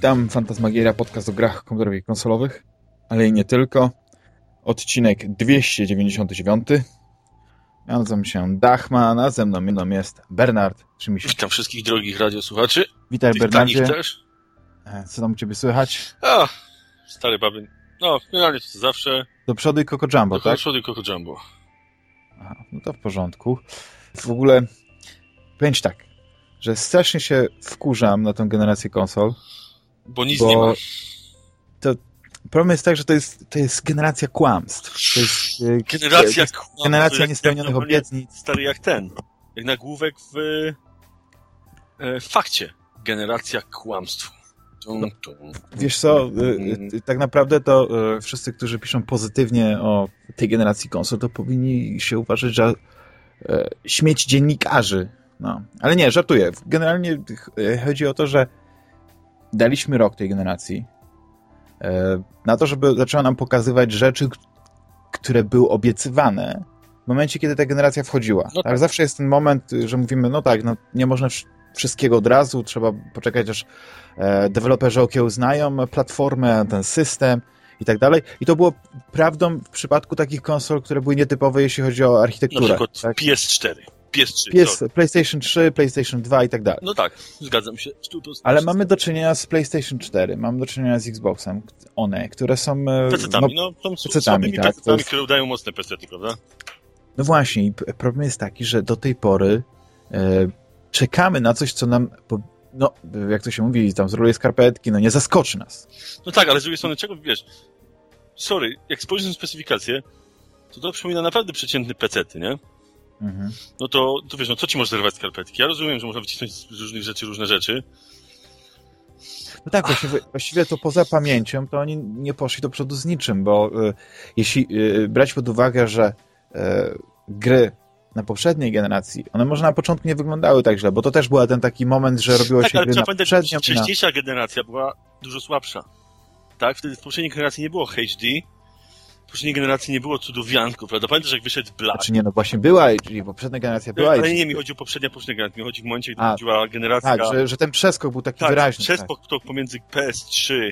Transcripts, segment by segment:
Witam, Fantasmagieria, podcast o grach komputerowych i konsolowych, ale i nie tylko. Odcinek 299. Ja nazywam się Dachman, a ze mną, mną jest Bernard. Witam wszystkich drogich radiosłuchaczy. Witaj Tych Bernardzie. też. E, co tam u ciebie słychać? A, stary baby. No, generalnie to zawsze. Do przodu i Coco Jumbo, Do tak? Do przodu i Coco Jumbo. Aha, no to w porządku. W ogóle, powiem tak, że strasznie się wkurzam na tę generację konsol. Bo nic bo nie ma. To, problem jest tak, że to jest, to jest generacja kłamstw. To jest, e, generacja kłamstw. Generacja niespełnionych obietnic. Stary jak ten. Jak nagłówek w, e, w fakcie. Generacja kłamstw. No, wiesz co, e, tak naprawdę to wszyscy, którzy piszą pozytywnie o tej generacji konsol, to powinni się uważać, że śmieć dziennikarzy. No, ale nie, żartuję. Generalnie chodzi o to, że daliśmy rok tej generacji e, na to, żeby zaczęła nam pokazywać rzeczy, które były obiecywane w momencie, kiedy ta generacja wchodziła. No tak. Zawsze jest ten moment, że mówimy, no tak, no nie można wszystkiego od razu, trzeba poczekać, aż e, deweloperzy okiełznają platformę, ten system i tak dalej. I to było prawdą w przypadku takich konsol, które były nietypowe, jeśli chodzi o architekturę. Na przykład tak? PS4. PS3. PS, PlayStation 3, PlayStation 2 i tak dalej. No tak, zgadzam się. Ale mamy do czynienia z PlayStation 4, mamy do czynienia z Xboxem, one, które są... E, pecetami, no, no są pecetami, tak, pecetami, jest... które udają mocne pecety, prawda? No właśnie, i problem jest taki, że do tej pory e, czekamy na coś, co nam, po, no, jak to się mówi, tam zroluje skarpetki, no nie zaskoczy nas. No tak, ale z drugiej strony, czego, wiesz, sorry, jak spojrzysz na specyfikację, to to przypomina naprawdę przeciętny pecety, nie? Mhm. No to, to wiesz, no co ci może zerwać skarpetki? Ja rozumiem, że można wycisnąć z różnych rzeczy różne rzeczy. No tak, właściwie, właściwie to poza pamięcią, to oni nie poszli do przodu z niczym, bo y, jeśli y, brać pod uwagę, że y, gry na poprzedniej generacji, one może na początku nie wyglądały tak źle, bo to też był ten taki moment, że robiło tak, się ale gry na poprzednią. Wcześniejsza na... generacja była dużo słabsza. Tak? Wtedy w poprzedniej generacji nie było HD, poprzedniej generacji nie było cudowianków, prawda? Pamiętasz, jak wyszedł Black? Znaczy nie, no właśnie była, czyli poprzednia generacja była. Ale nie, mi chodzi o poprzednia, poprzednia generacja, mi chodzi w momencie, gdy chodziła generacja... Tak, że, że ten przeskok był taki tak, wyraźny. przeskok tak. pomiędzy PS3,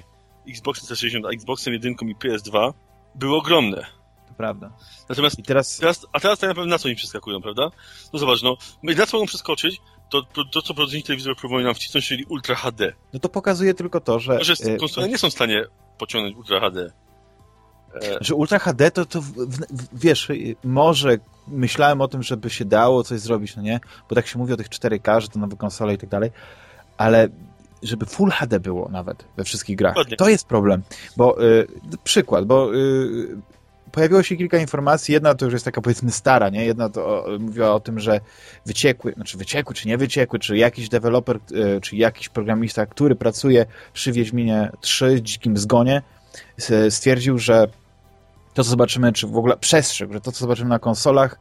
Xboxem 360, a Xboxem 1 i PS2 był ogromny. To prawda. Natomiast I teraz... teraz... A teraz tak naprawdę na co oni przeskakują, prawda? No zobacz, no, na co mogą przeskoczyć, to, to, to co producenci telewizorów próbują nam wcisnąć, czyli Ultra HD. No to pokazuje tylko to, że... Że konsole nie są w stanie pociągnąć Ultra HD. E, że Ultra HD to, to w, w, wiesz, może myślałem o tym, żeby się dało coś zrobić, no nie? Bo tak się mówi o tych 4K, że to nowe konsole i tak dalej, ale żeby Full HD było nawet we wszystkich grach. To jest problem, bo y, przykład, bo y, pojawiło się kilka informacji, jedna to już jest taka powiedzmy stara, nie? Jedna to o, mówiła o tym, że wyciekły, znaczy wyciekły czy nie wyciekły, czy jakiś deweloper, y, czy jakiś programista, który pracuje przy Wiedźminie 3, Dzikim Zgonie, stwierdził, że to, co zobaczymy, czy w ogóle przestrzegł, że to, co zobaczymy na konsolach,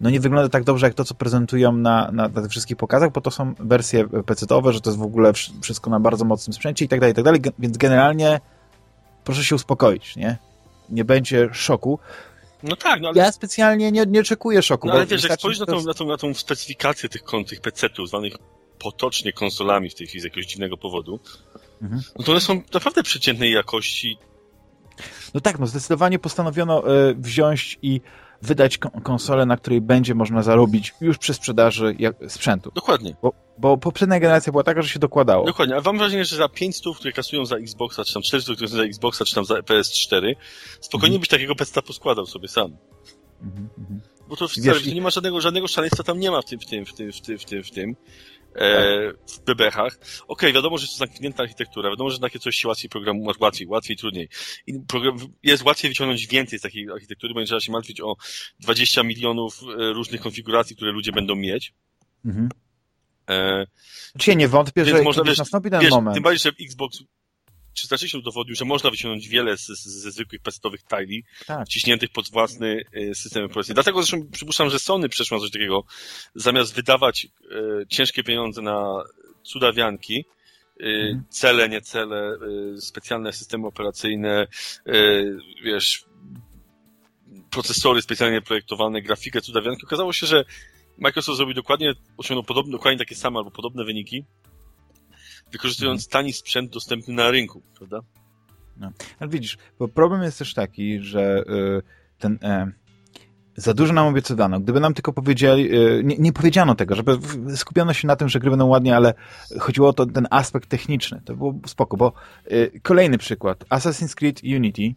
no nie wygląda tak dobrze, jak to, co prezentują na, na, na tych wszystkich pokazach, bo to są wersje PC-owe, że to jest w ogóle wszystko na bardzo mocnym sprzęcie i tak dalej, i tak dalej, więc generalnie proszę się uspokoić, nie? Nie będzie szoku. No tak, no ale... Ja specjalnie nie, nie oczekuję szoku. No ale wiesz, jak spojrzysz na tą, na, tą, na tą specyfikację tych, tych PC-ów, zwanych potocznie konsolami w tej chwili z jakiegoś dziwnego powodu, mhm. no to one są naprawdę przeciętnej jakości no tak, no zdecydowanie postanowiono y, wziąć i wydać konsolę, na której będzie można zarobić już przy sprzedaży sprzętu. Dokładnie. Bo, bo poprzednia generacja była taka, że się dokładało. Dokładnie, a mam wrażenie, że za 500, które kasują za Xboxa, czy tam 400, które kasują za Xboxa, czy tam za PS4, spokojnie mhm. byś takiego pecta poskładał sobie sam. Mhm, mhm. Bo to, Wiesz, nie ma żadnego, żadnego szaleństwa tam nie ma w tym, w tym, w tym, w tym, w tym, w tym e, w bebechach. Okej, okay, wiadomo, że to zamknięta architektura, wiadomo, że takie coś się łatwiej programu, łatwiej, łatwiej, trudniej. I program, jest łatwiej wyciągnąć więcej z takiej architektury, bo nie trzeba się martwić o 20 milionów e, różnych konfiguracji, które ludzie będą mieć. Mhm. E, Czy nie wątpię, że można, wiesz, nastąpi ten wiesz, moment. Tym bardziej, że Xbox 360 udowodnił, że można wyciągnąć wiele ze, ze zwykłych pecetowych tali, tak. wciśniętych pod własny y, system operacyjny. Dlatego zresztą przypuszczam, że Sony przeszło coś takiego, zamiast wydawać y, ciężkie pieniądze na cudawianki, y, mhm. cele, nie cele, specjalne systemy operacyjne, wiesz, procesory specjalnie projektowane, grafikę, cudawianki. Okazało się, że Microsoft zrobił dokładnie, osiągnął podobne, dokładnie takie same albo podobne wyniki wykorzystując mhm. tani sprzęt dostępny na rynku, prawda? No. Ale widzisz, bo problem jest też taki, że y, ten... E, za dużo nam obiecywano. Gdyby nam tylko powiedzieli, y, nie, nie, powiedziano tego, żeby skupiono się na tym, że gry będą ładnie, ale chodziło o to, ten aspekt techniczny. To było spoko, bo y, kolejny przykład. Assassin's Creed Unity y,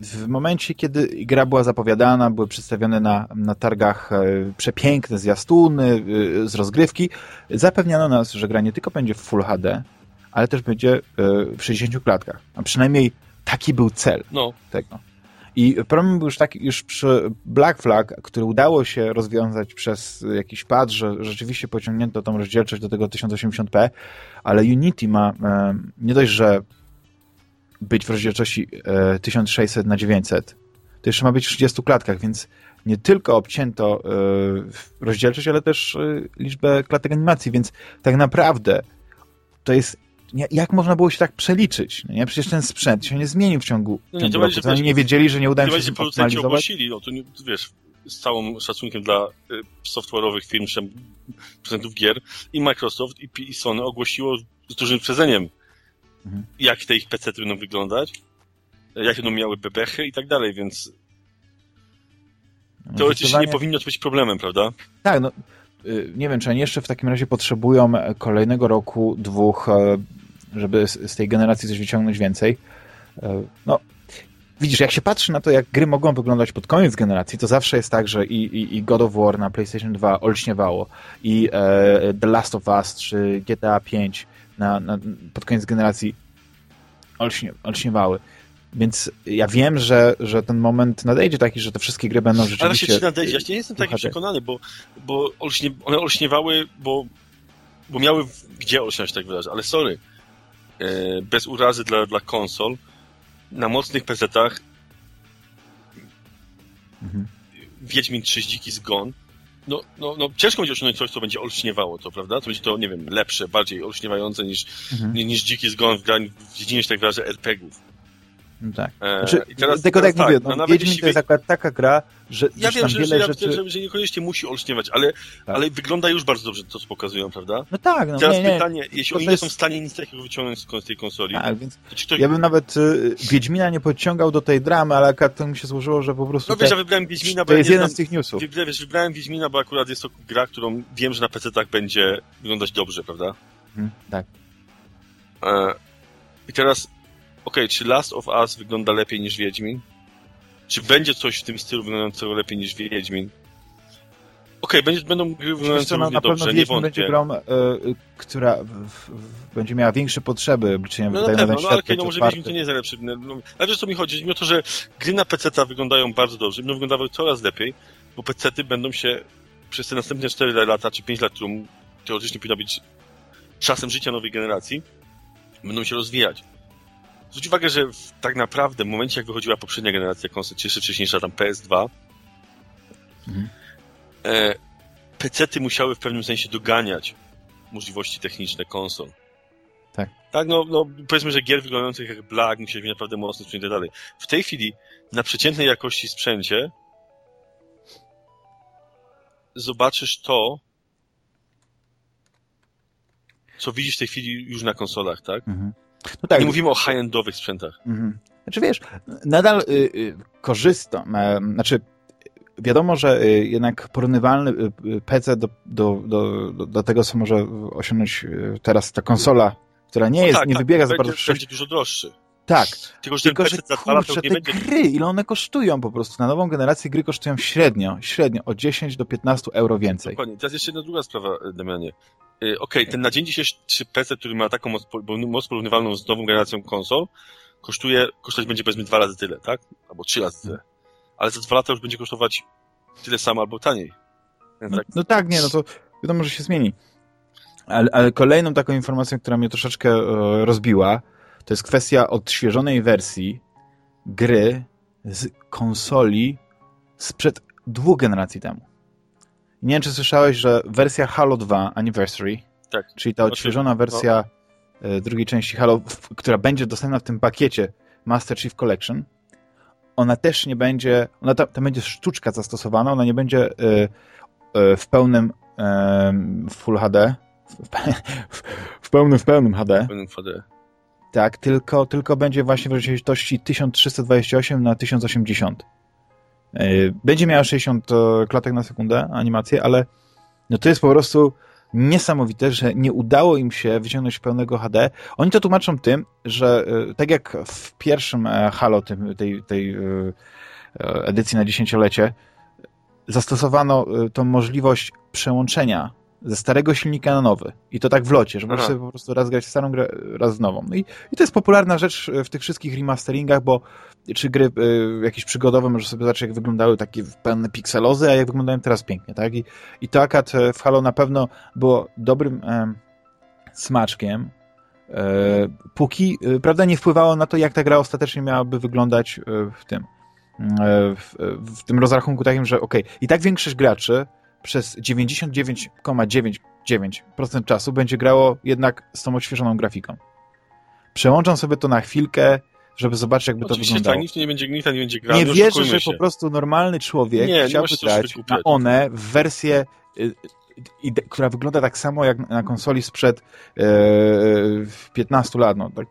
w momencie, kiedy gra była zapowiadana, były przedstawione na, na targach przepiękne zwiastuny z rozgrywki, zapewniano nas, że gra nie tylko będzie w Full HD, ale też będzie w 60 klatkach. A przynajmniej taki był cel no. tego. I problem był już taki, już przy Black Flag, który udało się rozwiązać przez jakiś pad, że rzeczywiście pociągnięto tą rozdzielczość do tego 1080p, ale Unity ma e, nie dość, że być w rozdzielczości e, 1600 na 900, to jeszcze ma być w 30 klatkach, więc nie tylko obcięto e, rozdzielczość, ale też e, liczbę klatek animacji, więc tak naprawdę to jest jak można było się tak przeliczyć? No nie? Przecież ten sprzęt się nie zmienił w ciągu, no nie, roku. Oni nie wiedzieli, że nie uda im się optymalizować. ogłosili, no to nie, wiesz, z całym szacunkiem dla y, software'owych firm, producentów gier i Microsoft i, i Sony ogłosiło z dużym wyprzedzeniem, mhm. jak te ich PC będą wyglądać, jakie będą miały bebechy i tak dalej, więc no, teoretycznie nie powinno to być problemem, prawda? Tak, no y, nie wiem, czy oni jeszcze w takim razie potrzebują kolejnego roku, dwóch e, żeby z, z tej generacji coś wyciągnąć więcej. E, no, widzisz, jak się patrzy na to, jak gry mogą wyglądać pod koniec generacji, to zawsze jest tak, że i, i, i God of War na PlayStation 2 olśniewało, i e, The Last of Us, czy GTA 5 na, na, pod koniec generacji olśnie, olśniewały. Więc ja wiem, że, że ten moment nadejdzie taki, że te wszystkie gry będą rzeczywiście... Ale się czy nadejdzie? Ja nie jestem taki przekonany, bo, bo olśnie, one olśniewały, bo, bo miały gdzie olśniać tak wyrażę, ale sorry, E, bez urazy dla, dla konsol, na mocnych PC-tach mhm. Wiedźmin 3 Dziki Zgon no, no, no ciężko będzie osiągnąć coś, co będzie olśniewało to, prawda? To będzie to, nie wiem, lepsze, bardziej olśniewające niż, mhm. niż Dziki Zgon w, w dziedzinie, tak wyrażę, RPG-ów. No tak. E, znaczy, teraz, tylko tak, tak mówię, no, no Wiedźmin to jest akurat taka gra, że ja wiem, że, że, ja rzeczy... że, że niekoniecznie musi olśniewać, ale, tak. ale wygląda już bardzo dobrze to, co pokazują, prawda? No tak. No, teraz nie, nie. pytanie, jeśli oni nie są w stanie nic takiego wyciągnąć z tej konsoli, tak, więc ja bym nawet y, Wiedźmina nie podciągał do tej dramy, ale akurat to mi się złożyło, że po prostu... No wiesz, te, ja wybrałem Wiedźmina, bo... To jest jeden z tych newsów. Wiesz, wybrałem Wiedźmina, bo akurat jest to gra, którą wiem, że na PC-tach będzie wyglądać dobrze, prawda? Hmm, tak. E, I teraz okay, czy Last of Us wygląda lepiej niż Wiedźmin? Czy będzie coś w tym stylu wyglądającego lepiej niż Wiedźmin? Okej, okay, będą gry wyglądające no, równie dobrze, nie wątpię. będzie grą, y, która w, w, będzie miała większe potrzeby obliczenia no, na pewno, no, ale no może Wiedźmin to nie jest najlepszy. No, ale wiesz co mi chodzi? Chodzi o to, że gry na PC-ta wyglądają bardzo dobrze, będą wyglądały coraz lepiej, bo PC-ty będą się przez te następne 4 lata czy 5 lat, którą teoretycznie powinna być czasem życia nowej generacji, będą się rozwijać. Zwróć uwagę, że w, tak naprawdę w momencie, jak wychodziła poprzednia generacja konsol, czy jeszcze wcześniejsza, tam PS2, mhm. e, PC-ty musiały w pewnym sensie doganiać możliwości techniczne konsol. Tak. Tak, no, no powiedzmy, że gier wyglądających jak Black musi być naprawdę mocny sprzęt i tak dalej. W tej chwili na przeciętnej jakości sprzęcie zobaczysz to, co widzisz w tej chwili już na konsolach, tak? Mhm. No tak. Nie mówimy o high-endowych sprzętach. Mhm. Znaczy wiesz, nadal y, y, korzystam, e, znaczy wiadomo, że y, jednak porównywalny y, y, PC do, do, do, do tego, co może osiągnąć teraz ta konsola, która nie no jest, tak, nie tak, wybiega za bardzo... Będzie dużo droższy. Tak. Tylko, że, Tylko, że kurczę, te będzie... gry, ile one kosztują po prostu. Na nową generację gry kosztują średnio, średnio od 10 do 15 euro więcej. Dokładnie. Teraz jeszcze jedna druga sprawa, Damianie. Okej, okay, ten na dzień dzisiejszy PC, który ma taką moc, moc porównywalną z nową generacją konsol, kosztuje, kosztować będzie powiedzmy dwa razy tyle, tak? Albo trzy razy tyle. Ale za dwa lata już będzie kosztować tyle samo albo taniej. No, tak... no tak, nie, no to wiadomo, że się zmieni. Ale, ale kolejną taką informacją, która mnie troszeczkę e, rozbiła, to jest kwestia odświeżonej wersji gry z konsoli sprzed dwóch generacji temu. Nie wiem, czy słyszałeś, że wersja Halo 2 Anniversary, tak. czyli ta odświeżona wersja no. drugiej części Halo, która będzie dostępna w tym pakiecie Master Chief Collection, ona też nie będzie, ona tam, tam będzie sztuczka zastosowana, ona nie będzie y, y, w pełnym y, Full HD, w, w pełnym, w pełnym HD. W pełnym HD. Tak, tylko, tylko będzie właśnie w rozdzielczości 1328 na 1080. E, będzie miała 60 e, klatek na sekundę animację, ale no to jest po prostu niesamowite, że nie udało im się wyciągnąć pełnego HD. Oni to tłumaczą tym, że e, tak jak w pierwszym Halo, tej, tej edycji na dziesięciolecie, zastosowano tą możliwość przełączenia ze starego silnika na nowy. I to tak w locie, że możesz sobie po prostu raz grać starą grę, raz w nową. No i, i to jest popularna rzecz w tych wszystkich remasteringach, bo czy gry y, jakieś przygodowe, możesz sobie zobaczyć, jak wyglądały takie pełne pikselozy, a jak wyglądają teraz pięknie, tak? I, i to akad e, w Halo na pewno było dobrym e, smaczkiem, e, póki, e, prawda, nie wpływało na to, jak ta gra ostatecznie miałaby wyglądać e, w tym w, w, tym rozrachunku takim, że ok, i tak większość graczy przez 99,99% czasu będzie grało jednak z tą odświeżoną grafiką. Przełączam sobie to na chwilkę, żeby zobaczyć, jakby Oczywiście to wyglądało. Tak, nic nie będzie gnita, nie będzie grał. Nie wierzę, że po prostu normalny człowiek nie, chciałby nie grać na one w wersję, y, y, która wygląda tak samo jak na konsoli sprzed e, 15 lat, no, tak,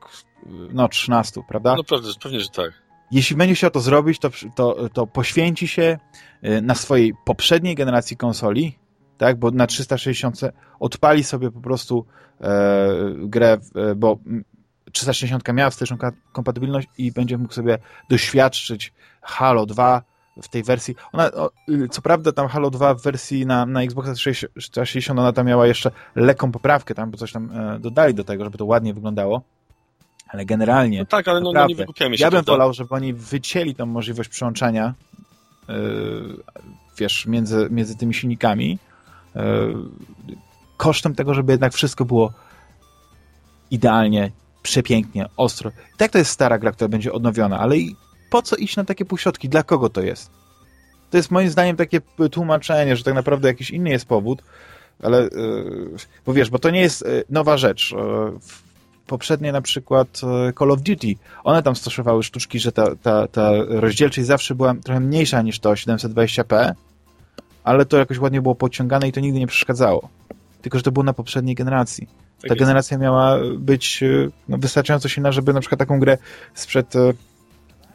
no 13, prawda? No pewnie, pewnie, że tak jeśli będzie chciał to zrobić, to, to, to poświęci się y, na swojej poprzedniej generacji konsoli, tak, bo na 360 odpali sobie po prostu e, grę, e, bo 360 miała wsteczną kompatybilność i będzie mógł sobie doświadczyć Halo 2 w tej wersji. Ona, o, y, co prawda tam Halo 2 w wersji na, na Xbox 360 ona tam miała jeszcze lekką poprawkę, tam bo coś tam e, dodali do tego, żeby to ładnie wyglądało ale generalnie. No tak, ale no, no nie wygłupiamy się. Ja bym wolał, żeby oni wycięli tą możliwość przełączania yy, wiesz, między, między tymi silnikami yy, kosztem tego, żeby jednak wszystko było idealnie, przepięknie, ostro. I tak to jest stara gra, która będzie odnowiona, ale i po co iść na takie półśrodki? Dla kogo to jest? To jest moim zdaniem takie tłumaczenie, że tak naprawdę jakiś inny jest powód, ale yy, bo wiesz, bo to nie jest nowa rzecz. Poprzednie na przykład e, Call of Duty, one tam stosowały sztuczki, że ta, ta, ta rozdzielczość zawsze była trochę mniejsza niż to 720p, ale to jakoś ładnie było podciągane i to nigdy nie przeszkadzało. Tylko, że to było na poprzedniej generacji. Tak ta jest. generacja miała być e, no, wystarczająco silna, żeby na przykład taką grę sprzed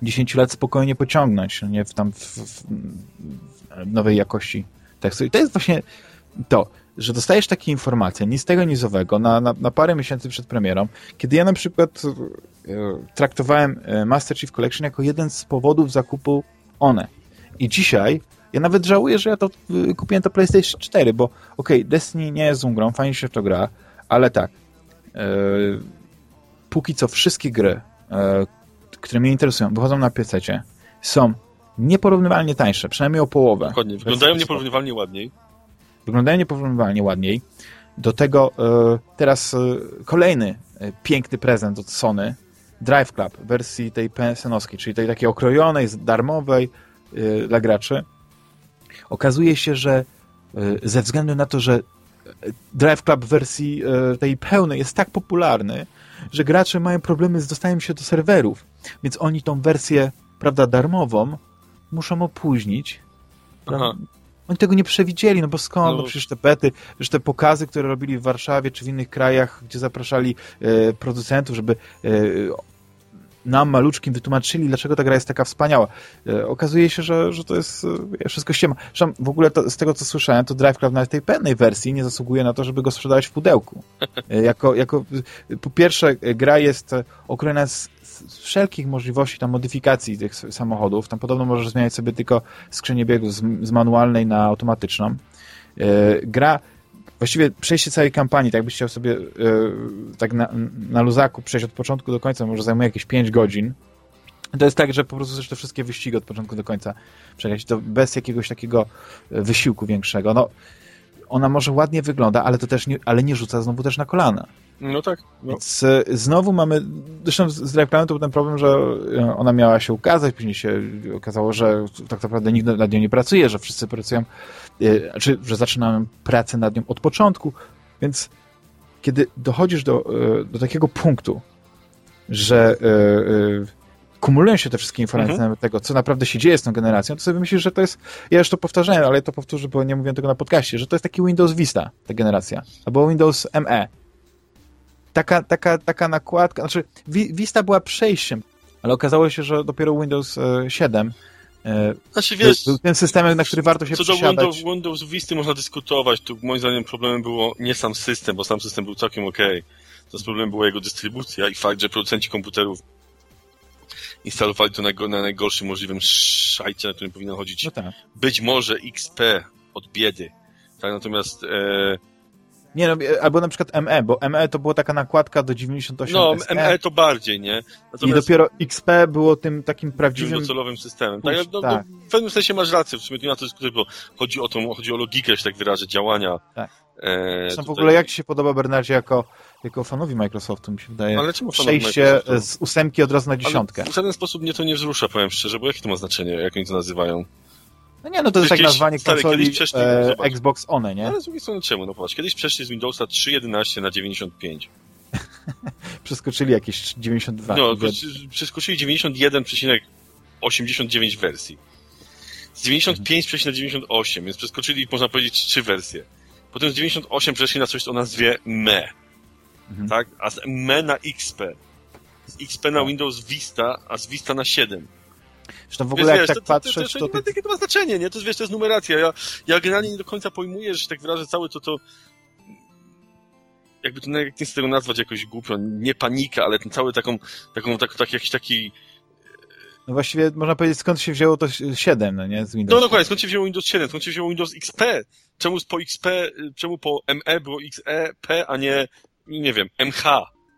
10 e, lat spokojnie pociągnąć, nie w tam w, w, w nowej jakości tekstu. I to jest właśnie to że dostajesz takie informacje, nic tego nizowego, na, na, na parę miesięcy przed premierą, kiedy ja na przykład e, traktowałem e, Master Chief Collection jako jeden z powodów zakupu one. I dzisiaj ja nawet żałuję, że ja to e, kupiłem to PlayStation 4, bo okej, okay, Destiny nie jest złą grą, fajnie się w to gra, ale tak, e, póki co wszystkie gry, e, które mnie interesują, wychodzą na PC, są nieporównywalnie tańsze, przynajmniej o połowę. Dokładnie, wyglądają nieporównywalnie ładniej wyglądają nieporównywalnie ładniej. Do tego e, teraz e, kolejny e, piękny prezent od Sony, Drive Club w wersji tej PSN-owskiej, czyli tej takiej okrojonej, darmowej dla graczy. Okazuje się, że ze względu na to, że Drive Club w wersji tej pełnej jest tak popularny, że gracze mają problemy z dostaniem się do serwerów, więc oni tą wersję, prawda, darmową muszą opóźnić. Oni tego nie przewidzieli, no bo skąd? No. no przecież te bety, przecież te pokazy, które robili w Warszawie czy w innych krajach, gdzie zapraszali e, producentów, żeby e, nam, maluczkim, wytłumaczyli, dlaczego ta gra jest taka wspaniała. E, okazuje się, że, że to jest e, wszystko ściema. Zresztą w ogóle to, z tego, co słyszałem, to Drive Club nawet tej pełnej wersji nie zasługuje na to, żeby go sprzedawać w pudełku. E, jako, jako, po pierwsze, gra jest okrojona z z wszelkich możliwości tam modyfikacji tych samochodów. Tam podobno możesz zmieniać sobie tylko skrzynię biegu z, z manualnej na automatyczną. E, gra właściwie przejście całej kampanii, tak byś chciał sobie e, tak na, na luzaku przejść od początku do końca, może zajmuje jakieś 5 godzin. To jest tak, że po prostu chcesz te wszystkie wyścigi od początku do końca przejść, to bez jakiegoś takiego wysiłku większego. No, ona może ładnie wygląda, ale to też nie, ale nie rzuca znowu też na kolana. No tak. No. Więc e, znowu mamy, zresztą z Drive to był ten problem, że e, ona miała się ukazać, później się okazało, że tak naprawdę nikt nad nią nie pracuje, że wszyscy pracują, e, czy że zaczynamy pracę nad nią od początku, więc kiedy dochodzisz do, do takiego punktu, że kumulują się te wszystkie informacje mhm. tego, co naprawdę się dzieje z tą generacją, to sobie myślisz, że to jest, ja już to powtarzałem, ale to powtórzę, bo nie mówię tego na podcaście, że to jest taki Windows Vista, ta generacja, albo Windows ME. Taka, taka, taka nakładka, znaczy Vista była przejściem, ale okazało się, że dopiero Windows 7 e, e, znaczy, wiesz, był tym systemem, na który warto się co przysiadać. Co do Windows, Windows Vista można dyskutować. Tu moim zdaniem problemem było nie sam system, bo sam system był całkiem ok. To problem była jego dystrybucja i fakt, że producenci komputerów instalowali to na, na najgorszym możliwym szajcie, na którym powinno chodzić no tak. być może XP od biedy. Tak, natomiast e... Nie no, albo na przykład ME, bo ME to była taka nakładka do 98 No, SE. ME to bardziej, nie? Natomiast... I dopiero XP było tym takim prawdziwym... docelowym systemem. Tak, no, tak. No, w pewnym sensie masz rację, w sumie tu na to dyskutuję, bo chodzi o, tą, chodzi o logikę, że tak wyrażę, działania. Tak. E, tutaj... w ogóle jak Ci się podoba, Bernardzie, jako jako fanowi Microsoftu, mi się wydaje. Ale czemu Przejście z ósemki od razu na dziesiątkę. Ale w żaden sposób mnie to nie wzrusza, powiem szczerze, bo jakie to ma znaczenie, jak oni to nazywają? No nie, no to jest jak nazwanie stary, konsoli przeszli, e, Xbox One, nie? Ale z drugiej strony czemu? No popatrz, kiedyś przeszli z Windowsa 3.11 na 95. Przeskoczyli jakieś 92. No, przeskoczyli 91,89 wersji. Z 95 przeszli na 98, więc przeskoczyli, można powiedzieć, trzy wersje. Potem z 98 przeszli na coś o nazwie ME mhm. tak? A z ME na XP. Z XP na tak. Windows Vista, a z Vista na 7. Zresztą w ogóle wiesz, jak wiesz, tak to, patrzeć, to... To, to, to, to ma znaczenie, nie? To wiesz, to jest numeracja. Ja, ja generalnie nie do końca pojmuję, że tak wyrażę całe to, to jakby to, nie z tego nazwać jakoś głupio, nie panika, ale ten cały taką, taką, tak, tak, jakiś taki no właściwie można powiedzieć, skąd się wzięło to 7, no nie? Z Windows. No dokładnie, skąd się wzięło Windows 7, skąd się wzięło Windows XP? Czemu po XP, czemu po ME było XE, P, a nie nie wiem, MH,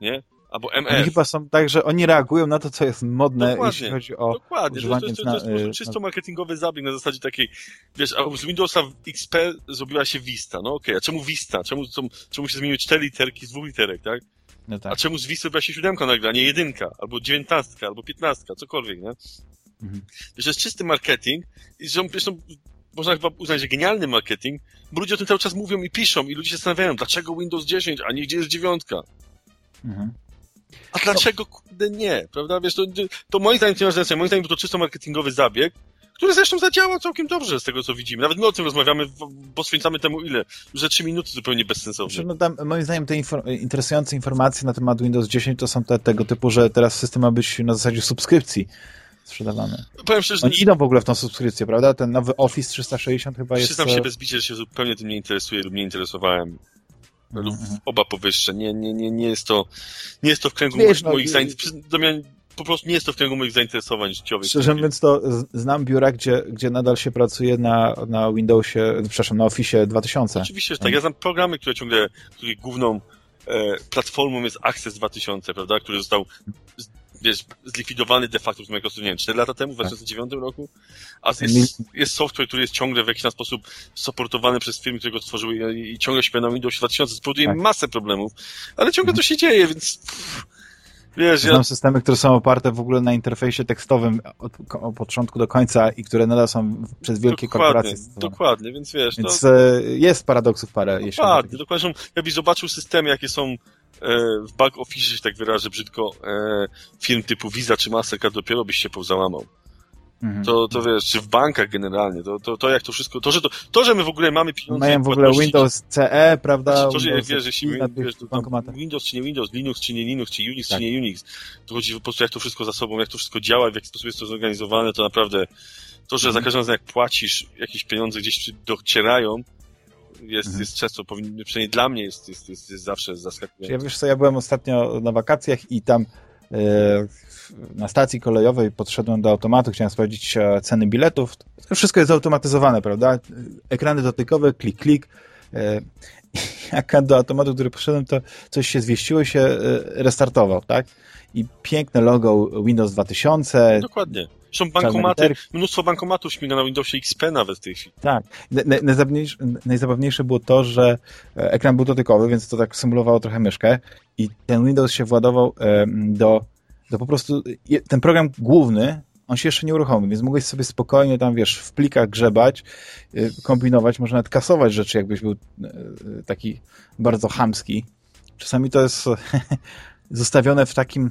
nie? Albo MF. Oni chyba są tak, że oni reagują na to, co jest modne, dokładnie, jeśli chodzi o dokładnie. To to, jest, to jest czysto marketingowy zabieg na zasadzie takiej, wiesz, a z Windowsa XP zrobiła się Vista, no okej, okay, a czemu Vista? Czemu, czemu się zmieniły cztery literki z dwóch literek, tak? No tak. A czemu z Vista zrobiła się siódemka nagle, a nie jedynka, albo dziewiętnastka, albo piętnastka, cokolwiek, nie? Mhm. Wiesz, to jest czysty marketing i zresztą można chyba uznać, że genialny marketing, bo ludzie o tym cały czas mówią i piszą i ludzie się zastanawiają, dlaczego Windows 10, a nie gdzie jest dziewiątka. Mhm. A dlaczego, kurde, nie, prawda? Wiesz, to, to moim zdaniem nie ma znaczenia. Moim zdaniem to czysto marketingowy zabieg, który zresztą zadziałał całkiem dobrze z tego, co widzimy. Nawet my o tym rozmawiamy, poświęcamy temu ile? Już za trzy minuty zupełnie bezsensownie. Znaczy, no tam, moim zdaniem te infor interesujące informacje na temat Windows 10 to są te, tego typu, że teraz system ma być na zasadzie subskrypcji sprzedawane. Powiem szczerze, Oni idą w ogóle w tą subskrypcję, prawda? Ten nowy Office 360 chyba jest... Przyznam się e, bez bicia, że się zupełnie tym nie interesuje lub nie interesowałem. Lub mhm. oba powyższe. Nie, nie, nie, nie jest to nie jest to w kręgu Wiesz, moich, no, zainteresowań. Po prostu nie jest to w kręgu moich zainteresowań życiowych. Szczerze mówiąc, to znam biura, gdzie, gdzie nadal się pracuje na, na Windowsie, przepraszam, na Office 2000. Oczywiście, że tak. Ja znam programy, które ciągle, których główną e, platformą jest Access 2000, prawda, który został wiesz, zlikwidowany de facto z Microsoft, nie wiem, 4 lata temu, w 2009 tak. roku, a jest, jest software, który jest ciągle w jakiś sposób supportowany przez firmy, które go stworzyły i, i ciągle śpiewa na Windows 2000, spowoduje tak. masę problemów, ale ciągle to się dzieje, więc pff, Wiesz, ja... systemy, które są oparte w ogóle na interfejsie tekstowym od, od początku do końca i które nadal są przez wielkie dokładnie, korporacje. Stosowane. Dokładnie, więc wiesz. Więc to... E, jest paradoksów parę. Dokładnie, dokładnie. Jakbyś zobaczył systemy, jakie są w back office, że tak wyrażę brzydko, e, firm typu Visa czy Mastercard dopiero byś się pozałamał. Mhm. To, to wiesz, czy w bankach generalnie, to, to, to jak to wszystko, to, że to, to, że my w ogóle mamy pieniądze... Mają w ogóle Windows CE, prawda? Znaczy, to, że wiesz, jeśli wiesz, Windows czy nie Windows, Linux czy nie Linux, czy Unix tak. czy nie Unix, to chodzi po prostu jak to wszystko za sobą, jak to wszystko działa, w jaki sposób jest to zorganizowane, to naprawdę to, że mhm. za każdym razem jak płacisz, jakieś pieniądze gdzieś docierają, jest, mhm. jest często, powinny, przynajmniej dla mnie jest, jest, jest, jest zawsze zaskakujące. Ja wiesz co, ja byłem ostatnio na wakacjach i tam e, na stacji kolejowej podszedłem do automatu, chciałem sprawdzić e, ceny biletów. To wszystko jest zautomatyzowane, prawda? Ekrany dotykowe, klik, klik. E, jak do automatu, który poszedłem, to coś się zwieściło i się restartował, tak? I piękne logo Windows 2000. Dokładnie. Są bankomaty, mnóstwo bankomatów śmiga na Windowsie XP nawet w tej chwili. Tak. Najzabawniejsze, najzabawniejsze było to, że e, ekran był dotykowy, więc to tak symulowało trochę myszkę i ten Windows się władował do, do po prostu, ten program główny, on się jeszcze nie uruchomił, więc mogłeś sobie spokojnie tam, wiesz, w plikach grzebać, e, kombinować, można nawet kasować rzeczy, jakbyś był e, taki bardzo chamski. Czasami to jest zostawione w takim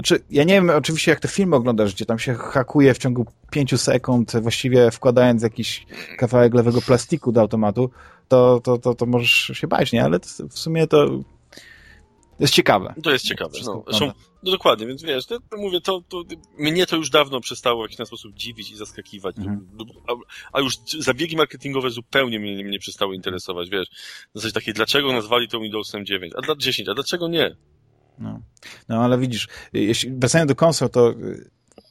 Znaczy, ja nie wiem oczywiście jak te filmy oglądasz, gdzie tam się hakuje w ciągu pięciu sekund, właściwie wkładając jakiś kawałek lewego plastiku do automatu, to, to, to, to możesz się bać, nie? Ale w sumie to jest ciekawe. To jest ciekawe. No, zresztą, no dokładnie, więc wiesz, to, mówię, to, to, mnie to już dawno przestało w jakiś sposób dziwić i zaskakiwać. Mhm. A, a, już zabiegi marketingowe zupełnie mnie, mnie przestały interesować, wiesz. W zasadzie takie, dlaczego nazwali to Windowsem 9, a dla 10, a dlaczego nie? No, no ale widzisz, jeśli wracając do konsol, to,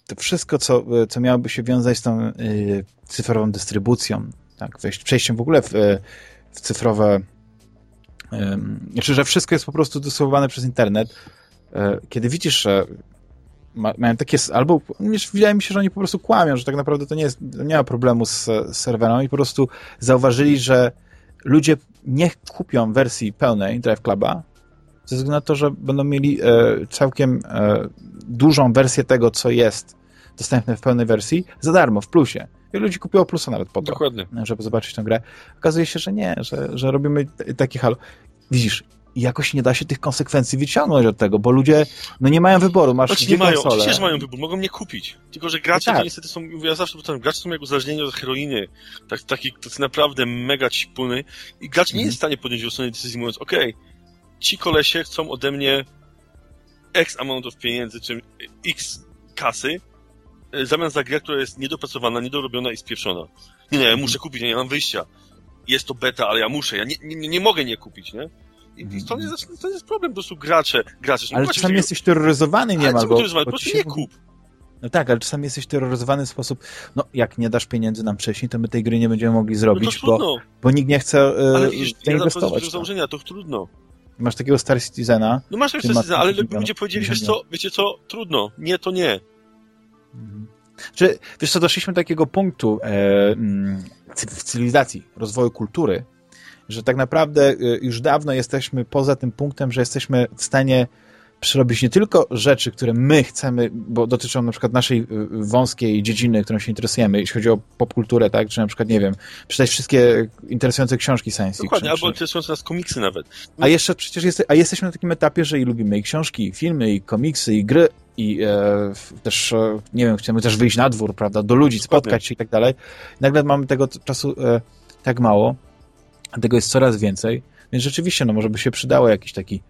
to wszystko, co, co miałoby się wiązać z tą y, cyfrową dystrybucją, tak, przejściem w ogóle w, w cyfrowe znaczy, że wszystko jest po prostu dystrybuowane przez internet, kiedy widzisz, że ma, mają takie, albo wydaje mi się, że oni po prostu kłamią, że tak naprawdę to nie, jest, nie ma problemu z, z serwerem. I po prostu zauważyli, że ludzie nie kupią wersji pełnej Drive Cluba, ze względu na to, że będą mieli e, całkiem e, dużą wersję tego, co jest dostępne w pełnej wersji, za darmo, w plusie. Wielu ludzi kupiło plusa nawet po to, Dokładnie. żeby zobaczyć tę grę. Okazuje się, że nie, że, że robimy taki halo. Widzisz, jakoś nie da się tych konsekwencji wyciągnąć od tego, bo ludzie no nie mają wyboru, masz Choć nie mają, oczywiście, że mają wybór, mogą mnie kupić. Tylko, że gracze tak. to niestety są, ja zawsze powtarzam, gracze są jak uzależnieni od heroiny, tak, taki, taki naprawdę mega cipuny i gracz nie jest w stanie podjąć rozsądnej decyzji mówiąc, okej, okay, ci kolesie chcą ode mnie x amount of pieniędzy, czy x kasy, E, zamiast za grę, która jest niedopracowana, niedorobiona i spieszona. Nie, nie, ja muszę kupić, nie mam wyjścia. Jest to beta, ale ja muszę, ja nie, nie, nie mogę nie kupić, nie? I, i to, jest, to jest problem, po prostu gracze, gracze. Ale czasami jesteś terroryzowany nie ma. terroryzowany, po prostu nie kup. No tak, ale czasami jesteś terroryzowany w sposób, no jak nie dasz pieniędzy nam wcześniej, to my tej gry nie będziemy mogli no zrobić, no bo, bo nikt nie chce e, ale widzisz, zainwestować. Ale założenia, to trudno. Masz takiego Star Citizena. No masz Star Citizena, ale ludzie powiedzieli, wiesz co, wiecie co, trudno, nie, to nie. Czy, wiesz co, doszliśmy do takiego punktu e, mm, w cywilizacji, rozwoju kultury, że tak naprawdę e, już dawno jesteśmy poza tym punktem, że jesteśmy w stanie przerobić nie tylko rzeczy, które my chcemy, bo dotyczą na przykład naszej e, wąskiej dziedziny, którą się interesujemy, jeśli chodzi o popkulturę, tak, czy na przykład, nie wiem, przeczytać wszystkie interesujące książki science fiction. Dokładnie, albo interesujące nas komiksy nawet. A jeszcze przecież jest, a jesteśmy na takim etapie, że i lubimy i książki, i filmy, i komiksy, i gry, i e, też, e, nie wiem, chcemy też wyjść na dwór, prawda, do ludzi, spotkać się i tak dalej. Nagle mamy tego czasu e, tak mało, a tego jest coraz więcej, więc rzeczywiście, no może by się przydało jakiś taki,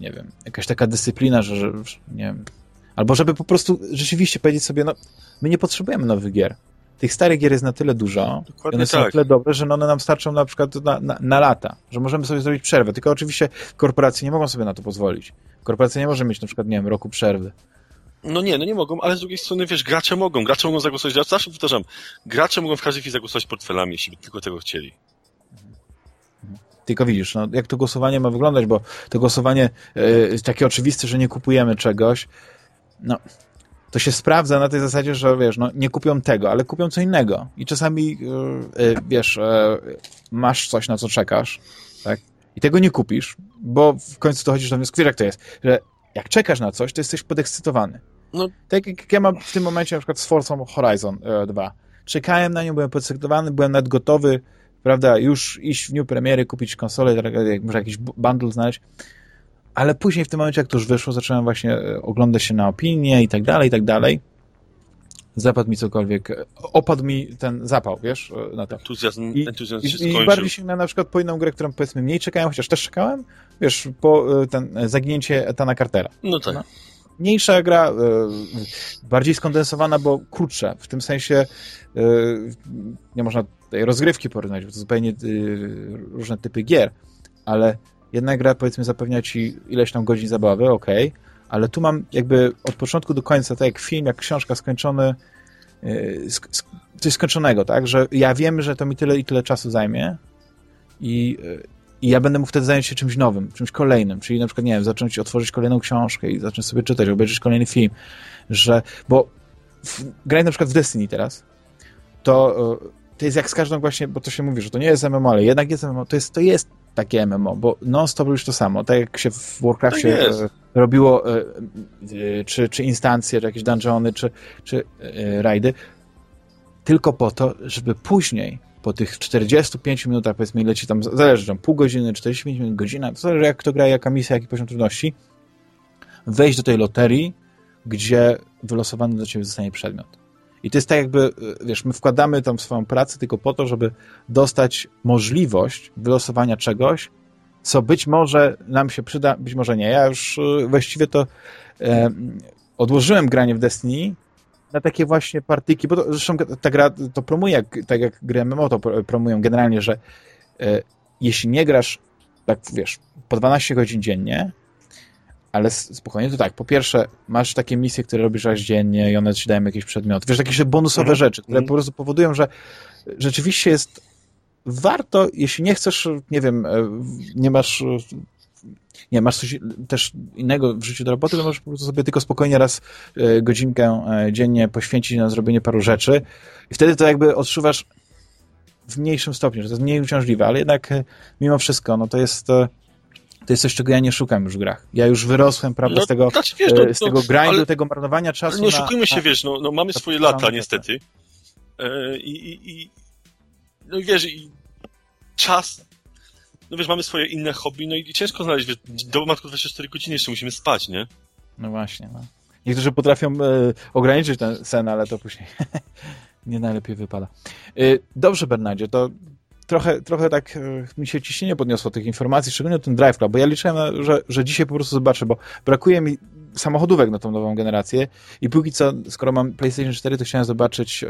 nie wiem, jakaś taka dyscyplina, że, że, nie wiem, albo żeby po prostu rzeczywiście powiedzieć sobie, no, my nie potrzebujemy nowych gier. Tych starych gier jest na tyle dużo, Dokładnie one są tak. na tyle dobre, że one nam starczą na przykład na, na, na lata, że możemy sobie zrobić przerwę. Tylko oczywiście korporacje nie mogą sobie na to pozwolić. Korporacja nie może mieć na przykład, nie wiem, roku przerwy. No nie, no nie mogą, ale z drugiej strony, wiesz, gracze mogą, gracze mogą zagłosować, zawsze powtarzam, gracze mogą w każdej chwili zagłosować portfelami, jeśli by tylko tego chcieli. Tylko widzisz, no, jak to głosowanie ma wyglądać, bo to głosowanie yy, takie oczywiste, że nie kupujemy czegoś, no, to się sprawdza na tej zasadzie, że wiesz, no, nie kupią tego, ale kupią co innego. I czasami, yy, yy, wiesz, masz coś, na co czekasz, tak? I tego nie kupisz, bo w końcu dochodzisz do wniosku, wiesz jak to jest, że jak czekasz na coś, to jesteś podekscytowany. No. Tak jak ja mam w tym momencie na przykład z Forza Horizon 2. E, Czekałem na nią, byłem podekscytowany, byłem nawet gotowy, prawda, już iść w dniu premiery, kupić konsolę, tak, może jakiś bundle znaleźć, ale później w tym momencie, jak to już wyszło, zacząłem właśnie e, oglądać się na opinie i tak dalej, i tak dalej zapadł mi cokolwiek, opadł mi ten zapał, wiesz, na to. Entuzjazm, I, entuzjazm się i, i bardziej sięgnąłem na przykład po inną grę, którą powiedzmy mniej czekałem, chociaż też czekałem, wiesz, po e, ten e, zaginięcie Etana Cartera. No tak. No. Mniejsza gra, e, bardziej skondensowana, bo krótsza, w tym sensie nie można tej rozgrywki porównać, bo to zupełnie różne typy gier, ale jedna gra, powiedzmy, zapewnia ci ileś tam godzin zabawy, okay, ale tu mam jakby od początku do końca, tak jak film, jak książka skończony, yy, coś skończonego, tak, że ja wiem, że to mi tyle i tyle czasu zajmie i, yy, i ja będę mógł wtedy zająć się czymś nowym, czymś kolejnym, czyli na przykład, nie wiem, zacząć otworzyć kolejną książkę i zacząć sobie czytać, obejrzeć kolejny film, że, bo w, grając na przykład w Destiny teraz, to, to jest jak z każdą właśnie, bo to się mówi, że to nie jest MMO, ale jednak jest MMO, to jest, to jest takie MMO, bo non-stop robisz to samo, tak jak się w Warcraftie tak robiło e, e, czy, czy instancje, czy jakieś dungeony, czy, czy e, rajdy, tylko po to, żeby później, po tych 45 minutach, powiedzmy, ile ci tam zależy, tam pół godziny, 45 minut, godzina, to zależy jak kto gra, jaka misja, jaki poziom trudności, wejść do tej loterii, gdzie wylosowany dla ciebie zostanie przedmiot. I to jest tak jakby, wiesz, my wkładamy tam swoją pracę tylko po to, żeby dostać możliwość wylosowania czegoś, co być może nam się przyda, być może nie. Ja już y, właściwie to e, odłożyłem granie w Destiny na takie właśnie partyki, bo to, zresztą ta gra to promuje, tak jak gry MMO to promują generalnie, że e, jeśli nie grasz, tak wiesz, po 12 godzin dziennie, ale spokojnie, to tak, po pierwsze, masz takie misje, które robisz raz dziennie i one ci dają jakieś przedmioty. Wiesz, takie bonusowe mhm. rzeczy, które mhm. po prostu powodują, że rzeczywiście jest warto, jeśli nie chcesz, nie wiem, e, nie masz nie, masz coś też innego w życiu do roboty, to możesz po prostu sobie tylko spokojnie raz e, godzinkę e, dziennie poświęcić na zrobienie paru rzeczy i wtedy to jakby odczuwasz w mniejszym stopniu, że to jest mniej uciążliwe, ale jednak mimo wszystko, no to jest to jest coś, czego ja nie szukam już w grach. Ja już wyrosłem, prawda, no, z tego, znaczy, wiesz, no, z tego no, grindu, tego marnowania czasu. Nie oszukujmy się, na, wiesz, no, no mamy swoje lata, niestety. E, I, i, i, no i wiesz, i czas, no wiesz, mamy swoje inne hobby, no i ciężko znaleźć, wiesz, do matku 24 godziny jeszcze musimy spać, nie? No właśnie, no. Niektórzy potrafią e, ograniczyć ten sen, ale to później nie najlepiej wypada. E, dobrze, Bernardzie, to trochę, trochę tak e, mi się ciśnienie podniosło tych informacji, szczególnie o tym Drive Club, bo ja liczyłem, że, że dzisiaj po prostu zobaczę, bo brakuje mi samochodówek na tą nową generację i póki co, skoro mam PlayStation 4, to chciałem zobaczyć e,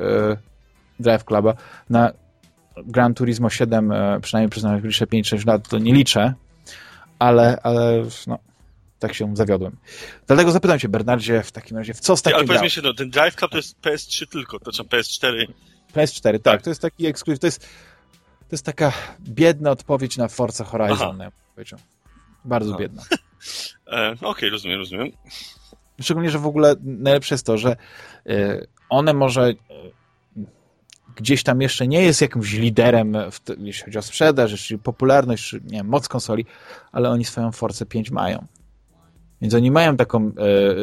Drive Cluba. Na Gran Turismo 7, e, przynajmniej przez najbliższe 5-6 lat, to nie liczę, ale, ale no, tak się zawiodłem. Dlatego zapytam cię, Bernardzie, w takim razie, w co ostatnio Ale powiedz mi się, no, ten Drive Club to jest PS3 tylko, to znaczy PS4. PS4, tak, tak. to jest taki ekskluzyw, to jest to jest taka biedna odpowiedź na Forza Horizon, ja. Bardzo Aha. biedna. e, Okej, okay, rozumiem, rozumiem. Szczególnie, że w ogóle najlepsze jest to, że y, one może y, gdzieś tam jeszcze nie jest jakimś liderem, w, jeśli chodzi o sprzedaż, czy popularność, czy nie wiem, moc konsoli, ale oni swoją Force 5 mają. Więc oni mają taką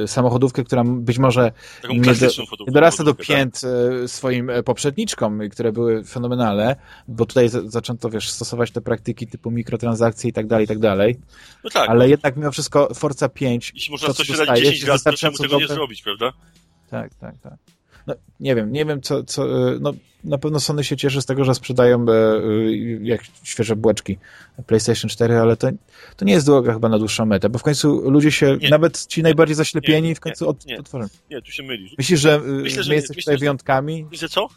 e, samochodówkę, która być może nie, do, nie, dorasta do tak. pięt tak? swoim e, poprzedniczkom, które były fenomenalne, bo tutaj zaczęto, wiesz, stosować te praktyki typu mikrotransakcje i tak dalej, i tak dalej. No tak. Ale jednak mimo wszystko Forza 5 Jeśli można to, coś wydać 10 razy, to czemu tego nie zrobić, prawda? Tak, tak, tak. No, nie wiem, nie wiem, co, co e, no, na pewno Sony się cieszy z tego, że sprzedają e, e, jak świeże bułeczki PlayStation 4, ale to, to nie jest droga chyba na dłuższą metę, bo w końcu ludzie się, nie, nawet ci najbardziej zaślepieni, nie, w końcu od, nie, otworzą. Nie, tu się mylisz. Myślisz, że myślę, my jesteśmy tutaj wyjątkami? Myślę, co?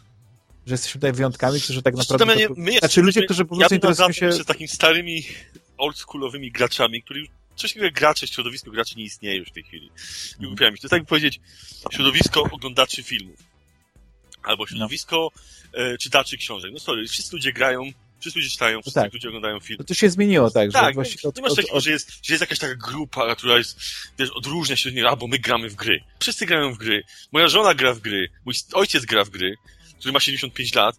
Że jesteśmy tutaj wyjątkami, którzy tak naprawdę... To, my znaczy ludzie, którzy po prostu ja interesują się... z takimi starymi, oldschoolowymi graczami, którzy coś takiego gracze, środowisko graczy nie istnieje już w tej chwili. I mm. To jest tak by powiedzieć, środowisko oglądaczy filmów albo no. środowisko no. e, czytaczy książek. No sorry, wszyscy ludzie grają, wszyscy ludzie czytają, wszyscy tak. ludzie oglądają film. To, to się zmieniło, tak? Tak, że właśnie od, nie masz takiego, od... że, jest, że jest jakaś taka grupa, która jest, wiesz, odróżnia się od niej, albo my gramy w gry. Wszyscy grają w gry. Moja żona gra w gry, mój ojciec gra w gry, który ma 75 lat.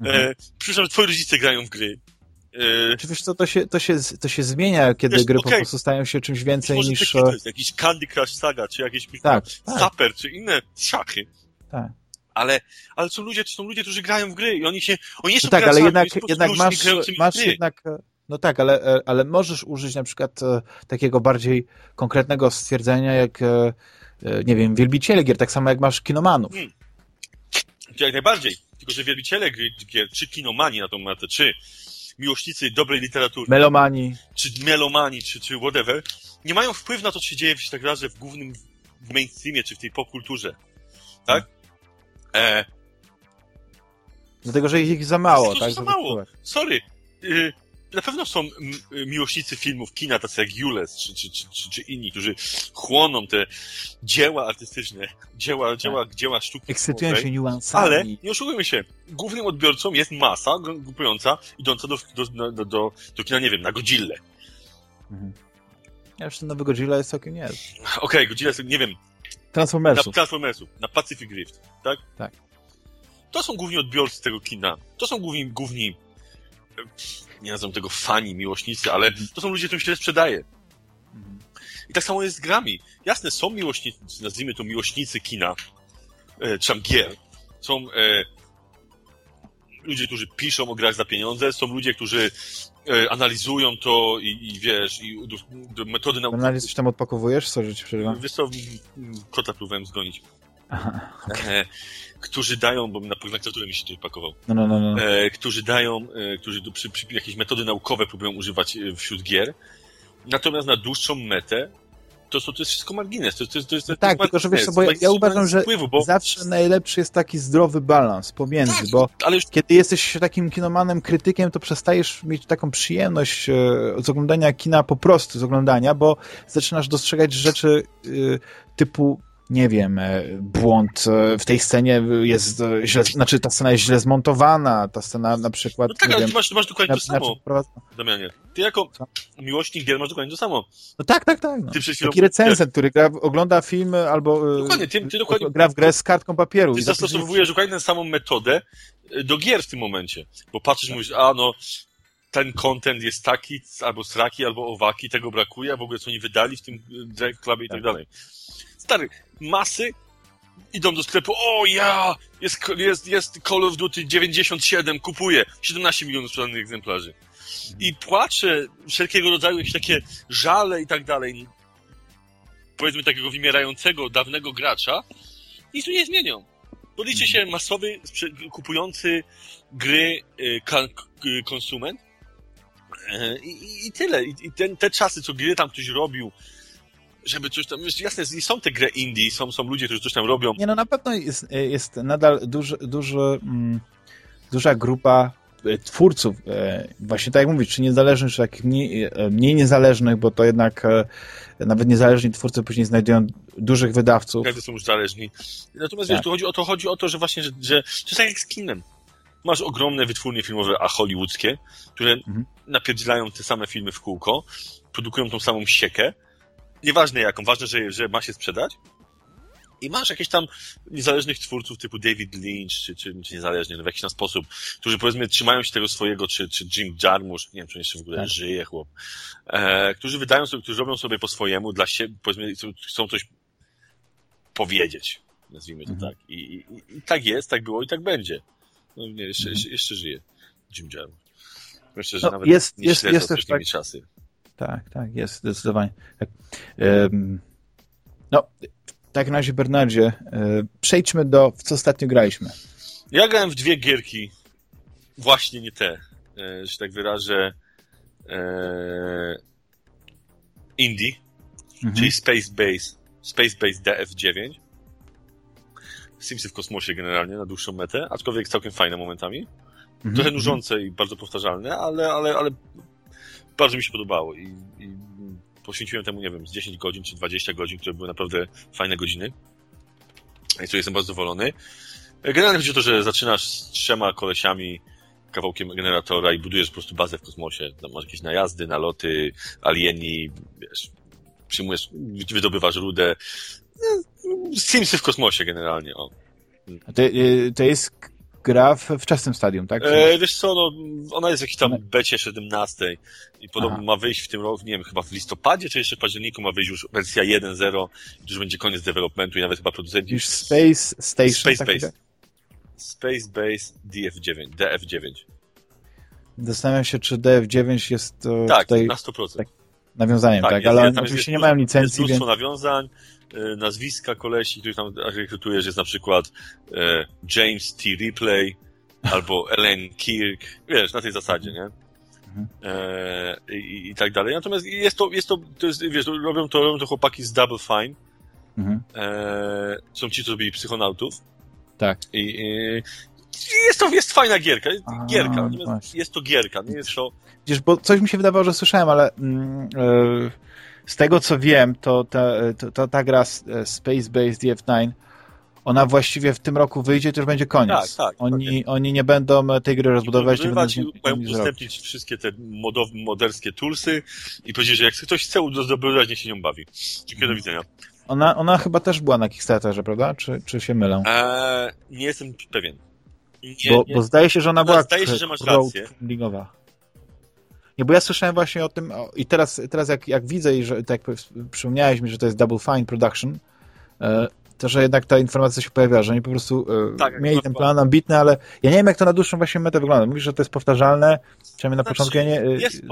Mhm. E, przypuszczam, że twoi rodzice grają w gry. E, Czy wiesz co, to się, to się, to się zmienia, kiedy wiesz, gry okay. po prostu stają się czymś więcej niż... Taki, to jest jakiś Candy Crush Saga, czy jakiś tak, tak. Czy inne szachy. Tak ale, ale są ludzie, są ludzie, którzy grają w gry i oni się, oni nie są no tak, ale jednak, jednak masz, masz jednak, no tak, ale, ale możesz użyć na przykład e, takiego bardziej konkretnego stwierdzenia, jak, e, e, nie wiem, wielbiciele gier, tak samo jak masz kinomanów. Hmm. Jak najbardziej, tylko że wielbiciele gier, czy kinomani na tą metę, czy miłośnicy dobrej literatury. Melomani. Czy melomani, czy, czy whatever, nie mają wpływu na to, co się dzieje w tak razie w głównym w mainstreamie, czy w tej popkulturze. Tak? E... Dlatego, że ich za mało, tak? za mało. Sorry. Y na pewno są miłośnicy filmów, kina, tacy jak Jules, czy, czy, czy, czy, inni, którzy chłoną te dzieła artystyczne, dzieła, tak. dzieła, dzieła sztuki. Ekscytują się niuansami. Ale, nie oszukujmy się, głównym odbiorcą jest masa grupująca, idąca do, do, do, do, do kina, nie wiem, na Godzillę. Mhm. Ja już ten nowy Godzilla jest całkiem nie. Okej, okay, Godzilla jest, nie wiem, Transformersów. Na Transformersów, na Pacific Rift, tak? Tak. To są główni odbiorcy tego kina. To są główni, główni nie nazywam tego fani, miłośnicy, ale to są ludzie, którym się sprzedaje. I tak samo jest z grami. Jasne, są miłośnicy, nazwijmy to miłośnicy kina, e, czy tam gier. Są e, ludzie, którzy piszą o grach za pieniądze, są ludzie, którzy e, analizują to i, i wiesz, i do, do metody naukowe. Analiz tam odpakowujesz? Co, że ci przerywam? Wiesz co, kota próbowałem zgonić. Aha, okay. e, którzy dają, bo na klawiaturę mi się tutaj pakował, no, no, no, no. E, którzy dają, e, którzy przy, przy, jakieś metody naukowe próbują używać e, wśród gier, natomiast na dłuższą metę to, to, to jest wszystko margines. To, to, to, to tak, tylko że wiesz bo ja, ja uważam, że wpływu, bo... zawsze najlepszy jest taki zdrowy balans pomiędzy, tak, bo ale już... kiedy jesteś takim kinomanem, krytykiem, to przestajesz mieć taką przyjemność e, z oglądania kina po prostu, z oglądania, bo zaczynasz dostrzegać rzeczy e, typu nie wiem, e, błąd e, w tej scenie jest e, źle, znaczy ta scena jest źle zmontowana, ta scena na przykład... No tak, ale wiem, ty masz, masz dokładnie to samo, Damianie. Ty jako Co? miłośnik gier masz dokładnie to samo. No tak, tak, tak. No. Ty chwilą... Taki recenzent, który gra, ogląda film albo dokładnie, ty, ty dokładnie... gra w grę z kartką papieru. Ty zastosowujesz dokładnie tę samą metodę do gier w tym momencie, bo patrzysz tak. mówisz, a no ten content jest taki, albo sraki, albo owaki, tego brakuje, a w ogóle co oni wydali w tym Drive Clubie i tak, tak dalej. Stary, masy idą do sklepu, o ja, jest, jest, jest Call of Duty 97, kupuję, 17 milionów sprzedanych egzemplarzy. I płacze wszelkiego rodzaju jakieś takie żale i tak dalej, powiedzmy takiego wymierającego, dawnego gracza, nic tu nie zmienią. Bo liczy się masowy, kupujący gry y, konsument y, i, i tyle. I, ten, te czasy, co gry tam ktoś robił, żeby coś tam, jasne, są te gry indie, są, są ludzie, którzy coś tam robią. Nie, no na pewno jest, jest nadal duży, duży, mm, duża grupa e, twórców, e, właśnie tak jak mówisz, czy niezależnych, czy takich mniej, e, mniej niezależnych, bo to jednak nawet niezależni twórcy później znajdują dużych wydawców. Każdy są już zależni. Natomiast tak. wiesz, tu chodzi o to, chodzi o to, że właśnie, że, że to tak jak z kinem. Masz ogromne wytwórnie filmowe, a hollywoodzkie, które mhm. napierdzielają te same filmy w kółko, produkują tą samą siekę, nieważne jaką, ważne, że, że ma się sprzedać. I masz jakieś tam niezależnych twórców typu David Lynch, czy, czy, czy niezależnie, no w jakiś tam sposób, którzy powiedzmy trzymają się tego swojego, czy, czy Jim Jarmusch, nie wiem, czy on jeszcze w ogóle tak. żyje, chłop, e, którzy wydają sobie, którzy robią sobie po swojemu, dla siebie, powiedzmy, chcą coś powiedzieć, nazwijmy to mhm. tak. I, i, I, tak jest, tak było i tak będzie. No nie, jeszcze, mhm. jeszcze, jeszcze żyje Jim Jarmusch. Myślę, że no, nawet jest, nie jest, jest też tak, czasy tak, tak, jest zdecydowanie. Tak. No, w takim razie, Bernardzie, e, przejdźmy do, w co ostatnio graliśmy. Ja grałem w dwie gierki, właśnie nie te, e, że tak wyrażę, e, indie, mhm. czyli Space Base, Space Base DF9. Simsy w kosmosie generalnie, na dłuższą metę, aczkolwiek całkiem fajne momentami. Mhm. Trochę nużące i bardzo powtarzalne, ale, ale, ale bardzo mi się podobało i, i poświęciłem temu, nie wiem, z 10 godzin czy 20 godzin, które były naprawdę fajne godziny. I co jestem bardzo zadowolony. Generalnie chodzi o to, że zaczynasz z trzema kolesiami, kawałkiem generatora i budujesz po prostu bazę w kosmosie. Tam masz jakieś najazdy, naloty, alieni, wiesz, przyjmujesz, wydobywasz rudę. Simsy w kosmosie generalnie, o. To, y, to jest gra w wczesnym stadium, tak? E, wiesz co, no, ona jest w jakiejś tam no. becie 17 i podobno Aha. ma wyjść w tym roku, nie wiem, chyba w listopadzie, czy jeszcze w październiku ma wyjść już wersja 1.0, już będzie koniec developmentu i nawet chyba producenci... Już Space Station. Space Base. Space Base DF9, DF9. Zastanawiam się, czy DF9 jest e, tak, tutaj... na 100%. Tak, nawiązaniem, tak, tak jest, ale oczywiście jest, nie mają licencji, jest mnóstwo więc... nawiązań, E, nazwiska kolesi, których tam rekrutujesz, jest na przykład e, James T. Ripley albo Ellen Kirk, wiesz, na tej zasadzie, nie? Mhm. E, i, i, tak dalej. Natomiast jest to, jest to, to jest, wiesz, robią to, robią to chłopaki z Double Fine. Mhm. E, są ci, co robili psychonautów. Tak. I, i jest to, jest fajna gierka. A, gierka. Jest to gierka, nie jest to... Widzisz, bo coś mi się wydawało, że słyszałem, ale mm, yy, z tego co wiem, to ta, to, to ta gra e, Space Base DF9 ona właściwie w tym roku wyjdzie, to już będzie koniec. Tak, tak. Oni, tak oni nie będą tej gry rozbudować. Nie będą mają udostępnić wszystkie te modow, moderskie toolsy i powiedzieć, że jak ktoś chce zdobywać, niech się nią bawi. Dziękuję, do widzenia. Ona, ona chyba też była na Kickstarterze, prawda? Czy, czy się mylę? Eee, nie jestem pewien. Nie, bo, nie. bo zdaje się, że ona była zdaje się, że masz rację. Nie, bo ja słyszałem właśnie o tym i teraz, teraz jak, jak widzę i że tak przypomniałeś mi, że to jest Double Fine Production, e, to, że jednak ta informacja się pojawiła, że oni po prostu e, tak, mieli ten plan ambitny, ale ja nie wiem, jak to na dłuższą właśnie metę wygląda. Mówisz, że to jest powtarzalne, przynajmniej na znaczy, początku ja nie... E, jest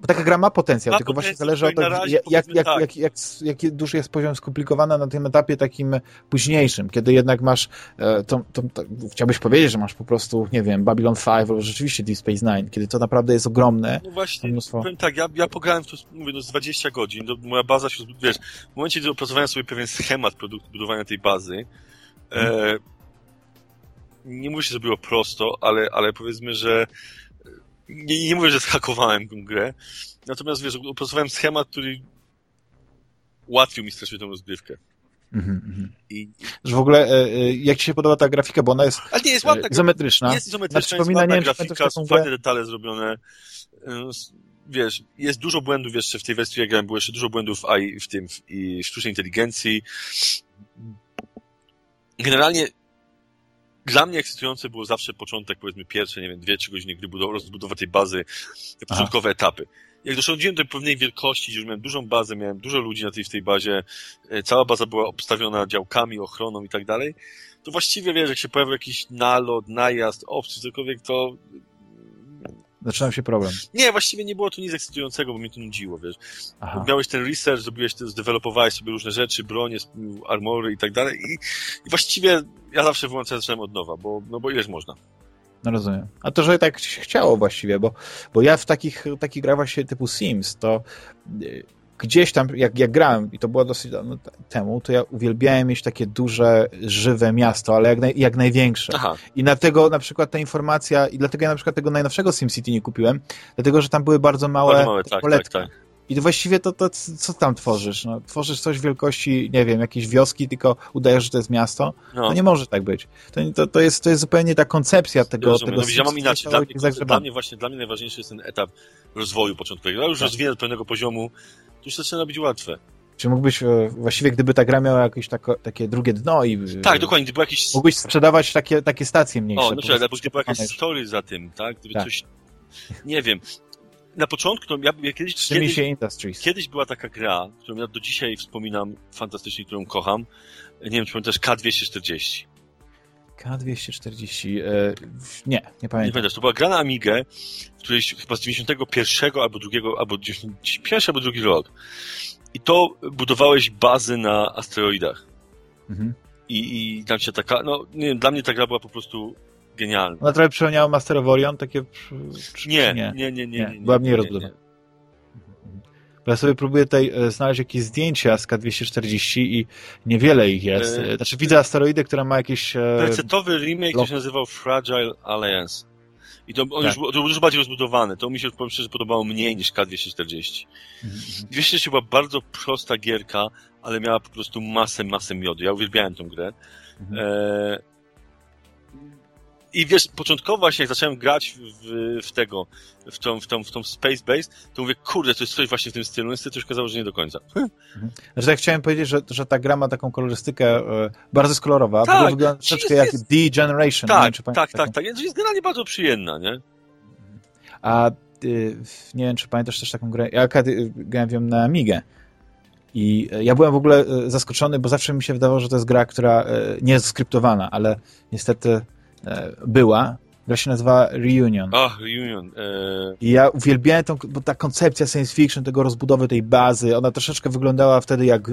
bo taka gra ma potencjał, ma tylko właśnie zależy od tego, jak, jak, tak. jak, jak, jak, duży jest poziom skomplikowana na tym etapie takim późniejszym, kiedy jednak masz, e, to, to, to, chciałbyś powiedzieć, że masz po prostu, nie wiem, Babylon 5 albo rzeczywiście Deep Space Nine, kiedy to naprawdę jest ogromne. No właśnie, mnóstwo... powiem tak, ja, ja pograłem w to, mówię, no z 20 godzin, moja baza się, wiesz, w momencie, gdy opracowałem sobie pewien schemat produktu, budowania tej bazy, hmm. e, nie mówię, że to było prosto, ale, ale powiedzmy, że nie, nie mówię, że zhakowałem tę grę, natomiast wiesz, opracowałem schemat, który ułatwił mi strasznie tę rozgrywkę. Mm -hmm. I, że w ogóle, e, e, jak ci się podoba ta grafika, bo ona jest, Ale nie, jest ładna, e, izometryczna. Jest izometryczna, znaczy, jest ładna nie, grafika, są fajne detale zrobione. Wiesz, jest dużo błędów jeszcze w tej wersji, jak grałem, było jeszcze dużo błędów w tym, w, i sztucznej inteligencji. Generalnie dla mnie ekscytujące było zawsze początek, powiedzmy pierwsze, nie wiem, dwie, trzy godziny, gdy budowa, rozbudowa tej bazy, te początkowe Aha. etapy. Jak doszedłem do pewnej wielkości, że miałem dużą bazę, miałem dużo ludzi na tej, w tej bazie, e, cała baza była obstawiona działkami, ochroną i tak dalej, to właściwie, wiesz, jak się pojawił jakiś nalot, najazd, obcy, cokolwiek, to Zaczynał się problem. Nie, właściwie nie było tu nic ekscytującego, bo mnie to nudziło, wiesz. Aha. Miałeś ten research, zrobiłeś, zdewelopowałeś sobie różne rzeczy, bronie, armory i tak dalej i, i właściwie ja zawsze wyłączę zaczynam od nowa, bo, no bo ileż można. No rozumiem. A to, że tak się chciało właściwie, bo, bo ja w takich, takich grach właśnie typu Sims, to y, gdzieś tam, jak, jak grałem, i to było dosyć dawno temu, to ja uwielbiałem mieć takie duże, żywe miasto, ale jak, naj, jak największe. Aha. I dlatego na przykład ta informacja, i dlatego ja na przykład tego najnowszego SimCity nie kupiłem, dlatego, że tam były bardzo małe, bardzo małe tak, tak, tak. I właściwie to, to co tam tworzysz? No, tworzysz coś wielkości, nie wiem, jakiejś wioski, tylko udajesz, że to jest miasto? No, no nie może tak być. To, to, to, jest, to jest zupełnie ta koncepcja tego. Ja tego no, ja mam inaczej. Dla mnie, dla mnie, właśnie, dla mnie najważniejszy jest ten etap rozwoju początkowego. Ja już tak. rozwijam do pewnego poziomu, to już zaczyna być łatwe. Czy mógłbyś, e, właściwie gdyby ta gra miała jakieś tako, takie drugie dno i... E, tak, dokładnie, gdyby jakiś... Mógłbyś sprzedawać takie, takie stacje mniejsze. O, no czy, ale gdyby była jakaś story za tym, tak? Gdyby tak. coś... Nie wiem. Na początku, to ja, ja kiedyś... Kiedyś, Industries. kiedyś była taka gra, którą ja do dzisiaj wspominam fantastycznie, którą kocham. Nie wiem, czy pamiętasz K240. K240. E, nie, nie pamiętam. Nie pamiętasz. To była gra na Amigę, w której chyba z 91 albo drugiego, albo pierwszy albo drugi rok. I to budowałeś bazy na asteroidach. Mhm. I, I tam się taka, no nie wiem, dla mnie ta gra była po prostu genialna. Ona trochę przypomniała Master of Orion, takie... Nie, nie, nie, nie, nie, nie. Była mniej rozbudowana. Bo ja sobie próbuję tutaj e, znaleźć jakieś zdjęcia z K240 i niewiele ich jest. E... Znaczy widzę asteroidy, które ma jakieś... E... Resetowy remake, który się nazywał Fragile Alliance. I to, on tak. już, to był dużo bardziej rozbudowany. To mi się powiem szczerze podobało mniej niż K240. Mhm. 240 była bardzo prosta gierka, ale miała po prostu masę, masę miodu. Ja uwielbiałem tę grę. Mhm. E, i wiesz, początkowo właśnie jak zacząłem grać w, w tego, w tą, w, tą, w tą Space Base, to mówię, kurde, to jest coś właśnie w tym stylu, niestety już okazało, że nie do końca. Mhm. Znaczy tak chciałem powiedzieć, że, że ta gra ma taką kolorystykę e, bardzo jest kolorowa, tak, wygląda troszeczkę jak D-Generation. Tak, tak, tak, tak, tak, jest generalnie bardzo przyjemna, nie? A y, nie wiem, czy pamiętasz też taką grę, ja grałem ją na Amigę, i e, ja byłem w ogóle e, zaskoczony, bo zawsze mi się wydawało, że to jest gra, która nie jest skryptowana, ale niestety była. Gra się nazywa Reunion. Ach, Reunion. E... I ja uwielbiałem tą, bo ta koncepcja science fiction, tego rozbudowy tej bazy, ona troszeczkę wyglądała wtedy jak e,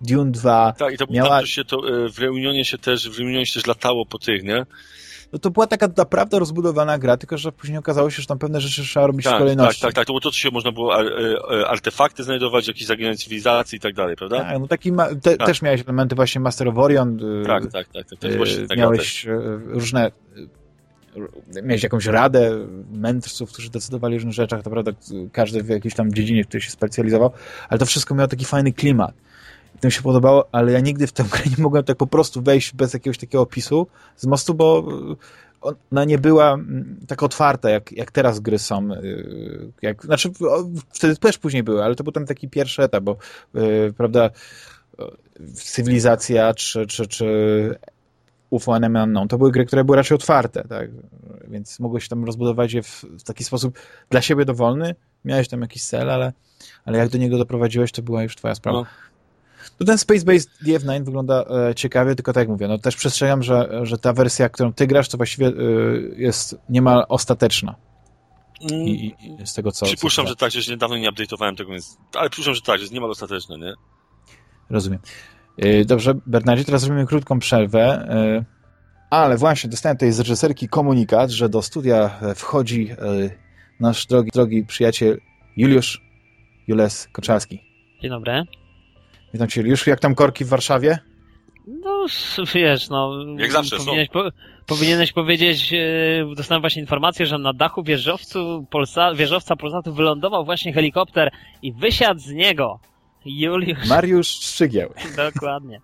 Dune 2. Tak, i to, miała... tam, się to e, w Reunionie się też, w Reunionie się też latało po tych, nie? No to była taka naprawdę rozbudowana gra, tylko że później okazało się, że tam pewne rzeczy trzeba robić tak, w kolejności. Tak, tak, tak. To było to, co się można było artefakty znajdować, jakieś zaginane cywilizacji i tak dalej, prawda? Tak, no taki te, tak. też miałeś elementy właśnie Master of Orion. Tak, tak, tak. tak. Jest właśnie miałeś różne mieć jakąś radę mędrców, którzy decydowali o różnych rzeczach, to prawda, każdy w jakiejś tam dziedzinie, w której się specjalizował, ale to wszystko miało taki fajny klimat. I to mi się podobało, ale ja nigdy w tę grę nie mogłem tak po prostu wejść bez jakiegoś takiego opisu z mostu, bo ona nie była mm, tak otwarta, jak, jak teraz gry są. Y, jak, znaczy, wtedy też później były, ale to był ten taki pierwszy etap, bo yy, prawda, cywilizacja czy, czy, czy UFO Unknown, to były gry, które były raczej otwarte, tak? więc mogłeś tam rozbudować je w, w, taki sposób dla siebie dowolny, miałeś tam jakiś cel, ale, ale jak do niego doprowadziłeś, to była już twoja sprawa. No. No ten Space Base DF9 wygląda e, ciekawie, tylko tak jak mówię, no też przestrzegam, że, że ta wersja, którą ty grasz, to właściwie e, jest niemal ostateczna. I, i z tego co... Przypuszczam, co że tak, że niedawno nie update'owałem tego, więc... Ale przypuszczam, że tak, że jest niemal ostateczne, nie? Rozumiem. E, dobrze, Bernardzie, teraz zrobimy krótką przerwę. E, ale właśnie, dostałem tutaj z reżyserki komunikat, że do studia wchodzi nasz drogi, drogi przyjaciel Juliusz Jules Koczalski. Dzień dobry. Witam cię, Juliusz. Jak tam korki w Warszawie? No, wiesz, no... Jak zawsze powinieneś, po, powinieneś powiedzieć, e, dostałem właśnie informację, że na dachu wieżowcu Polsa, wieżowca Polsatu wylądował właśnie helikopter i wysiadł z niego Juliusz... Mariusz Szczygieł. Dokładnie.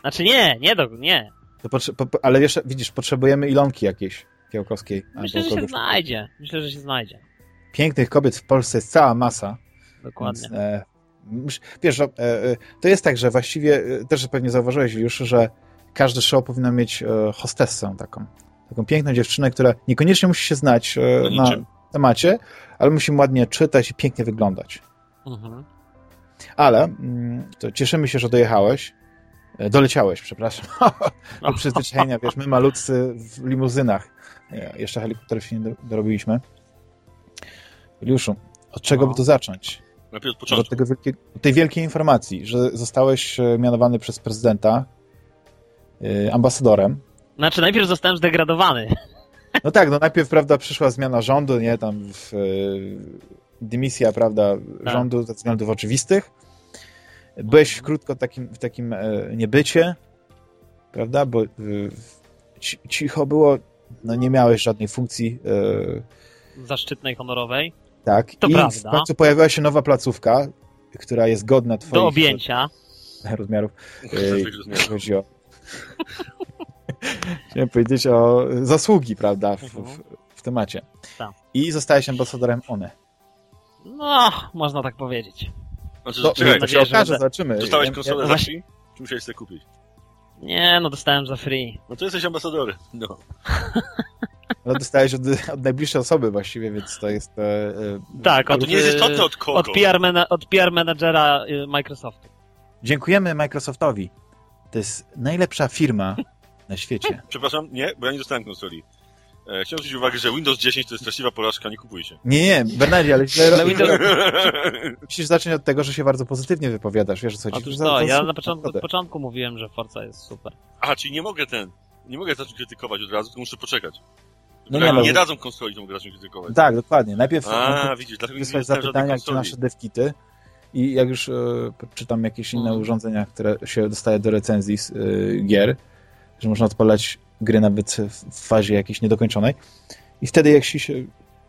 Znaczy nie, nie, do, nie. Po, po, ale wiesz, widzisz, potrzebujemy ilonki jakiejś Kiełkowskiej. Myślę, że się znajdzie. Myślę, że się znajdzie. Pięknych kobiet w Polsce jest cała masa. Dokładnie. Więc, e, wiesz, e, e, to jest tak, że właściwie, e, też pewnie zauważyłeś już, że każdy show powinno mieć hostessę taką. Taką piękną dziewczynę, która niekoniecznie musi się znać e, na temacie, ale musi ładnie czytać i pięknie wyglądać. Mhm. Ale mm, to cieszymy się, że dojechałeś. Doleciałeś, przepraszam. Do przyzwyczajenia, wiesz, my malutcy w limuzynach. Jeszcze helikopterów się nie dorobiliśmy. Juliuszu, od czego no. by to zacząć? Najpierw od początku. Od, tego tej wielkiej informacji, że zostałeś e, mianowany przez prezydenta yy, ambasadorem. Znaczy, najpierw zostałem zdegradowany. No tak, no najpierw, prawda, przyszła zmiana rządu, nie, tam w, yy, dymisja, prawda, tak. rządu ze względów oczywistych. Byłeś krótko takim, w takim e, niebycie, prawda, bo cicho było, no nie miałeś żadnej funkcji. Zaszczytnej, honorowej. Tak, to i prawda. w końcu pojawiła się nowa placówka, która jest godna twoich... Do objęcia. Rozmiarów. Jeśli chodzi o... Chciałem powiedzieć o zasługi, prawda, w, w, w temacie. Tak. I zostałeś ambasadorem ONE. No, można tak powiedzieć. Znaczy, to, czekaj, to się okaże, zobaczymy. Dostałeś konsolę ja, za free? Czy musiałeś sobie kupić? Nie, no dostałem za free. No to jesteś ambasadorem, no. Ale dostałeś od, od, najbliższej osoby właściwie, więc to jest... E, e tak, od, to nie jest istotne od kogo. Od PR, mena, od PR menadżera y, Microsoftu. Dziękujemy Microsoftowi. To jest najlepsza firma na świecie. Przepraszam, nie, bo ja nie dostałem konsoli. E, chciałem zwrócić uwagę, że Windows 10 to jest straszliwa porażka, nie kupujcie. Nie, nie, Bernardzie, ale źle Windows... Musisz zacząć od tego, że się bardzo pozytywnie wypowiadasz, wiesz co chodzi. Otóż to, ja na początku, od początku mówiłem, że Forza jest super. A, czyli nie mogę ten, nie mogę zacząć krytykować od razu, tylko muszę poczekać. No nie, no, nie dadzą konsoli, mogę zacząć krytykować. Tak, dokładnie. Najpierw A, widzisz, wysłać zapytania, gdzie nasze devkity i jak już e, czytam jakieś inne mm. urządzenia, które się dostaje do recenzji z, e, gier, że można odpalać gry nawet w fazie jakiejś niedokończonej. I wtedy, jak się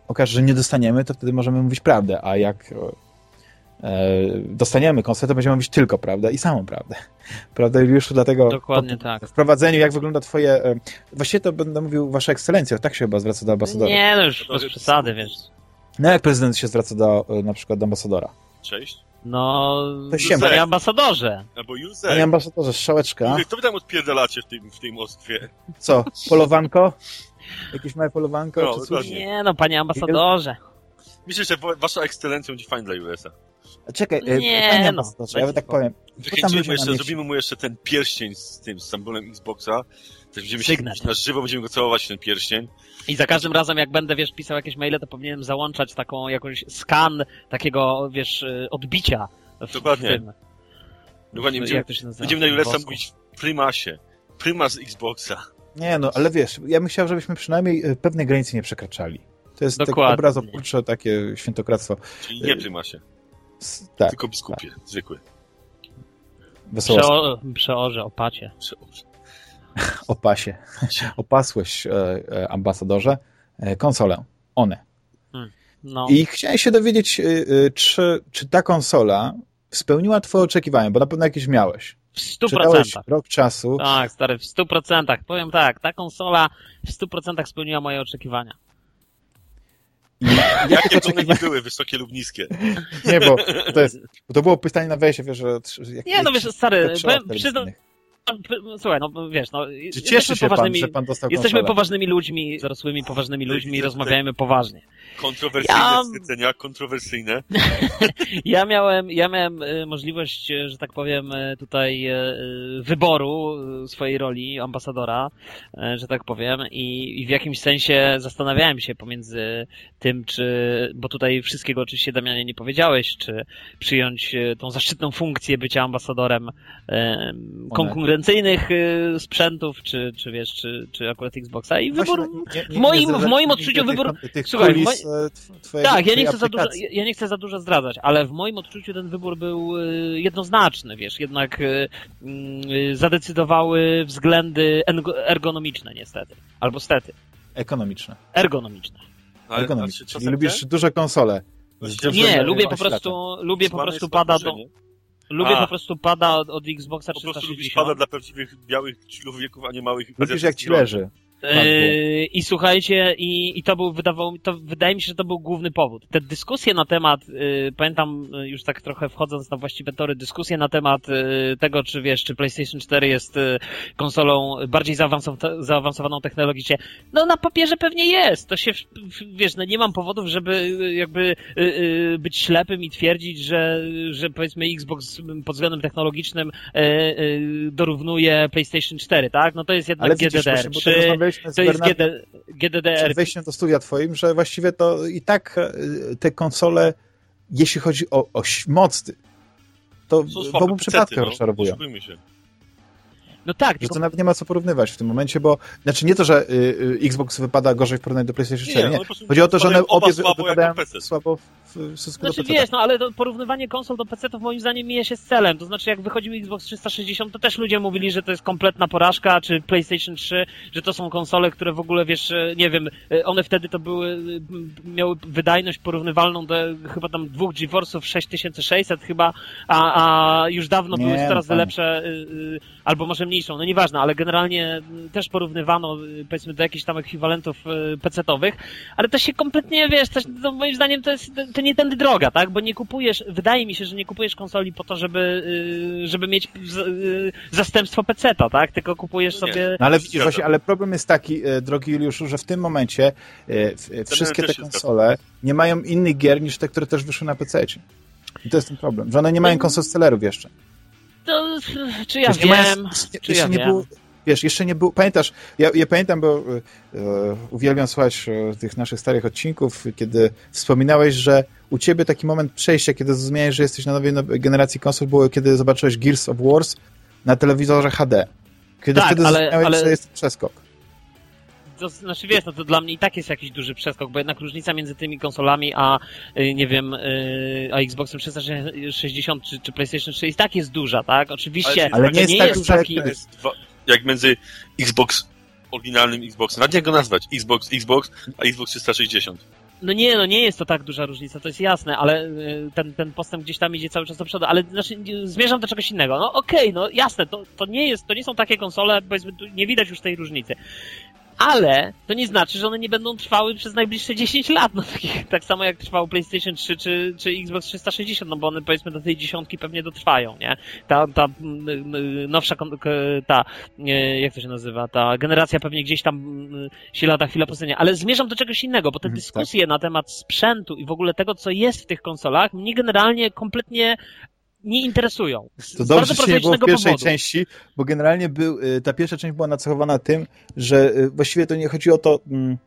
okaże, że nie dostaniemy, to wtedy możemy mówić prawdę, a jak e, dostaniemy konsolę, to będziemy mówić tylko prawdę i samą prawdę. Prawda, już dlatego Dokładnie tak. w prowadzeniu, jak wygląda twoje... E, właściwie to będę mówił Wasza Ekscelencja, tak się chyba zwraca do ambasadora. Nie, no już bez przesady, wiesz. No jak prezydent się zwraca do, e, na przykład do ambasadora? Cześć. No, to panie ambasadorze. Albo user. Panie ambasadorze, strzałeczka. Kto wy tam odpierdalacie w, tym, w tej Moskwie? Co, polowanko? Jakieś małe polowanko? No, czy coś? Nie no, panie ambasadorze. Myślę, że wasza ekscelencją będzie fajnie dla USA. Czekaj, e, nie, no, ambasadorze, ja tak powiem. Jeszcze, zrobimy mu jeszcze ten pierścień z tym, z symbolem Xboxa. Też będziemy się na żywo, będziemy go całować ten pierścień. I za każdym razem, jak będę, wiesz, pisał jakieś maile, to powinienem załączać taką jakąś skan takiego, wiesz, y, odbicia. W, Dokładnie. W tym. Dokładnie. Będziemy, będziemy na Julesa mówić w Primasie. Primas Xboxa. Nie, no, ale wiesz, ja bym chciał, żebyśmy przynajmniej y, pewnej granicy nie przekraczali. To jest takie obrazopólcze, takie świętokradztwo. Czyli nie Primasie. Tak. Tylko biskupie, tak. zwykły. Przeo przeorze, opacie. Przeorze. Opasie. Opasłeś, e, e, ambasadorze, e, konsolę. One. Hmm. No. I chciałem się dowiedzieć, czy, czy ta konsola spełniła twoje oczekiwania, bo na pewno jakieś miałeś. W stu procentach. rok czasu. Tak, stary, w stu procentach. Powiem tak, ta konsola w stu procentach spełniła moje oczekiwania. I jakie to nie były, wysokie lub niskie? Nie, bo to, jest, bo to było pytanie na wejście, wiesz, że... nie, no wiesz, stary, powiem, przyznam, słuchaj, no wiesz, no, Czy cieszy się pan, że pan dostał Jesteśmy poważnymi ludźmi, zarosłymi poważnymi ludźmi i rozmawiajmy poważnie. Kontrowersyjne ja... stwierdzenia, kontrowersyjne. ja miałem, ja miałem e, możliwość, e, że tak powiem, e, tutaj wyboru swojej roli ambasadora, że tak powiem, i, i w jakimś sensie zastanawiałem się pomiędzy tym, czy, bo tutaj wszystkiego oczywiście Damianie nie powiedziałeś, czy przyjąć tą zaszczytną funkcję bycia ambasadorem konkurencyjnych sprzętów, czy, czy wiesz, czy, czy akurat Xboxa i wybór, nie, nie, w moim, w moim odczuciu wybór, tych słuchaj, kulis, twojego, tak, ja nie, chcę za dużo, ja nie chcę za dużo zdradzać, ale w moim odczuciu ten wybór był y, jednoznaczny, wiesz, jednak y, y, zadecydowały względy ergonomiczne niestety, albo stety. Ekonomiczne. Ergonomiczne. Ale, Ergonomiczne, czyli lubisz duże konsole. Nie, lubię po prostu, lubię po prostu pada do... Lubię A. po prostu pada od, od Xboxa 360. Po prostu lubisz pada dla prawdziwych białych człowieków, a nie małych Lubisz jak ci leży. Yy, I słuchajcie, i, i to był, wydawało mi, to wydaje mi się, że to był główny powód. Te dyskusje na temat, yy, pamiętam yy, już tak trochę wchodząc na właściwe tory, dyskusje na temat yy, tego, czy wiesz, czy PlayStation 4 jest konsolą bardziej zaawansowaną, zaawansowaną technologicznie. No na papierze pewnie jest. To się, wiesz, no nie mam powodów, żeby jakby być ślepym i twierdzić, że, że powiedzmy Xbox pod względem technologicznym dorównuje PlayStation 4, tak? No to jest jednak GDDR. Rozmawialiśmy z to jest GD, GDDR. przed wejściem do studia twoim, że właściwie to i tak e, te konsole, jeśli chodzi o, o moc, to w obu przypadkach no, rozczarowują. Się. No tak. Że tylko... to nawet nie ma co porównywać w tym momencie, bo znaczy nie to, że y, y, Xbox wypada gorzej w porównaniu do PlayStation 4, nie. nie. Chodzi o to, że one obie słabo wypadają słabo w stosunku znaczy, do PC. wiesz, no ale to porównywanie konsol do PC to moim zdaniem mija się z celem. To znaczy jak wychodził Xbox 360, to też ludzie mówili, że to jest kompletna porażka, czy PlayStation 3, że to są konsole, które w ogóle, wiesz, e, nie wiem, e, one wtedy to były, miały wydajność porównywalną do chyba tam dwóch GeForce'ów 6600 chyba, a, a już dawno nie, były coraz no lepsze, y, albo może mniejszą, no nieważne, ale generalnie też porównywano, y, powiedzmy, do jakichś tam ekwiwalentów y, PC-owych, ale to się kompletnie, wiesz, to, to moim zdaniem to jest, to nie tędy droga, tak? Bo nie kupujesz, wydaje mi się, że nie kupujesz konsoli po to, żeby, y, żeby mieć zastępstwo PC-ta, tak? Tylko kupujesz sobie... No ale widzisz, właśnie, ale problem jest taki, drogi Juliuszu, że w tym momencie wszystkie te konsole nie mają innych gier niż te, które też wyszły na PC. I to jest ten problem, że one nie mają konsol cellerów jeszcze. To, czy ja wiesz, wiem, czy ja nie wiem. Było, wiesz, jeszcze nie było, pamiętasz, ja, ja pamiętam, bo e, uwielbiam słuchać e, tych naszych starych odcinków, kiedy wspominałeś, że u ciebie taki moment przejścia, kiedy zrozumiałeś, że jesteś na nowej, nowej generacji konsol, było kiedy zobaczyłeś Gears of Wars na telewizorze HD. Kiedy tak, wtedy ale, zrozumiałeś, ale... że jest przeskok to znaczy wiesz, no to dla mnie i tak jest jakiś duży przeskok, bo jednak różnica między tymi konsolami, a y, nie wiem, y, a Xboxem 360 czy, czy PlayStation 3 i tak jest duża, tak? Oczywiście, ale, ale nie jest, nie tak jest duża taki... jak, jak między Xbox oryginalnym Xboxem, nawet jak go nazwać, Xbox, Xbox, a Xbox 360. No nie, no nie jest to tak duża różnica, to jest jasne, ale y, ten, ten postęp gdzieś tam idzie cały czas do przodu, ale znaczy, zmierzam do czegoś innego. No okej, okay, no jasne, to, to nie jest, to nie są takie konsole, powiedzmy, nie widać już tej różnicy ale to nie znaczy, że one nie będą trwały przez najbliższe 10 lat, no tak, tak samo jak trwało PlayStation 3 czy, czy Xbox 360, no bo one powiedzmy do tej dziesiątki pewnie dotrwają, nie? Ta, ta nowsza, ta, jak to się nazywa, ta generacja pewnie gdzieś tam się lada chwila postanie, ale zmierzam do czegoś innego, bo te mhm, dyskusje tak. na temat sprzętu i w ogóle tego, co jest w tych konsolach, mnie generalnie kompletnie nie interesują. To dobrze, że nie było w pierwszej powodu. części, bo generalnie był, y, ta pierwsza część była nacechowana tym, że y, właściwie to nie chodzi o to, mm,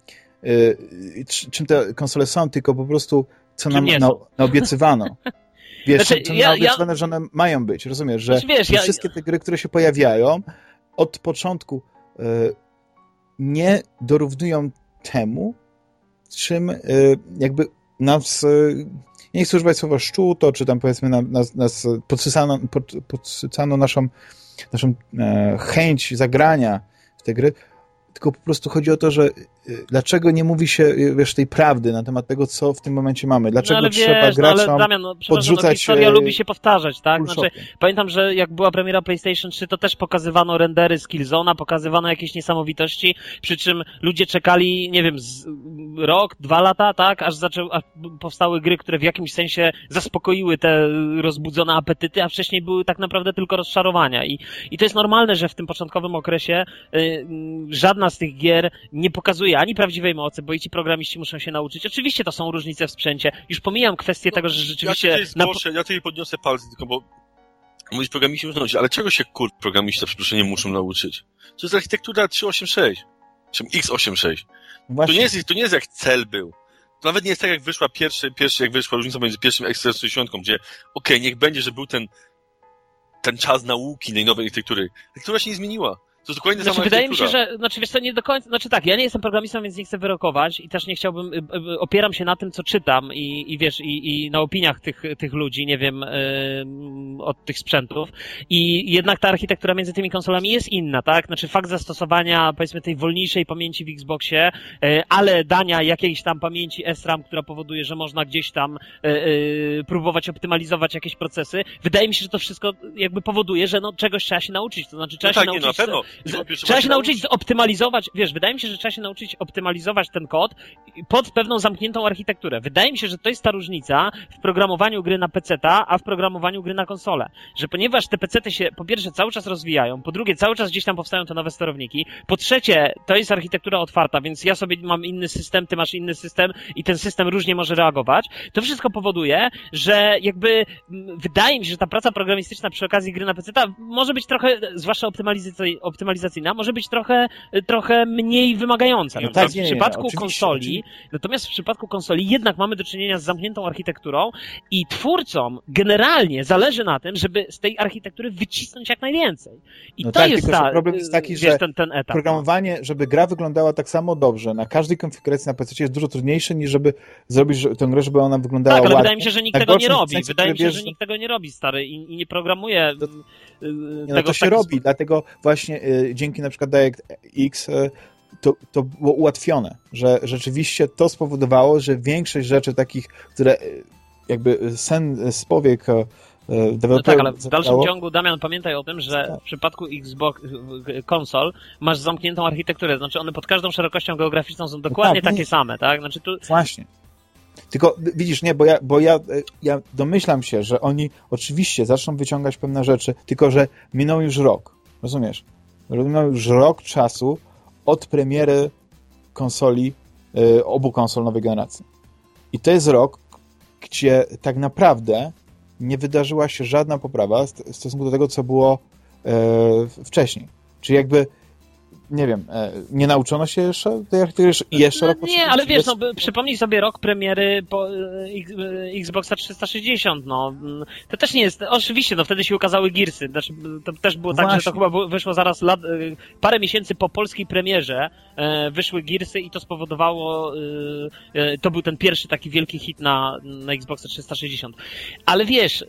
y, czym te konsole są, tylko po prostu co nam na, naobiecywano. Wiesz, znaczy, co ja, naobiecywano, ja... że one mają być, rozumiesz? Że, znaczy, wiesz, ja... wszystkie te gry, które się pojawiają, od początku nie dorównują temu, czym jakby nas nie chcę używać słowa szczuto, czy tam powiedzmy nas, nas podsycano, pod, podsycano naszą, naszą e, chęć zagrania w te gry, tylko po prostu chodzi o to, że dlaczego nie mówi się, wiesz, tej prawdy na temat tego, co w tym momencie mamy? Dlaczego no, trzeba wiesz, graczom no, ale Damian, no, podrzucać... No, historia lubi się powtarzać, tak? Znaczy, pamiętam, że jak była premiera PlayStation 3, to też pokazywano rendery z Killzone'a, pokazywano jakieś niesamowitości, przy czym ludzie czekali, nie wiem, z, rok, dwa lata, tak? Aż, zaczęły, aż powstały gry, które w jakimś sensie zaspokoiły te rozbudzone apetyty, a wcześniej były tak naprawdę tylko rozczarowania. I, i to jest normalne, że w tym początkowym okresie y, żadna z tych gier nie pokazuje ani prawdziwej mocy, bo i ci programiści muszą się nauczyć. Oczywiście to są różnice w sprzęcie. Już pomijam kwestię no, tego, że rzeczywiście... Ja tutaj, na... ja tutaj podniosę palce, tylko bo mówić programiści muszą nauczyć, ale czego się kur programiści za przeproszenie muszą nauczyć? To jest architektura 386, czy x86. To nie, jest, to nie jest jak cel był. To nawet nie jest tak, jak wyszła pierwszy, pierwszy jak wyszła różnica między pierwszym a 60, gdzie okej, okay, niech będzie, że był ten ten czas nauki tej nowej architektury. Architektura się nie zmieniła. To jest dokładnie znaczy, wydaje mi się, że, znaczy wiesz co, nie do końca, znaczy tak, ja nie jestem programistą, więc nie chcę wyrokować i też nie chciałbym, y, y, opieram się na tym, co czytam i, i wiesz, i, i na opiniach tych, tych ludzi, nie wiem, yy, od tych sprzętów. I jednak ta architektura między tymi konsolami jest inna, tak? Znaczy fakt zastosowania, powiedzmy, tej wolniejszej pamięci w Xboxie, yy, ale dania jakiejś tam pamięci SRAM, która powoduje, że można gdzieś tam yy, próbować optymalizować jakieś procesy, wydaje mi się, że to wszystko jakby powoduje, że no czegoś trzeba się nauczyć, to znaczy trzeba no się tak, nauczyć... Nie, na pewno trzeba się nauczyć optymalizować, wiesz, wydaje mi się, że trzeba się nauczyć optymalizować ten kod pod pewną zamkniętą architekturę. Wydaje mi się, że to jest ta różnica w programowaniu gry na PC-ta, a w programowaniu gry na konsolę. Że ponieważ te PC-ty się po pierwsze cały czas rozwijają, po drugie cały czas gdzieś tam powstają te nowe sterowniki, po trzecie to jest architektura otwarta, więc ja sobie mam inny system, ty masz inny system i ten system różnie może reagować, to wszystko powoduje, że jakby wydaje mi się, że ta praca programistyczna przy okazji gry na PC-ta może być trochę, zwłaszcza optymalizacyjna, może być trochę, trochę mniej wymagająca. No tak, w nie, przypadku nie, konsoli, oczywiście. natomiast w przypadku konsoli jednak mamy do czynienia z zamkniętą architekturą i twórcom generalnie zależy na tym, żeby z tej architektury wycisnąć jak najwięcej. I no to tak, jest ta, problem jest taki, że ten, ten etap. No. programowanie, żeby gra wyglądała tak samo dobrze na każdej konfiguracji na PC jest dużo trudniejsze niż żeby zrobić tę grę, żeby ona wyglądała tak, ale ładnie. wydaje mi się, że nikt tak tego nie robi. Sensie, wydaje mi się, wiesz, że nikt tego nie robi, stary, i, i nie programuje to, y, nie, no to się robi, dlatego właśnie y, dzięki na przykład DirectX y, to, to było ułatwione, że rzeczywiście to spowodowało, że większość rzeczy takich, które jakby sen z powiek no tak, ale w dalszym ciągu, Damian, pamiętaj o tym, że w przypadku Xbox konsol masz zamkniętą architekturę, znaczy one pod każdą szerokością geograficzną są dokładnie no tak, takie nie... same, tak? Znaczy tu... Właśnie. Tylko widzisz, nie, bo ja, bo ja, ja domyślam się, że oni oczywiście zaczną wyciągać pewne rzeczy, tylko że minął już rok. Rozumiesz? Minął już rok czasu od premiery konsoli, yy, obu konsol nowej generacji. I to jest rok, gdzie tak naprawdę nie wydarzyła się żadna poprawa w stosunku do tego, co było yy, wcześniej. Czyli jakby nie wiem, e, nie nauczono się jeszcze tej architektury jeszcze no, Nie, ale wiesz, no, przypomnij sobie rok premiery po, e, Xboxa 360, no. To też nie jest, oczywiście, no wtedy się ukazały Gearsy, znaczy, to też było tak, Właśnie. że to chyba wyszło zaraz lat, e, parę miesięcy po polskiej premierze wyszły Gearsy i to spowodowało, to był ten pierwszy taki wielki hit na, na Xboxa 360. Ale wiesz,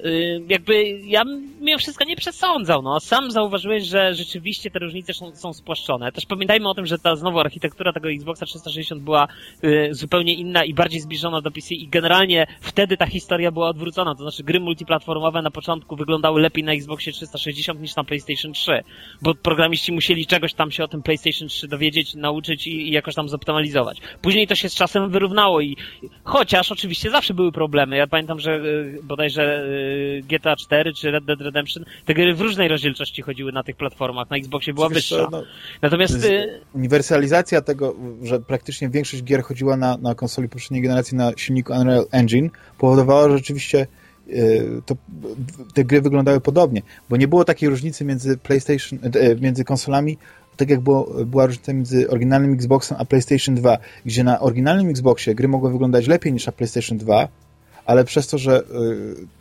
jakby ja mimo wszystko nie przesądzał, no. Sam zauważyłeś, że rzeczywiście te różnice są, są spłaszczone. Też pamiętajmy o tym, że ta znowu architektura tego Xboxa 360 była y, zupełnie inna i bardziej zbliżona do PC i generalnie wtedy ta historia była odwrócona. To znaczy gry multiplatformowe na początku wyglądały lepiej na Xboxie 360 niż na PlayStation 3, bo programiści musieli czegoś tam się o tym PlayStation 3 dowiedzieć, nauczyć i, i jakoś tam zoptymalizować. Później to się z czasem wyrównało i chociaż oczywiście zawsze były problemy. Ja pamiętam, że y, bodajże y, GTA 4 czy Red Dead Redemption te gry w różnej rozdzielczości chodziły na tych platformach. Na Xboxie była wyższa. No, Natomiast. Y, uniwersalizacja tego, że praktycznie większość gier chodziła na, na konsoli poprzedniej generacji na silniku Unreal Engine, powodowała, że rzeczywiście y, to, te gry wyglądały podobnie, bo nie było takiej różnicy między PlayStation, y, między konsolami, tak jak było, była różnica między oryginalnym Xboxem a PlayStation 2, gdzie na oryginalnym Xboxie gry mogły wyglądać lepiej niż na PlayStation 2, ale przez to, że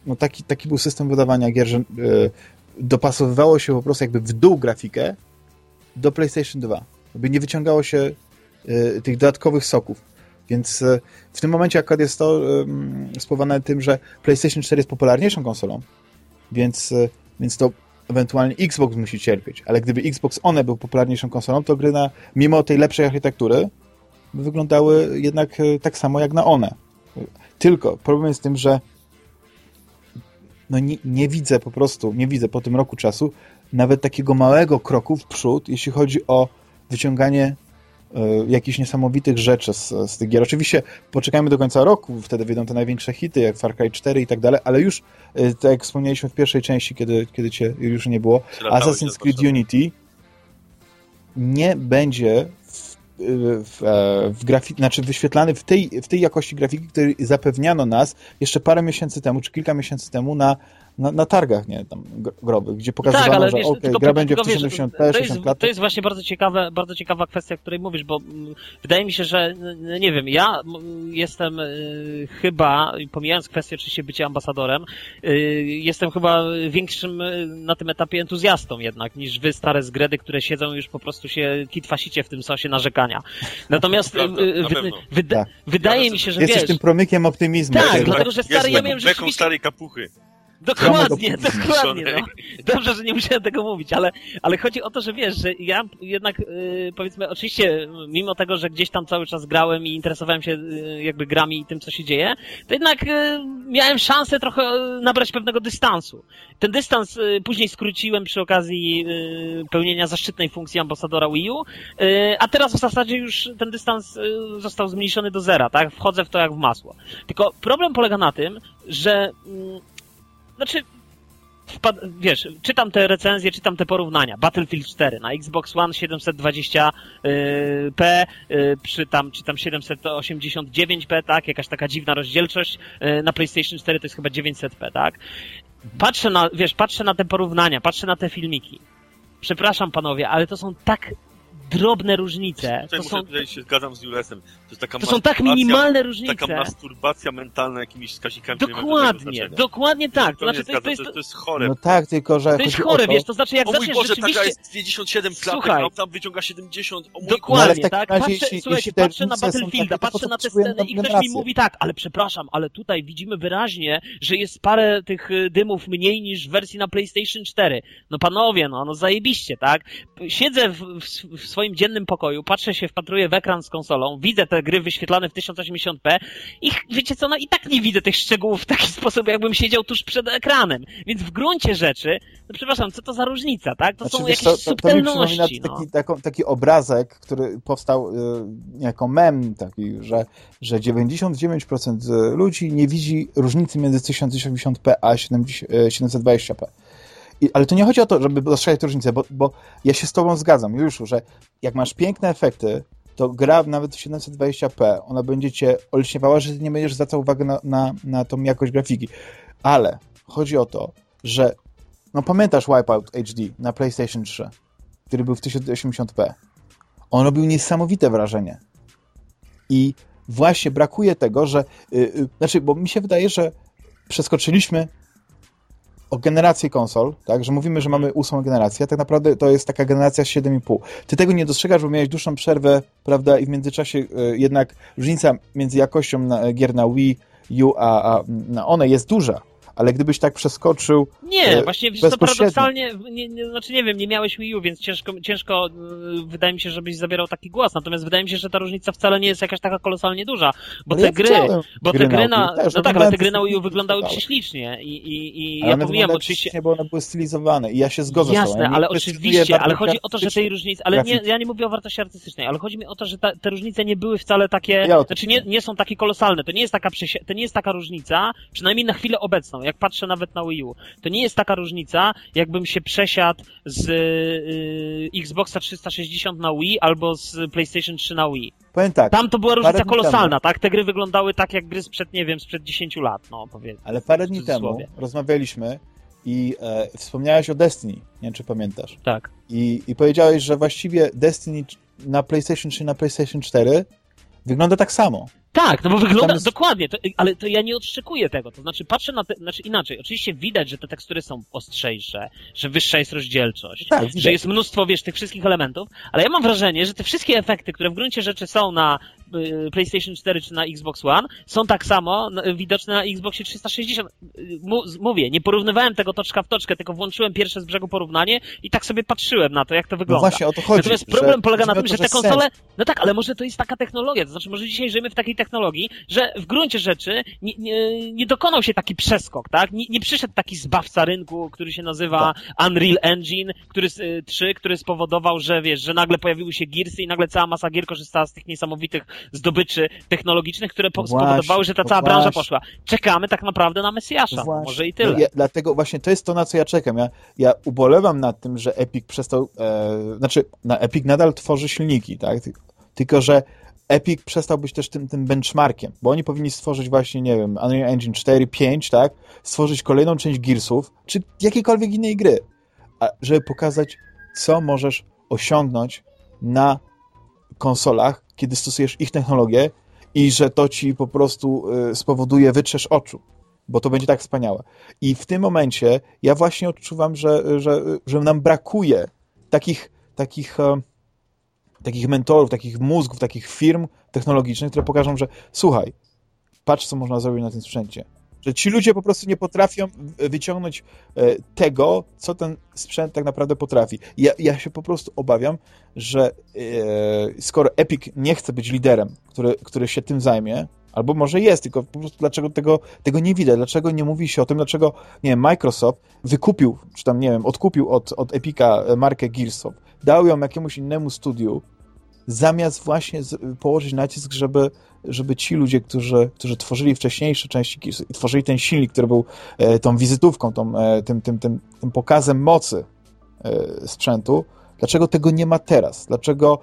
no taki, taki był system wydawania gier, że dopasowywało się po prostu jakby w dół grafikę, do PlayStation 2. By nie wyciągało się y, tych dodatkowych soków. Więc y, w tym momencie akurat jest to y, spowodowane tym, że PlayStation 4 jest popularniejszą konsolą, więc, więc to ewentualnie Xbox musi cierpieć. Ale gdyby Xbox One był popularniejszą konsolą, to gry na, mimo tej lepszej architektury, wyglądały jednak e, tak samo jak na one. Tylko problem jest w tym, że no nie, nie widzę po prostu, nie widzę po tym roku czasu nawet takiego małego kroku w przód, jeśli chodzi o wyciąganie y, jakichś niesamowitych rzeczy z, z tych gier. Oczywiście poczekajmy do końca roku, wtedy wyjdą te największe hity, jak Far Cry 4 i tak dalej, ale już, y, tak jak wspomnieliśmy w pierwszej części, kiedy, kiedy cię już nie było, Assassin's Creed Unity nie będzie w, w, e, w grafik, znaczy wyświetlany w tej, w tej jakości grafiki, której zapewniano nas jeszcze parę miesięcy temu, czy kilka miesięcy temu na na, na targach, nie, tam growych, gdzie pokazywano, tak, ale że wiesz, okay, gra będzie w 1080p, to, jest, to jest właśnie bardzo ciekawe, bardzo ciekawa kwestia, o której mówisz, bo mm, wydaje mi się, że, nie wiem, ja jestem y, chyba, pomijając kwestię oczywiście bycia ambasadorem, y, jestem chyba większym y, na tym etapie entuzjastą jednak, niż wy stare zgredy, które siedzą już po prostu się kitwasicie w tym sosie narzekania. Natomiast wyda tak. wydaje mi się, że Jesteś wiesz... tym promykiem optymizmu. Tak, dlatego, że stary, ja miałem rzeczywiście... starej kapuchy. Dokładnie, dokładnie. No. Dobrze, że nie musiałem tego mówić, ale, ale chodzi o to, że wiesz, że ja jednak yy, powiedzmy, oczywiście mimo tego, że gdzieś tam cały czas grałem i interesowałem się yy, jakby grami i tym, co się dzieje, to jednak yy, miałem szansę trochę nabrać pewnego dystansu. Ten dystans y, później skróciłem przy okazji y, pełnienia zaszczytnej funkcji ambasadora Wii U, y, a teraz w zasadzie już ten dystans został zmniejszony do zera, tak? Wchodzę w to jak w masło. Tylko problem polega na tym, że mm, znaczy, wpad... wiesz, czytam te recenzje, czytam te porównania. Battlefield 4 na Xbox One 720p, yy, przy tam, czy tam 789p, tak? Jakaś taka dziwna rozdzielczość. Yy, na PlayStation 4 to jest chyba 900p, tak? Patrzę na, wiesz, patrzę na te porównania, patrzę na te filmiki. Przepraszam panowie, ale to są tak drobne różnice. Tutaj, to muszę, są... tutaj się zgadzam z Julesem. To, jest taka to są tak minimalne różnice. Taka masturbacja mentalna jakimiś wskaźnikami. Dokładnie, dokładnie tak. To, znaczy, to, jest, to, jest, to jest chore. No tak, tylko że To jest chore, wiesz, to znaczy jak o zaczniesz Boże, rzeczywiście... ta jest 97 klatek, a tam wyciąga 70. O mój Dokładnie, no, tak. Patrzę, jeśli, słuchajcie, jeśli patrzę na Battlefielda, patrzę na te sceny i ktoś mi mówi tak, ale przepraszam, ale tutaj widzimy wyraźnie, że jest parę tych y, dymów mniej niż w wersji na PlayStation 4. No panowie, no, no zajebiście, tak? Siedzę w, w, w swoim dziennym pokoju, patrzę się, wpatruję w ekran z konsolą, widzę te gry wyświetlane w 1080p i wiecie co, no i tak nie widzę tych szczegółów w taki sposób, jakbym siedział tuż przed ekranem. Więc w gruncie rzeczy, no przepraszam, co to za różnica, tak? To znaczy, są jakieś to, to, subtelności. To mi no. taki, taki obrazek, który powstał y, jako mem taki, że, że 99% ludzi nie widzi różnicy między 1080p a 720p. I, ale to nie chodzi o to, żeby dostrzegać różnicę, bo, bo ja się z tobą zgadzam, już, że jak masz piękne efekty, to gra nawet w 720p, ona będzie cię olśniewała, że ty nie będziesz zwracał uwagi na, na, na tą jakość grafiki. Ale chodzi o to, że no pamiętasz Wipeout HD na PlayStation 3, który był w 1080p. On robił niesamowite wrażenie. I właśnie brakuje tego, że yy, yy, znaczy, bo mi się wydaje, że przeskoczyliśmy o generację konsol, tak, że mówimy, że mamy ósmą generację, tak naprawdę to jest taka generacja 7,5. Ty tego nie dostrzegasz, bo miałeś dłuższą przerwę, prawda, i w międzyczasie y, jednak różnica między jakością na, gier na Wii U, a, a na one jest duża ale gdybyś tak przeskoczył. Nie, e, właśnie to paradoksalnie, nie, nie, znaczy nie wiem, nie miałeś Wii U, więc ciężko, ciężko e, wydaje mi się, żebyś zabierał taki głos. Natomiast wydaje mi się, że ta różnica wcale nie jest jakaś taka kolosalnie duża. Bo ale te ja gry, bo te gry na. Też, no tak, ale te gry na Wii U wyglądały prześlicznie. I, i, i ale ja pomijam oczywiście. bo one były stylizowane i ja się zgodzę Jasne, z tobą. Ja ale oczywiście, ale chodzi o to, że tej różnicy. Ale nie, ja nie mówię o wartości artystycznej, ale chodzi mi o to, że ta, te różnice nie były wcale takie. Ja znaczy nie, nie są takie kolosalne. To nie jest taka, to nie jest taka różnica, przynajmniej na chwilę obecną. Jak patrzę nawet na Wii U. To nie jest taka różnica, jakbym się przesiadł z y, Xboxa 360 na Wii albo z PlayStation 3 na Wii. Powiem tak. Tam to była różnica kolosalna, tak? Te gry wyglądały tak jak gry sprzed, nie wiem, sprzed 10 lat, no powiedzmy. Ale parę dni temu rozmawialiśmy i e, wspomniałeś o Destiny, nie wiem czy pamiętasz. Tak. I, I powiedziałeś, że właściwie Destiny na PlayStation 3 na PlayStation 4 wygląda tak samo. Tak, no bo wygląda jest... dokładnie, to, ale to ja nie odszczekuję tego. To znaczy patrzę na te, znaczy inaczej. Oczywiście widać, że te tekstury są ostrzejsze, że wyższa jest rozdzielczość, tak, że jest mnóstwo, wiesz, tych wszystkich elementów, ale ja mam wrażenie, że te wszystkie efekty, które w gruncie rzeczy są na PlayStation 4 czy na Xbox One, są tak samo widoczne na Xboxie 360. Mówię, nie porównywałem tego toczka w toczkę, tylko włączyłem pierwsze z brzegu porównanie i tak sobie patrzyłem na to, jak to no wygląda. No właśnie o to chodzi. Natomiast problem polega na tym, że te konsole, no tak, ale może to jest taka technologia, to znaczy może dzisiaj żyjemy w takiej technologii, że w gruncie rzeczy nie, nie, nie dokonał się taki przeskok, tak? Nie, nie przyszedł taki zbawca rynku, który się nazywa tak. Unreal Engine, który, 3, który spowodował, że wiesz, że nagle pojawiły się Gearsy i nagle cała masa gier korzystała z tych niesamowitych zdobyczy technologicznych, które po, spowodowały, że ta cała branża właśnie. poszła. Czekamy tak naprawdę na Mesjasza, no może i tyle. No ja, dlatego właśnie to jest to, na co ja czekam. Ja, ja ubolewam nad tym, że Epic przestał, e, znaczy na Epic nadal tworzy silniki, tak? Tylko, że Epic przestał być też tym, tym benchmarkiem, bo oni powinni stworzyć właśnie, nie wiem, Unreal Engine 4, 5, tak? Stworzyć kolejną część Gearsów, czy jakiejkolwiek innej gry, żeby pokazać, co możesz osiągnąć na konsolach, kiedy stosujesz ich technologię i że to ci po prostu y, spowoduje wytrzesz oczu, bo to będzie tak wspaniałe. I w tym momencie ja właśnie odczuwam, że, że, że nam brakuje takich, takich e, takich mentorów, takich mózgów, takich firm technologicznych, które pokażą, że słuchaj, patrz, co można zrobić na tym sprzęcie. Że ci ludzie po prostu nie potrafią wyciągnąć e, tego, co ten sprzęt tak naprawdę potrafi. Ja, ja się po prostu obawiam, że e, skoro Epic nie chce być liderem, który, który się tym zajmie, albo może jest, tylko po prostu dlaczego tego, tego nie widać, dlaczego nie mówi się o tym, dlaczego, nie wiem, Microsoft wykupił, czy tam, nie wiem, odkupił od, od Epica markę Gearsoft, dał ją jakiemuś innemu studiu, zamiast właśnie położyć nacisk, żeby, żeby ci ludzie, którzy, którzy tworzyli wcześniejsze części tworzyli ten silnik, który był e, tą wizytówką, tą, e, tym, tym, tym, tym pokazem mocy e, sprzętu, dlaczego tego nie ma teraz? Dlaczego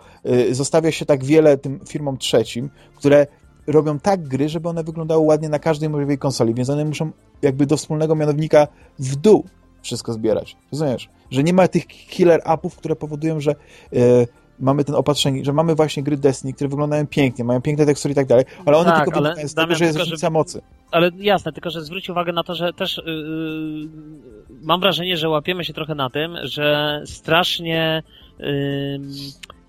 zostawia się tak wiele tym firmom trzecim, które robią tak gry, żeby one wyglądały ładnie na każdej możliwej konsoli, więc one muszą jakby do wspólnego mianownika w dół wszystko zbierać. Rozumiesz? Że nie ma tych killer upów, które powodują, że mamy ten opatrzenie, że mamy właśnie gry Destiny, które wyglądają pięknie, mają piękne tekstury i tak dalej, ale one tak, tylko ale wynikają z tego, że jest różnica mocy. Ale jasne, tylko że zwróć uwagę na to, że też yy, mam wrażenie, że łapiemy się trochę na tym, że strasznie yy,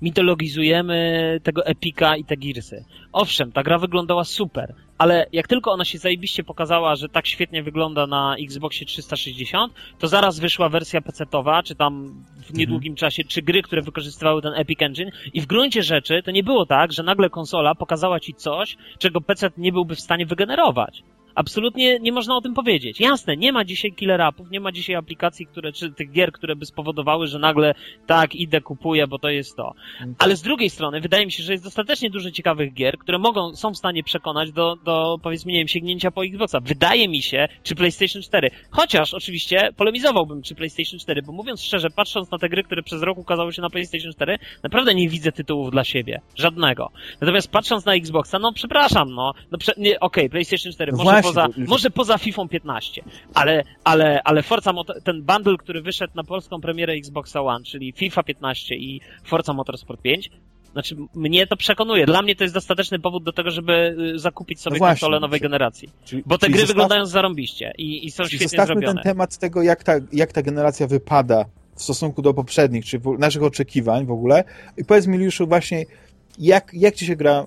mitologizujemy tego Epika i te Gearsy. Owszem, ta gra wyglądała super, ale jak tylko ona się zajebiście pokazała, że tak świetnie wygląda na Xboxie 360, to zaraz wyszła wersja PC-towa, czy tam w mhm. niedługim mhm. czasie, czy gry, które wykorzystywały ten Epic Engine i w gruncie rzeczy to nie było tak, że nagle konsola pokazała ci coś, czego PC nie byłby w stanie wygenerować. Absolutnie nie można o tym powiedzieć. Jasne, nie ma dzisiaj killer appów, nie ma dzisiaj aplikacji, które, czy tych gier, które by spowodowały, że nagle tak, idę, kupuję, bo to jest to. Ale z drugiej strony, wydaje mi się, że jest dostatecznie dużo ciekawych gier, które mogą, są w stanie przekonać do, do powiedzmy, nie wiem, sięgnięcia po Xboxa. Wydaje mi się, czy PlayStation 4. Chociaż, oczywiście, polemizowałbym, czy PlayStation 4, bo mówiąc szczerze, patrząc na te gry, które przez rok ukazały się na PlayStation 4, naprawdę nie widzę tytułów dla siebie. Żadnego. Natomiast patrząc na Xboxa, no przepraszam, no, no prze, nie, okej, okay, PlayStation 4, no może poza, może poza FIFA 15, ale, ale, ale Forza, ten bundle, który wyszedł na polską premierę Xboxa One, czyli FIFA 15 i Forza Motorsport 5, znaczy, mnie to przekonuje. Dla mnie to jest dostateczny powód do tego, żeby y, zakupić sobie no konsolę nowej generacji. Czyli, Bo te gry zostaw... wyglądają zarąbiście i, i są czyli świetnie zostawmy ten temat tego, jak ta, jak ta generacja wypada w stosunku do poprzednich, czy naszych oczekiwań w ogóle. I powiedz mi, Juliuszu, właśnie, jak, jak ci się gra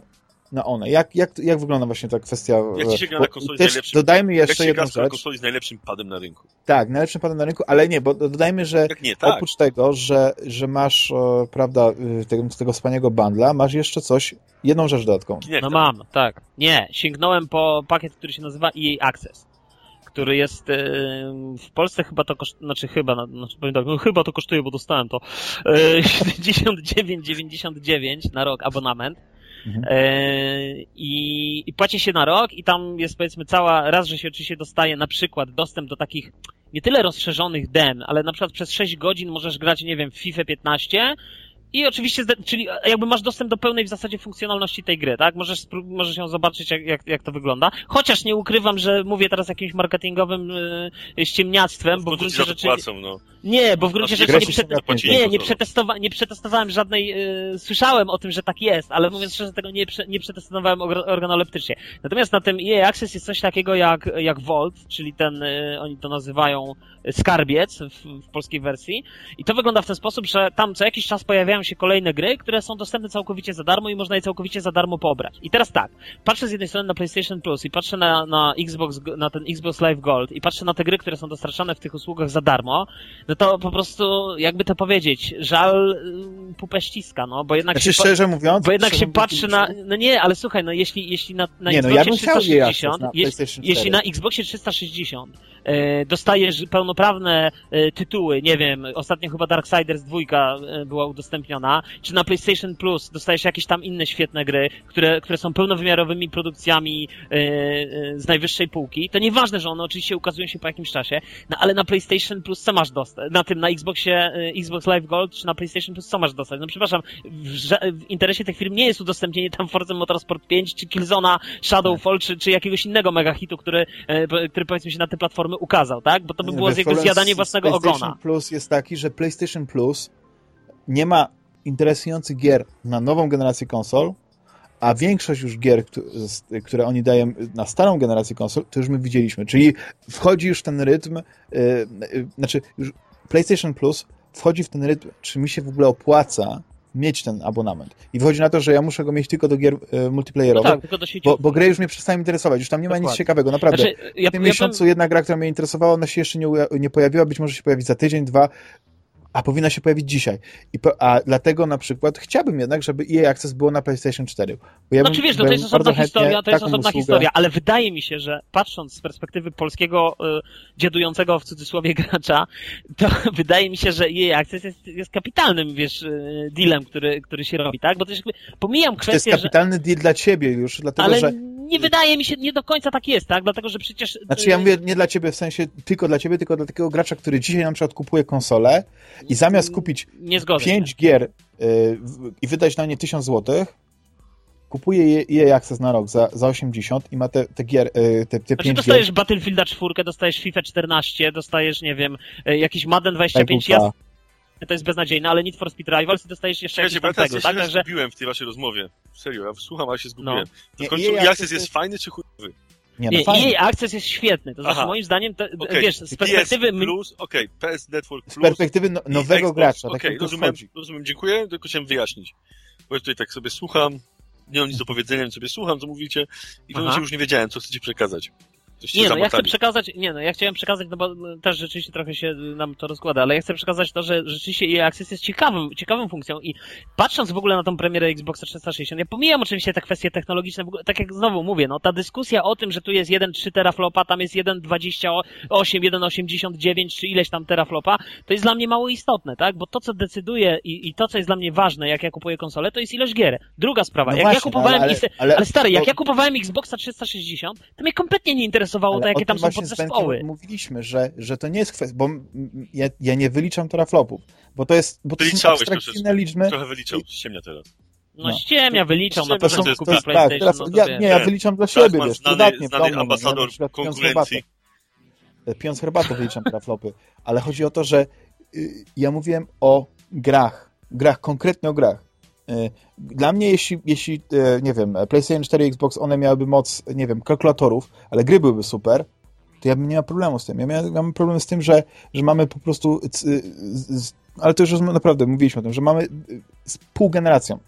na one. Jak, jak, jak wygląda właśnie ta kwestia? Jak ci się gra na konsoli też z najlepszym, dodajmy jeszcze jedną rzecz. na konsoli z najlepszym padem na rynku. Tak, najlepszym padem na rynku, ale nie, bo dodajmy, że nie, tak. oprócz tego, że, że masz, e, prawda, y, tego, tego wspaniałego bundla, masz jeszcze coś, jedną rzecz dodatkową. No mam, tak. Nie, sięgnąłem po pakiet, który się nazywa EA Access który jest e, w Polsce chyba to kosztuje, znaczy chyba, no, znaczy powiem tak, no chyba to kosztuje, bo dostałem to 79,99 e, na rok abonament Mhm. E, i, I płaci się na rok i tam jest powiedzmy cała, raz, że się oczywiście dostaje na przykład dostęp do takich nie tyle rozszerzonych dem, ale na przykład przez 6 godzin możesz grać, nie wiem, w FIFA 15, i oczywiście, czyli jakby masz dostęp do pełnej w zasadzie funkcjonalności tej gry, tak? Możesz, możesz ją zobaczyć, jak, jak, jak to wygląda. Chociaż nie ukrywam, że mówię teraz jakimś marketingowym yy, ściemniactwem, bo w gruncie rzeczy... Płacą, no. Nie, bo w gruncie rzeczy nie, prze... nie, nie, przetestowa... nie przetestowałem żadnej... Yy, słyszałem o tym, że tak jest, ale mówiąc szczerze, tego nie, prze... nie przetestowałem organoleptycznie. Natomiast na tym EA Access jest coś takiego jak, jak Vault, czyli ten, yy, oni to nazywają skarbiec w, w polskiej wersji. I to wygląda w ten sposób, że tam co jakiś czas pojawiają pojawiają się kolejne gry, które są dostępne całkowicie za darmo i można je całkowicie za darmo pobrać. I teraz tak, patrzę z jednej strony na PlayStation Plus i patrzę na, na Xbox, na ten Xbox Live Gold i patrzę na te gry, które są dostarczane w tych usługach za darmo, no to po prostu, jakby to powiedzieć, żal y, pupę ściska, no, bo jednak znaczy, się... szczerze mówiąc... Bo jednak się patrzy na... No nie, ale słuchaj, no jeśli, jeśli na, na nie, Xboxie no, ja 360, na jeśli, jeśli na Xboxie 360 e, dostajesz pełnoprawne e, tytuły, nie wiem, ostatnio chyba Darksiders 2 e, była udostępniona, czy na PlayStation Plus dostajesz jakieś tam inne świetne gry, które, które są pełnowymiarowymi produkcjami e, e, z najwyższej półki, to nieważne, że one oczywiście ukazują się po jakimś czasie, no ale na PlayStation Plus co masz dostać? Na tym, na Xboxie, e, Xbox Live Gold, czy na PlayStation Plus co masz dostać? No przepraszam, w, w interesie tych firm nie jest udostępnienie tam Forza Motorsport 5, czy Killzona, Shadowfall, czy, czy jakiegoś innego mega hitu, który, który powiedzmy się na te platformy ukazał, tak? Bo to by było jego zjadanie własnego PlayStation ogona. Plus jest taki, że PlayStation Plus nie ma interesujących gier na nową generację konsol, a większość już gier, które oni dają na starą generację konsol, to już my widzieliśmy. Czyli wchodzi już ten rytm, yy, yy, znaczy już PlayStation Plus wchodzi w ten rytm, czy mi się w ogóle opłaca mieć ten abonament. I wychodzi na to, że ja muszę go mieć tylko do gier e, multiplayerowych, no tak, do bo, bo gry już mnie przestają interesować, już tam nie ma Dokładnie. nic ciekawego, naprawdę. Znaczy, ja, w tym ja miesiącu jedna gra, która mnie interesowała, ona się jeszcze nie, nie pojawiła, być może się pojawi za tydzień, dwa, a powinna się pojawić dzisiaj. I po, a dlatego na przykład chciałbym jednak, żeby EA Access było na PlayStation 4. Bo ja znaczy wiesz, no to jest osobna historia, to jest osobna historia, ale wydaje mi się, że patrząc z perspektywy polskiego y, dziedującego w cudzysłowie gracza, to wydaje mi się, że EA Access jest, jest kapitalnym, wiesz, y, dealem, który, który się robi, tak? Bo to jest pomijam kwestię, To jest kapitalny że... deal dla ciebie już, dlatego ale że nie wydaje mi się, nie do końca tak jest, tak? Dlatego, że przecież... Znaczy ja mówię nie dla ciebie, w sensie tylko dla ciebie, tylko dla takiego gracza, który dzisiaj na przykład kupuje konsolę i zamiast kupić nie 5 gier yy, i wydać na nie 1000 złotych, kupuje je Access na rok za, za 80 i ma te, te gier, yy, te, te znaczy, 5 dostajesz gier. Battlefielda 4, dostajesz FIFA 14, dostajesz, nie wiem, jakiś Madden 25, ja, to jest beznadziejne, ale Need for Speed Rivals dostajesz jeszcze jakiś tam tego, ja tak? Ja się zgubiłem w tej waszej rozmowie. Serio, ja słucham, ale się zgubiłem. No. To końcu EA Access jest fajny czy chujowy? Nie, no nie EA Access jest świetny, to znaczy Aha. moim zdaniem, to, okay. wiesz, z perspektywy... PS Plus, okej, okay. PS Network Plus... Z perspektywy no, nowego Xbox, gracza, Okej, okay, rozumiem, rozumiem, dziękuję, tylko chciałem wyjaśnić. Bo ja tutaj tak sobie słucham, nie mam nic do powiedzenia, sobie słucham, co mówicie i w momencie już nie wiedziałem, co chcecie przekazać nie, no ja chcę przekazać, nie no, ja chciałem przekazać, no bo też rzeczywiście trochę się nam to rozkłada, ale ja chcę przekazać to, że rzeczywiście EA Access jest ciekawym, ciekawą funkcją i patrząc w ogóle na tą premierę Xboxa 360, ja pomijam oczywiście te kwestie technologiczne, tak jak znowu mówię, no ta dyskusja o tym, że tu jest 1,3 teraflopa, tam jest 1,28, 1,89 czy ileś tam teraflopa, to jest dla mnie mało istotne, tak? Bo to, co decyduje i, i to, co jest dla mnie ważne, jak ja kupuję konsolę, to jest ilość gier. Druga sprawa, no jak właśnie, ja kupowałem, ale, ale, ale, stary, jak ja kupowałem Xboxa 360, to mnie kompletnie nie interesowało interesowało to, jakie tam są podzespoły. Mówiliśmy, że, że to nie jest kwestia, bo ja, ja nie wyliczam teraflopów, bo to jest, bo to są abstrakcyjne liczby. Trochę wyliczał, ściemnia teraz. No, no. ściemnia, wyliczał, no to są, to jest, tak, teraz, no, ja, nie, ja wyliczam dla siebie, wiesz, znany, prywatnie, znany domu, ambasador no, konkurencji. Pijąc herbatę wyliczam teraflopy, ale chodzi o to, że y, ja mówiłem o grach, grach, konkretnie o grach. Y, dla mnie, jeśli, jeśli, y, nie wiem, PlayStation 4 Xbox, one miałyby moc, nie wiem, kalkulatorów, ale gry byłyby super, to ja bym nie miał problemu z tym. Ja miałem, problem z tym, że, że mamy po prostu, ale to już naprawdę mówiliśmy o tym, że mamy z pół generacją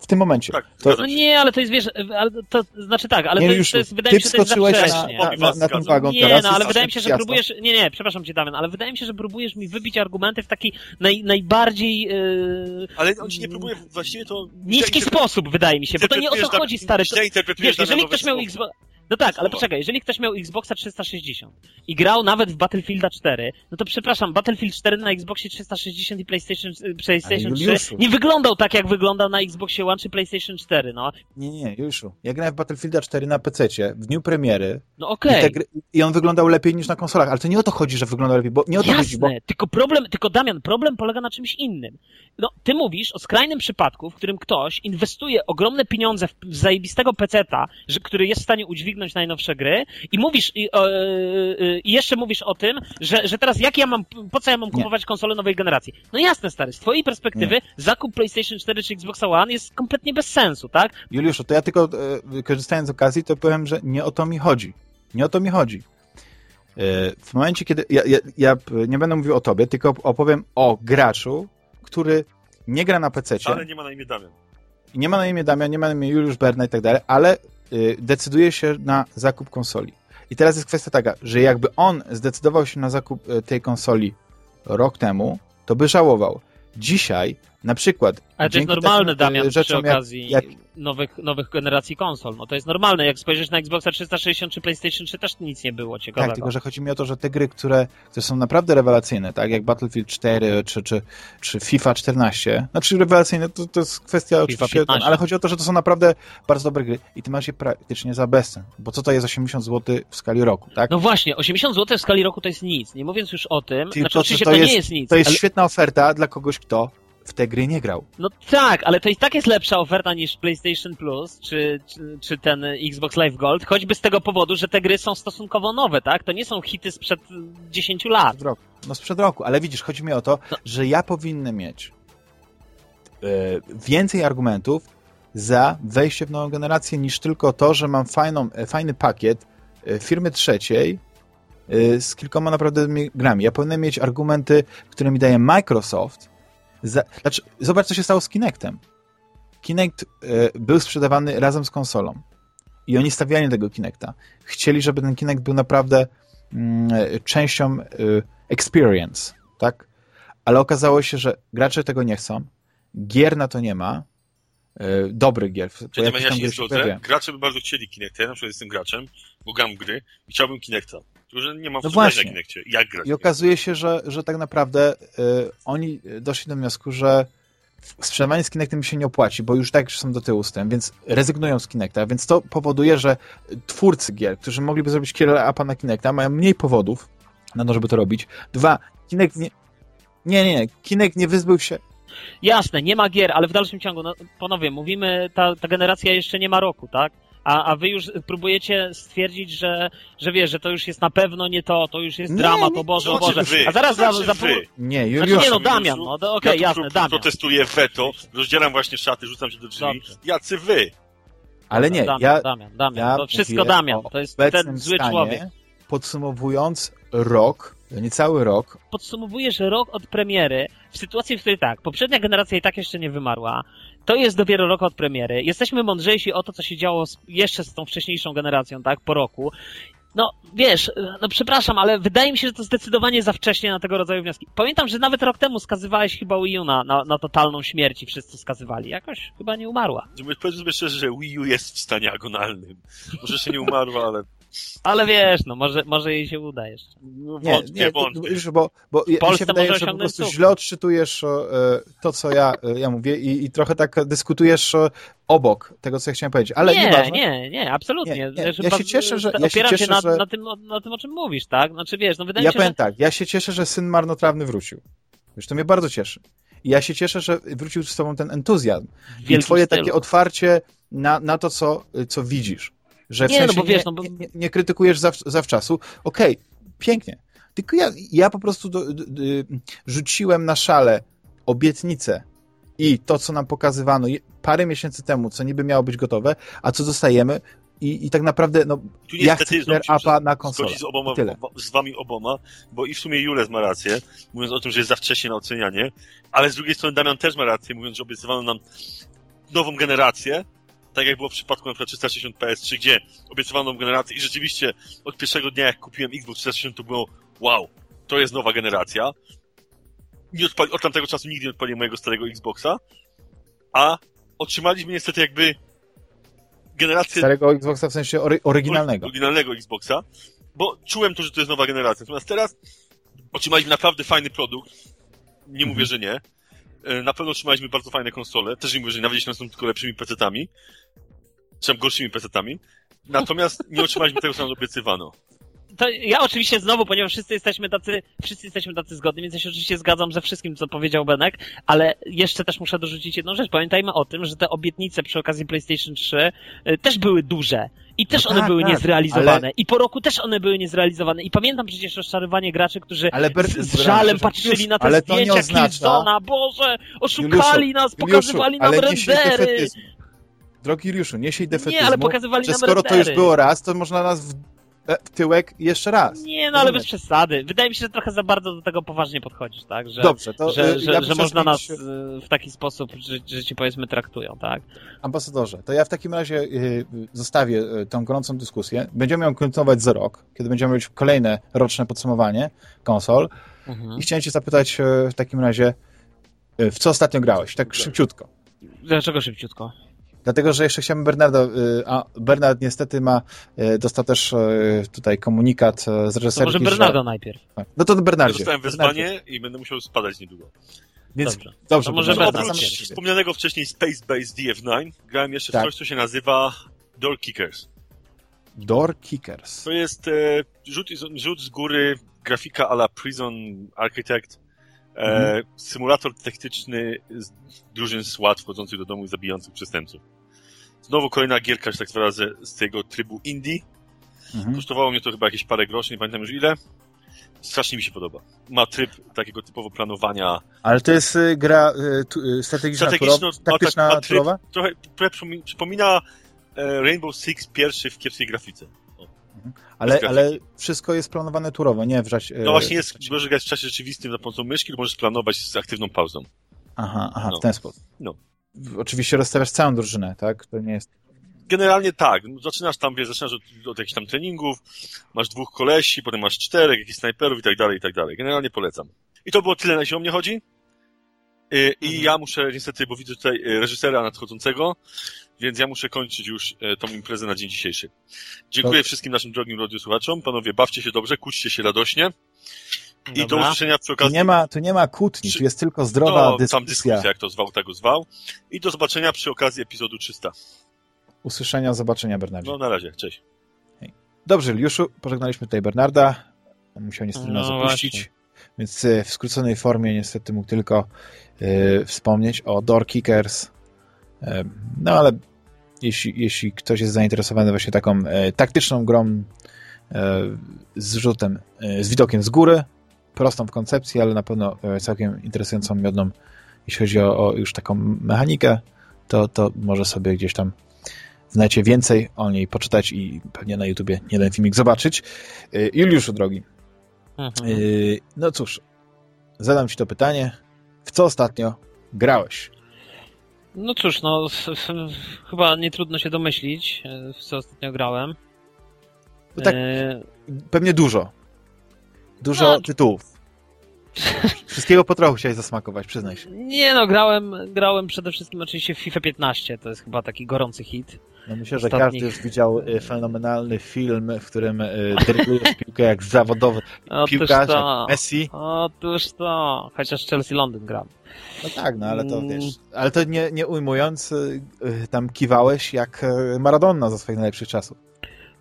w tym momencie. Tak, to... No nie, ale to jest, wiesz, ale to znaczy tak, ale nie, to, jest, to jest, wydaje mi się, że to jest za na, na, na ten wagon Nie, teraz no, ale wydaje mi się, że jasno. próbujesz, nie, nie, przepraszam cię Damian, ale wydaje mi się, że próbujesz mi wybić argumenty w taki naj, najbardziej... Yy... Ale on ci nie próbuje właściwie to... Niski sposób, wydaje mi się, bo to nie o to chodzi, stary. To, wiesz, jeżeli ktoś miał Xbox... No tak, ale poczekaj, jeżeli ktoś miał Xboxa 360 i grał nawet w Battlefielda 4, no to przepraszam, Battlefield 4 na Xboxie 360 i PlayStation, y, PlayStation 3 nie wyglądał tak, jak wyglądał na Xboxie One czy PlayStation 4, no. Nie, nie, Juszu. Ja grałem w Battlefielda 4 na PC w dniu premiery. No okej. Okay. I, I, on wyglądał lepiej niż na konsolach, ale to nie o to chodzi, że wyglądał lepiej, bo nie o to Jasne, chodzi, bo... tylko problem, tylko Damian, problem polega na czymś innym. No, ty mówisz o skrajnym przypadku, w którym ktoś inwestuje ogromne pieniądze w, w zajebistego peceta, że, który jest w stanie udźwignąć najnowsze gry, i mówisz, i, e, e, i jeszcze mówisz o tym, że, że teraz jak ja mam, po co ja mam kupować nie. konsolę nowej generacji? No jasne, stary, z twojej perspektywy nie. zakup PlayStation 4 czy Xbox One jest kompletnie bez sensu, tak? Juliuszu, to ja tylko e, korzystając z okazji, to powiem, że nie o to mi chodzi. Nie o to mi chodzi. W momencie, kiedy ja, ja, ja nie będę mówił o tobie, tylko opowiem o graczu, który nie gra na PC. Ale nie ma na imię Damian. Nie ma na imię Damian, nie ma na imię Juliusz Berna i tak dalej, ale decyduje się na zakup konsoli. I teraz jest kwestia taka, że jakby on zdecydował się na zakup y, tej konsoli rok temu, to by żałował. Dzisiaj na przykład. Ale to jest normalne, takim, Damian, rzeczom, przy okazji jak, jak... Nowych, nowych generacji konsol. No to jest normalne. Jak spojrzysz na Xboxa 360 czy PlayStation 3 też nic nie było ciekawego. Tak, tylko że chodzi mi o to, że te gry, które, które są naprawdę rewelacyjne, tak jak Battlefield 4 czy, czy, czy FIFA 14, znaczy rewelacyjne to, to jest kwestia FIFA oczywiście, 15. ale chodzi o to, że to są naprawdę bardzo dobre gry i ty masz je praktycznie za bezcen. Bo co to jest 80 zł w skali roku, tak? No właśnie, 80 zł w skali roku to jest nic. Nie mówiąc już o tym, Tylko, znaczy oczywiście to, to, jest, nie jest nic. To jest ale... świetna oferta dla kogoś, kto w te gry nie grał. No tak, ale to i tak jest lepsza oferta niż PlayStation Plus, czy, czy, czy, ten Xbox Live Gold, choćby z tego powodu, że te gry są stosunkowo nowe, tak? To nie są hity sprzed 10 lat. Sprzed roku. No sprzed roku, ale widzisz, chodzi mi o to, no. że ja powinny mieć yy, więcej argumentów za wejście w nową generację niż tylko to, że mam fajną, e, fajny pakiet e, firmy trzeciej z kilkoma naprawdę grami. Ja powinienem mieć argumenty, które mi daje Microsoft, za, znaczy, zobacz, co się stało z Kinectem. Kinect y, był sprzedawany razem z konsolą. I oni stawiali tego Kinecta. Chcieli, żeby ten Kinect był naprawdę y, częścią y, experience, tak? Ale okazało się, że gracze tego nie chcą. Gier na to nie ma. Dobry gier. Czyli ja się nie zgodzę. Gracze by bardzo chcieli Kinecta. Ja na przykład jestem graczem, bo gram gry i chciałbym Kinecta. Tylko, że nie mam no właśnie. na Kinectie. Jak grać? I okazuje się, że, że tak naprawdę y, oni doszli do wniosku, że sprzedawanie z Kinectem się nie opłaci, bo już tak są do tyłu z tym, więc rezygnują z Kinecta, więc to powoduje, że twórcy gier, którzy mogliby zrobić killer upa na Kinecta, mają mniej powodów na to, żeby to robić. Dwa, Kinect nie... Nie, nie, nie. Kinect nie wyzbył się Jasne, nie ma gier, ale w dalszym ciągu, no, ponownie, mówimy, ta, ta generacja jeszcze nie ma roku, tak? A, a wy już próbujecie stwierdzić, że, że wiesz, że to już jest na pewno nie to, to już jest nie, dramat, nie, o Boże, o Boże. Wy, a zaraz za, za pół... Nie, Juliusz. Znaczy, nie no, Damian, no okej, okay, ja jasne, Damian. protestuję weto, rozdzieram właśnie szaty, rzucam się do drzwi. Dobrze. Jacy wy? Ale nie, Damian, ja... Damian, Damian, ja to wszystko Damian, to jest ten zły stanie, człowiek. Podsumowując rok, niecały rok. Podsumowujesz rok od premiery w sytuacji, w której tak, poprzednia generacja i tak jeszcze nie wymarła. To jest dopiero rok od premiery. Jesteśmy mądrzejsi o to, co się działo z, jeszcze z tą wcześniejszą generacją, tak, po roku. No, wiesz, no przepraszam, ale wydaje mi się, że to zdecydowanie za wcześnie na tego rodzaju wnioski. Pamiętam, że nawet rok temu skazywałeś chyba Wii U na, na, na totalną śmierć i wszyscy skazywali. Jakoś chyba nie umarła. Powiedzmy szczerze, że Wii U jest w stanie agonalnym. Może jeszcze nie umarła, ale ale wiesz, no może, może jej się uda jeszcze. No, nie, wątpię, nie, wątpię. Już, bo, bo mi się wydaje, że po prostu sukces. źle odczytujesz e, to, co ja, e, ja mówię i, i trochę tak dyskutujesz e, obok tego, co ja chciałem powiedzieć. Ale nie, nie, nie, nie, absolutnie. Nie, nie. Ja się cieszę, że... Ja się, cieszę, się na, że... na, tym, na tym, o czym mówisz, tak? Znaczy wiesz, no wydaje ja mi się, powiem że... tak, ja się cieszę, że syn marnotrawny wrócił. Wiesz, to mnie bardzo cieszy. I ja się cieszę, że wrócił z tobą ten entuzjazm. I twoje stylu. takie otwarcie na, na to, co, co widzisz. Że w nie, no sensie no bo wiesz, no bo... nie, nie, krytykujesz zaw, zawczasu. Okej, okay, pięknie. Tylko ja, ja po prostu do, do, do, rzuciłem na szale obietnicę i to, co nam pokazywano parę miesięcy temu, co niby miało być gotowe, a co dostajemy, i, i tak naprawdę, no, tu ja chcę Upa na konsolę. Z, oboma, z wami oboma, bo i w sumie Jules ma rację, mówiąc o tym, że jest za wcześnie na ocenianie, ale z drugiej strony Damian też ma rację, mówiąc, że obiecywano nam nową generację, tak jak było w przypadku na przykład 360 PS3, gdzie obiecywano generację i rzeczywiście od pierwszego dnia, jak kupiłem Xbox 360, to było wow, to jest nowa generacja. Nie odpali, od tamtego czasu nigdy nie odpaliłem mojego starego Xboxa, a otrzymaliśmy niestety jakby generację... Starego Xboxa w sensie ory oryginalnego. Oryginalnego Xboxa, bo czułem to, że to jest nowa generacja. Natomiast teraz otrzymaliśmy naprawdę fajny produkt. Nie mhm. mówię, że nie. E, na pewno otrzymaliśmy bardzo fajne konsole. Też nie mówię, że nawet jeśli są tylko lepszymi PC-tami, czy gorszymi PC-tami. Natomiast nie otrzymaliśmy tego, co nam obiecywano to ja oczywiście znowu, ponieważ wszyscy jesteśmy tacy, wszyscy jesteśmy tacy zgodni, więc ja się oczywiście zgadzam ze wszystkim, co powiedział Benek, ale jeszcze też muszę dorzucić jedną rzecz. Pamiętajmy o tym, że te obietnice przy okazji PlayStation 3 y, też były duże. I też no one tak, były tak, niezrealizowane. Ale... I po roku też one były niezrealizowane. I pamiętam przecież rozczarowanie graczy, którzy ale Ber... z, z żalem patrzyli na te ale zdjęcia oznacza... Killzona. Boże, oszukali Juliuszu, nas, pokazywali Juliuszu, nam rendery. Drogi Juliuszu, nie siej defetyzmu, nie, ale pokazywali że skoro to już było raz, to można nas w e, tyłek jeszcze raz. Nie, no ale bez przesady. Wydaje mi się, że trochę za bardzo do tego poważnie podchodzisz, tak? Że, Dobrze, to że, e, że, ja że można nas e, w taki sposób, że, że ci powiedzmy traktują, tak? Ambasadorze, to ja w takim razie zostawię tą gorącą dyskusję. Będziemy ją kontynuować za rok, kiedy będziemy mieć kolejne roczne podsumowanie konsol. Mhm. I chciałem cię zapytać w takim razie, w co ostatnio grałeś? Tak szybciutko. Dlaczego szybciutko? Dlatego, że jeszcze chciałbym Bernardo, y, a Bernard niestety ma, y, dostał też y, tutaj komunikat z reżyserki. To może Bernardo że... najpierw. No to Bernardzie. Ja dostałem wezwanie i będę musiał spadać niedługo. Więc dobrze, dobrze to może Bernard. Oprócz wspomnianego wcześniej Space Base DF9 grałem jeszcze tak. w coś, co się nazywa Door Kickers. Door Kickers. To jest e, rzut, rzut z góry, grafika a la Prison Architect, e, mhm. symulator taktyczny z drużyn SWAT wchodzących do domu i zabijających przestępców. Znowu kolejna gierka, że tak zwana, z, tego trybu indie. Mhm. Kosztowało mnie to chyba jakieś parę groszy, nie pamiętam już ile. Strasznie mi się podoba. Ma tryb takiego typowo planowania. Ale to jest y, gra y, y, strategiczna, Strategiczno, taktyczna, ma, tryb, Trochę, trochę przypomina e, Rainbow Six pierwszy w kiepskiej grafice. Mhm. Ale, ale wszystko jest planowane turowo, nie w czasie. No właśnie jest, możesz grać w czasie rzeczywistym za pomocą myszki, lub możesz planować z aktywną pauzą. Aha, aha, no. w ten sposób. No oczywiście rozstawiasz całą drużynę, tak? To nie jest... Generalnie tak. Zaczynasz tam, wiesz, zaczynasz od, od jakichś tam treningów, masz dwóch kolesi, potem masz czterech, jakichś snajperów i tak dalej, i tak dalej. Generalnie polecam. I to było tyle, na jeśli o mnie chodzi. I, i mhm. ja muszę niestety, bo widzę tutaj e, reżysera nadchodzącego, więc ja muszę kończyć już e, tą imprezę na dzień dzisiejszy. Dziękuję to... wszystkim naszym drogim radiosłuchaczom. Panowie, bawcie się dobrze, kłóćcie się radośnie. I do usłyszenia przy okazji... Tu nie ma, tu nie ma kłótni, tu jest tylko zdrowa no, dyskusja. tam dyskusja, jak to zwał, tego zwał. I do zobaczenia przy okazji epizodu 300. Usłyszenia, zobaczenia, Bernardzie. No, na razie, cześć. Hej. Dobrze, Liuszu, pożegnaliśmy tutaj Bernarda. Musiał niestety no, nas opuścić. Właśnie. Więc e, w skróconej formie niestety mógł tylko y, wspomnieć o Door Kickers. Y, no ale jeśli, jeśli ktoś jest zainteresowany właśnie taką y, taktyczną grą z rzutem, z widokiem z góry, prostą w koncepcji, ale na pewno e, całkiem interesującą, miodną, jeśli chodzi o, o już taką mechanikę, to, to może sobie gdzieś tam znajdzie więcej o niej poczytać i pewnie na YouTubie jeden filmik zobaczyć. E, Juliuszu, drogi, mhm. E, no cóż, zadam ci to pytanie. W co ostatnio grałeś? No cóż, no chyba nie trudno się domyślić, w co ostatnio grałem. No tak, e... pewnie dużo. Dużo no. tytułów. Wszystkiego po trochu chciałeś zasmakować, przyznaj się. Nie no, grałem, grałem przede wszystkim oczywiście w FIFA 15, to jest chyba taki gorący hit. No myślę, że każdy już widział y, fenomenalny film, w którym y, dryblujesz piłkę jak zawodowy piłkarz, jak Messi. Otóż to, chociaż Chelsea Londyn gram. No tak, no ale to mm. wiesz, ale to nie, nie ujmując, y, tam kiwałeś jak Maradona za swoich najlepszych czasów.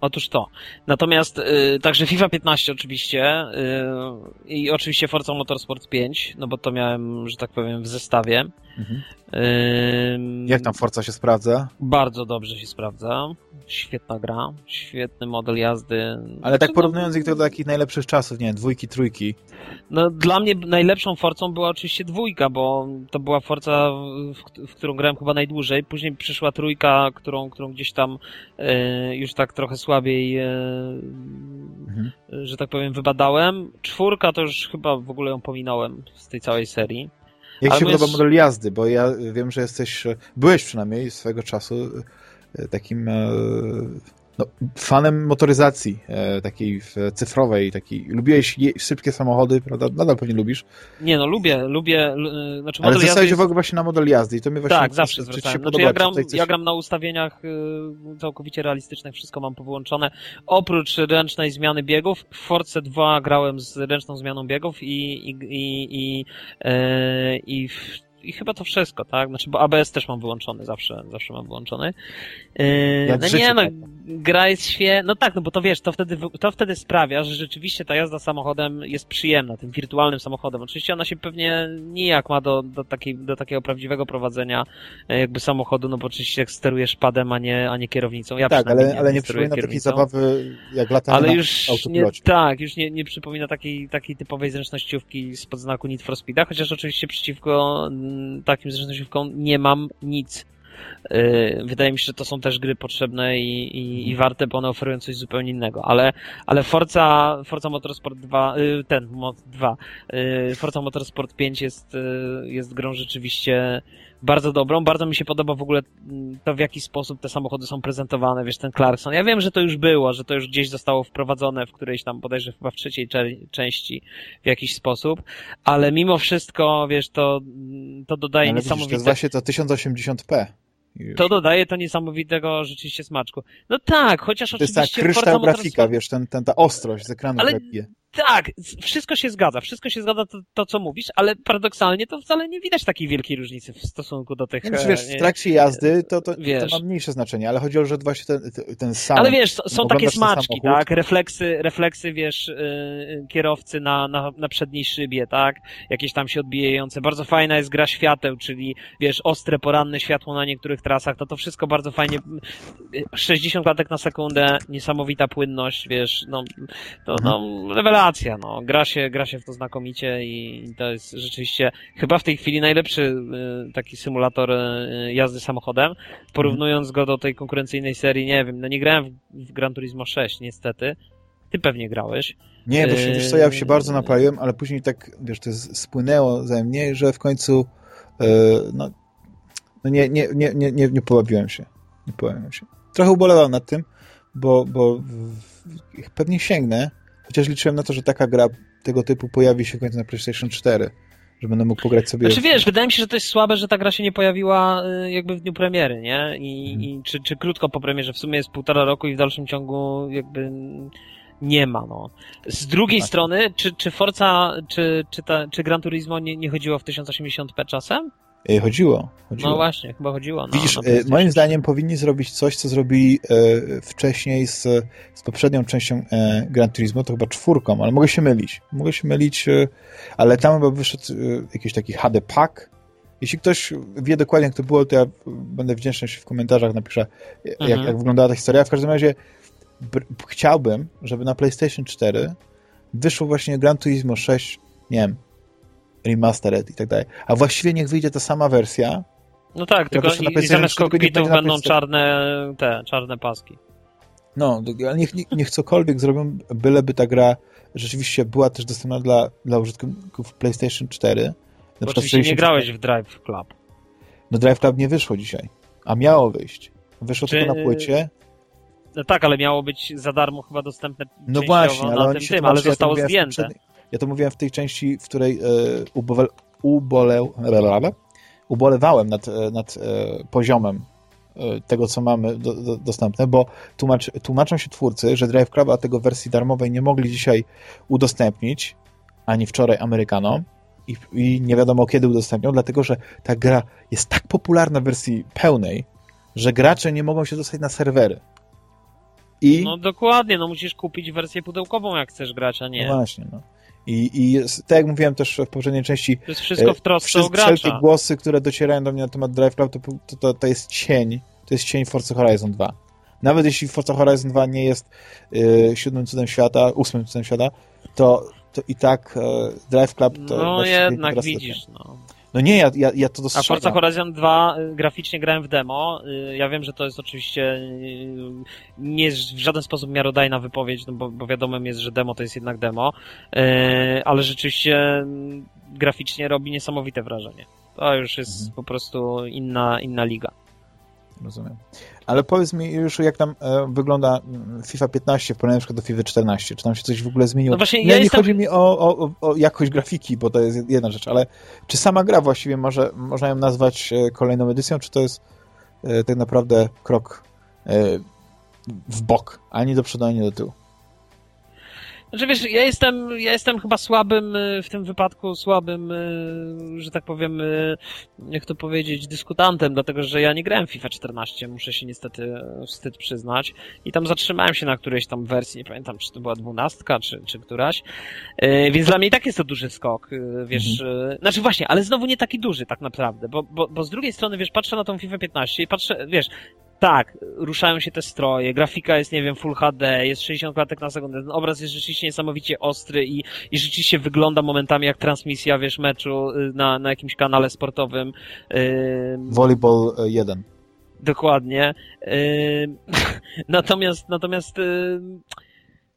Otóż to. Natomiast y, także FIFA 15 oczywiście y, i oczywiście Forza Motorsport 5, no bo to miałem, że tak powiem, w zestawie. Mhm. Jak tam Forza się sprawdza? Bardzo dobrze się sprawdza. Świetna gra, świetny model jazdy. Ale tak porównując ich do takich najlepszych czasów, nie dwójki, trójki. No dla mnie najlepszą Forcą była oczywiście dwójka, bo to była Forza, w, w którą grałem chyba najdłużej. Później przyszła trójka, którą, którą gdzieś tam e, już tak trochę słabiej, e, mhm. że tak powiem, wybadałem. Czwórka to już chyba w ogóle ją pominąłem z tej całej serii. Jak Ale się podoba model jazdy? Bo ja wiem, że jesteś, byłeś przynajmniej swego czasu e, takim e, no, fanem motoryzacji e, takiej cyfrowej, takiej. Lubiłeś je, szybkie samochody, prawda? Nadal pewnie lubisz. Nie no, lubię, lubię, e, znaczy Ale zwracałeś jest... uwagę właśnie na model jazdy i to mi właśnie... Tak, zawsze zwracałem. Znaczy, ja, gram, coś... ja gram na ustawieniach y, całkowicie realistycznych, wszystko mam powyłączone. Oprócz ręcznej zmiany biegów, w Force 2 grałem z ręczną zmianą biegów i, i, i, i, e, i w i chyba to wszystko, tak? Znaczy, bo ABS też mam wyłączony, zawsze, zawsze mam wyłączony. Yy, no nie, no, gra jest świetna. No tak, no bo to wiesz, to wtedy, to wtedy sprawia, że rzeczywiście ta jazda samochodem jest przyjemna, tym wirtualnym samochodem. Oczywiście ona się pewnie nijak ma do, do, takiej, do takiego prawdziwego prowadzenia e, jakby samochodu, no bo oczywiście jak sterujesz padem, a nie, a nie kierownicą. Ja tak, ale, ale nie, nie przypomina takiej zabawy jak latanie ale już nie, Tak, już nie, nie przypomina takiej, takiej typowej zręcznościówki spod znaku Need for Speeda, chociaż oczywiście przeciwko takim zręcznościówkom nie mam nic. Yy, wydaje mi się, że to są też gry potrzebne i, i, i warte, bo one oferują coś zupełnie innego, ale, ale Forza, Forza Motorsport 2, yy, ten, Mod 2, yy, Forza Motorsport 5 jest, jest grą rzeczywiście bardzo dobrą. Bardzo mi się podoba w ogóle mm, to, w jaki sposób te samochody są prezentowane, wiesz, ten Clarkson. Ja wiem, że to już było, że to już gdzieś zostało wprowadzone w którejś tam, bodajże chyba w trzeciej części w jakiś sposób, ale mimo wszystko, wiesz, to, mm, to dodaje ale niesamowite... Widzisz, to właśnie to 1080p. Już. To dodaje to niesamowitego rzeczywiście smaczku. No tak, chociaż to oczywiście... To jest ta kryształ grafika, wiesz, ten, ten, ta ostrość z ekranu ale, tak, wszystko się zgadza, wszystko się zgadza to, to, co mówisz, ale paradoksalnie to wcale nie widać takiej wielkiej różnicy w stosunku do tych... Znaczy, wiesz, w trakcie jazdy to, to, to ma mniejsze znaczenie, ale chodzi o, że właśnie ten, ten sam... Ale wiesz, są takie smaczki, tak, refleksy, refleksy, wiesz, yy, kierowcy na, na, na przedniej szybie, tak, jakieś tam się odbijające. Bardzo fajna jest gra świateł, czyli, wiesz, ostre, poranne światło na niektórych trasach, to to wszystko bardzo fajnie... 60 klatek na sekundę, niesamowita płynność, wiesz, no, to, no, rewelacja rewelacja, no. Gra się, gra się w to znakomicie i to jest rzeczywiście chyba w tej chwili najlepszy y, taki symulator y, jazdy samochodem. Porównując go do tej konkurencyjnej serii, nie wiem, no nie grałem w, Gran Turismo 6 niestety. Ty pewnie grałeś. Nie, bo się, wiesz co, ja się bardzo y, napaliłem, ale później tak, wiesz, to spłynęło ze mnie, że w końcu no, no nie, nie, nie, nie, nie, nie połabiłem się. Nie połabiłem się. Trochę ubolewam nad tym, bo, bo pewnie sięgnę, Chociaż liczyłem na to, że taka gra tego typu pojawi się w końcu na PlayStation 4 że będę mógł pograć sobie... Znaczy wiesz, wydaje mi się, że to jest słabe, że ta gra się nie pojawiła y, jakby w dniu premiery, nie? I, hmm. i czy, czy krótko po premierze, w sumie jest półtora roku i w dalszym ciągu jakby nie ma, no. Z drugiej tak. strony, czy, czy Forza, czy, czy, ta, czy Gran Turismo nie, nie chodziło w 1080p czasem? E, chodziło, chodziło. No właśnie, chyba chodziło. No, Widzisz, e, moim zdaniem powinni zrobić coś, co zrobili e, wcześniej z, z poprzednią częścią Gran Turismo, to chyba czwórką, ale mogę się mylić. Mogę się mylić, ale tam chyba wyszedł jakiś taki HD pack. Jeśli ktoś wie dokładnie, jak to było, to ja będę wdzięczny, jeśli w komentarzach napiszę, mhm. jak, jak wyglądała ta historia. W każdym razie chciałbym, żeby na PlayStation 4 wyszło właśnie Gran Turismo 6, nie wiem, remastered i tak dalej. A właściwie niech wyjdzie ta sama wersja. No tak, tylko i, i zamiast kokpitów będą czarne, te, czarne paski. No, ale niech, niech, cokolwiek zrobią, byleby ta gra rzeczywiście była też dostępna dla, dla użytkowników PlayStation 4. Bo oczywiście nie grałeś w Drive Club. No Drive Club nie wyszło dzisiaj, a miało wyjść. Wyszło Czy... tylko na płycie. No tak, ale miało być za darmo chyba dostępne no właśnie, ale na tym, tym ale zostało zdjęte. Ja to mówiłem w tej części, w której e, ubole, ubole, ubolewałem nad, e, nad e, poziomem tego, co mamy do, do, dostępne, bo tłumacz, tłumaczą się twórcy, że Drive Club, a tego wersji darmowej nie mogli dzisiaj udostępnić, ani wczoraj Amerykanom i, i nie wiadomo kiedy udostępnią, dlatego, że ta gra jest tak popularna w wersji pełnej, że gracze nie mogą się dostać na serwery. I... No dokładnie, no musisz kupić wersję pudełkową, jak chcesz grać, a nie. No właśnie, no. I, i jest, tak jak mówiłem też w poprzedniej części, to jest wszystko w trosce o gracza. Wszelkie głosy, które docierają do mnie na temat Drive Club, to, to, to, to jest cień, to jest cień Forza Horizon 2. Nawet jeśli Forza Horizon 2 nie jest y, siódmym cudem świata, ósmym cudem świata, to, to i tak y, Drive Club to No jednak widzisz, no. No nie, ja, ja, ja to dostrzegam. A Forza Horizon 2 y, graficznie grałem w demo. Y, ja wiem, że to jest oczywiście y, nie jest w żaden sposób miarodajna wypowiedź, no bo, bo wiadomym jest, że demo to jest jednak demo, ale rzeczywiście mm, graficznie robi niesamowite wrażenie. To już jest mhm. po prostu inna, inna liga. Rozumiem. Ale powiedz mi już, jak tam e, wygląda mm, FIFA 15 w porównaniu do FIFA 14. Czy tam się coś w ogóle zmieniło? No właśnie, nie, ja nie jestem... chodzi mi o, o, o, jakość grafiki, bo to jest jedna rzecz, ale czy sama gra właściwie może, można ją nazwać e, kolejną edycją, czy to jest e, tak naprawdę krok e, w bok, ani do przodu, ani do tyłu? Znaczy wiesz, ja jestem, ja jestem chyba słabym, y, w tym wypadku słabym, y, że tak powiem, y, jak to powiedzieć, dyskutantem, dlatego że ja nie grałem FIFA 14, muszę się niestety wstyd przyznać. I tam zatrzymałem się na którejś tam wersji, nie pamiętam, czy to była dwunastka, czy, czy któraś. Więc dla mnie i tak jest to duży skok, wiesz. Mhm. Znaczy właśnie, ale znowu nie taki duży tak naprawdę, bo, bo, bo z drugiej strony, wiesz, patrzę na tą FIFA 15 i patrzę, wiesz, tak, ruszają się te stroje, grafika jest, nie wiem, Full HD, jest 60 klatek na sekundę, ten obraz jest rzeczywiście niesamowicie ostry i, i rzeczywiście wygląda momentami jak transmisja, wiesz, meczu y, na, na jakimś kanale sportowym. Volleyball 1. Dokładnie. natomiast, natomiast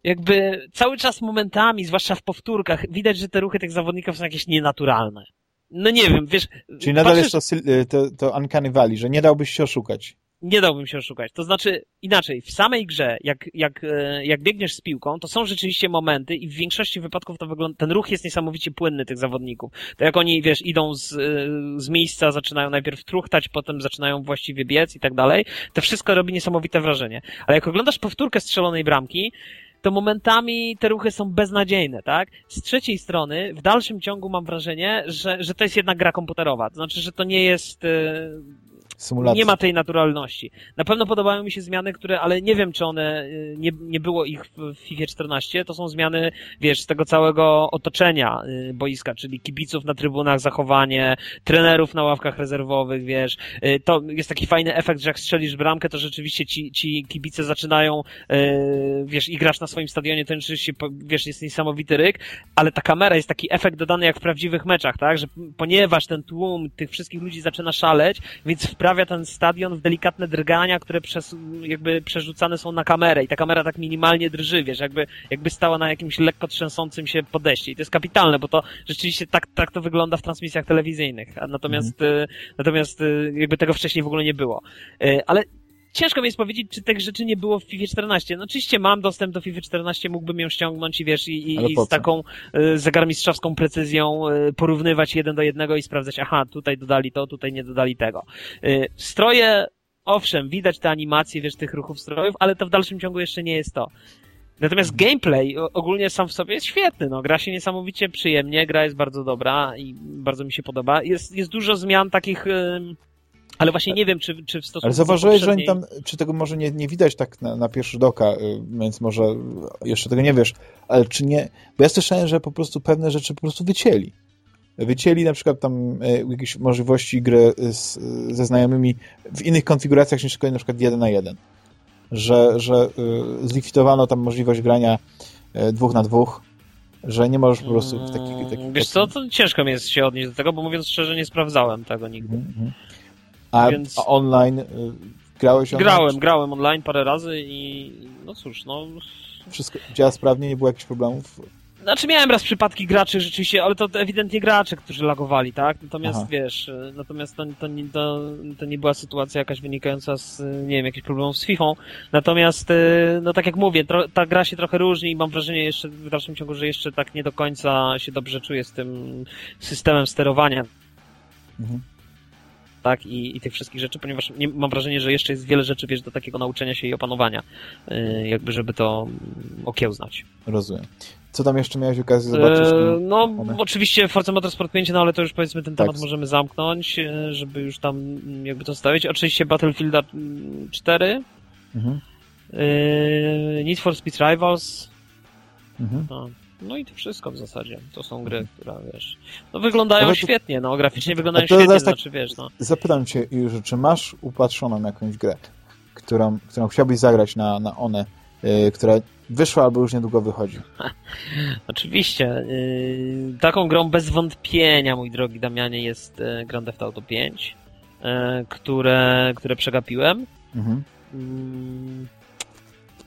jakby cały czas momentami, zwłaszcza w powtórkach, widać, że te ruchy tych zawodników są jakieś nienaturalne. No nie wiem, wiesz... Czyli nadal patrzysz... jest to, y, to, to Uncanny Valley, że nie dałbyś się oszukać. Nie dałbym się oszukać. To znaczy, inaczej, w samej grze, jak, jak, e, jak biegniesz z piłką, to są rzeczywiście momenty i w większości wypadków to wygląda, ten ruch jest niesamowicie płynny tych zawodników. To jak oni, wiesz, idą z, e, z miejsca, zaczynają najpierw truchtać, potem zaczynają właściwie biec i tak dalej, to wszystko robi niesamowite wrażenie. Ale jak oglądasz powtórkę strzelonej bramki, to momentami te ruchy są beznadziejne, tak? Z trzeciej strony, w dalszym ciągu mam wrażenie, że, że to jest jednak gra komputerowa. To znaczy, że to nie jest Symulacja. Nie ma tej naturalności. Na pewno podobają mi się zmiany, które, ale nie wiem, czy one, y, nie, nie było ich w FIFA 14. To są zmiany, wiesz, z tego całego otoczenia y, boiska, czyli kibiców na trybunach, zachowanie, trenerów na ławkach rezerwowych, wiesz. Y, to jest taki fajny efekt, że jak strzelisz bramkę, to rzeczywiście ci, ci kibice zaczynają, wiesz, i grasz na swoim stadionie, to rzeczywiście, wiesz, jest niesamowity ryk, ale ta kamera jest taki efekt dodany jak w prawdziwych meczach, tak? Że ponieważ ten tłum tych wszystkich ludzi zaczyna szaleć, więc wprawia ten stadion w delikatne drgania, które przez, jakby przerzucane są na kamerę i ta kamera tak minimalnie drży, wiesz, jakby, jakby stała na jakimś lekko trzęsącym się podejście. I to jest kapitalne, bo to rzeczywiście tak, tak to wygląda w transmisjach telewizyjnych. Natomiast, mhm. natomiast y, jakby tego wcześniej w ogóle nie było. Y, ale ciężko mi jest powiedzieć, czy tych rzeczy nie było w FIFA 14. No oczywiście mam dostęp do FIFA 14, mógłbym ją ściągnąć i wiesz, i, i, i z taką y, zegarmistrzowską precyzją y, porównywać jeden do jednego i sprawdzać, aha, tutaj dodali to, tutaj nie dodali tego. Y, stroje, owszem, widać te animacje, wiesz, tych ruchów strojów, ale to w dalszym ciągu jeszcze nie jest to. Natomiast gameplay ogólnie sam w sobie jest świetny, no. Gra się niesamowicie przyjemnie, gra jest bardzo dobra i bardzo mi się podoba. Jest, jest dużo zmian takich... Y, ale właśnie nie wiem, czy, czy w stosunku Ale zauważyłeś, poprzedniej... że oni tam, czy tego może nie, nie widać tak na, na pierwszy doka, y, więc może jeszcze tego nie wiesz, ale czy nie, bo ja słyszałem, że po prostu pewne rzeczy po prostu wycięli. Wycięli na przykład tam y, jakieś możliwości gry z, ze znajomymi w innych konfiguracjach niż tylko na przykład 1 na 1. Że, że y, zlikwidowano tam możliwość grania dwóch na dwóch, że nie możesz po prostu w takich... Taki, Wiesz co, to ciężko mi jest się odnieść do tego, bo mówiąc szczerze nie sprawdzałem tego nigdy. Mm -hmm. A, Więc... a online y, grałeś online? Grałem, grałem online parę razy i no cóż, no... Wszystko działa sprawnie, nie było jakichś problemów? Znaczy miałem raz przypadki graczy rzeczywiście, ale to ewidentnie gracze, którzy lagowali, tak? Natomiast Aha. wiesz, y, natomiast to, to, nie, to, to nie była sytuacja jakaś wynikająca z, nie wiem, jakichś problemów z FIFA. Natomiast, y, no tak jak mówię, tro, ta gra się trochę różni i mam wrażenie jeszcze w dalszym ciągu, że jeszcze tak nie do końca się dobrze czuję z tym systemem sterowania. Mhm tak, i, i tych wszystkich rzeczy, ponieważ nie, mam wrażenie, że jeszcze jest wiele rzeczy, wiesz, do takiego nauczenia się i opanowania, yy, jakby, żeby to okiełznać. Rozumiem. Co tam jeszcze miałeś okazję zobaczyć? Yy, no, one? oczywiście Forza Motorsport 5, no ale to już powiedzmy ten temat tak. możemy zamknąć, e, żeby już tam jakby to stawić. Oczywiście Battlefield 4, mhm. yy, Need for Speed Rivals, mhm. no, no i to wszystko w zasadzie. To są gry, które, wiesz, no wyglądają świetnie, no, graficznie wyglądają świetnie, tak, znaczy, wiesz, no. Zapytam cię już, czy masz upatrzoną jakąś grę, którą, którą chciałbyś zagrać na, na one, yy, która wyszła albo już niedługo wychodzi? Oczywiście. Yy, taką grą bez wątpienia, mój drogi Damianie, jest yy, Grand Theft Auto 5, yy, które, które przegapiłem. Mhm.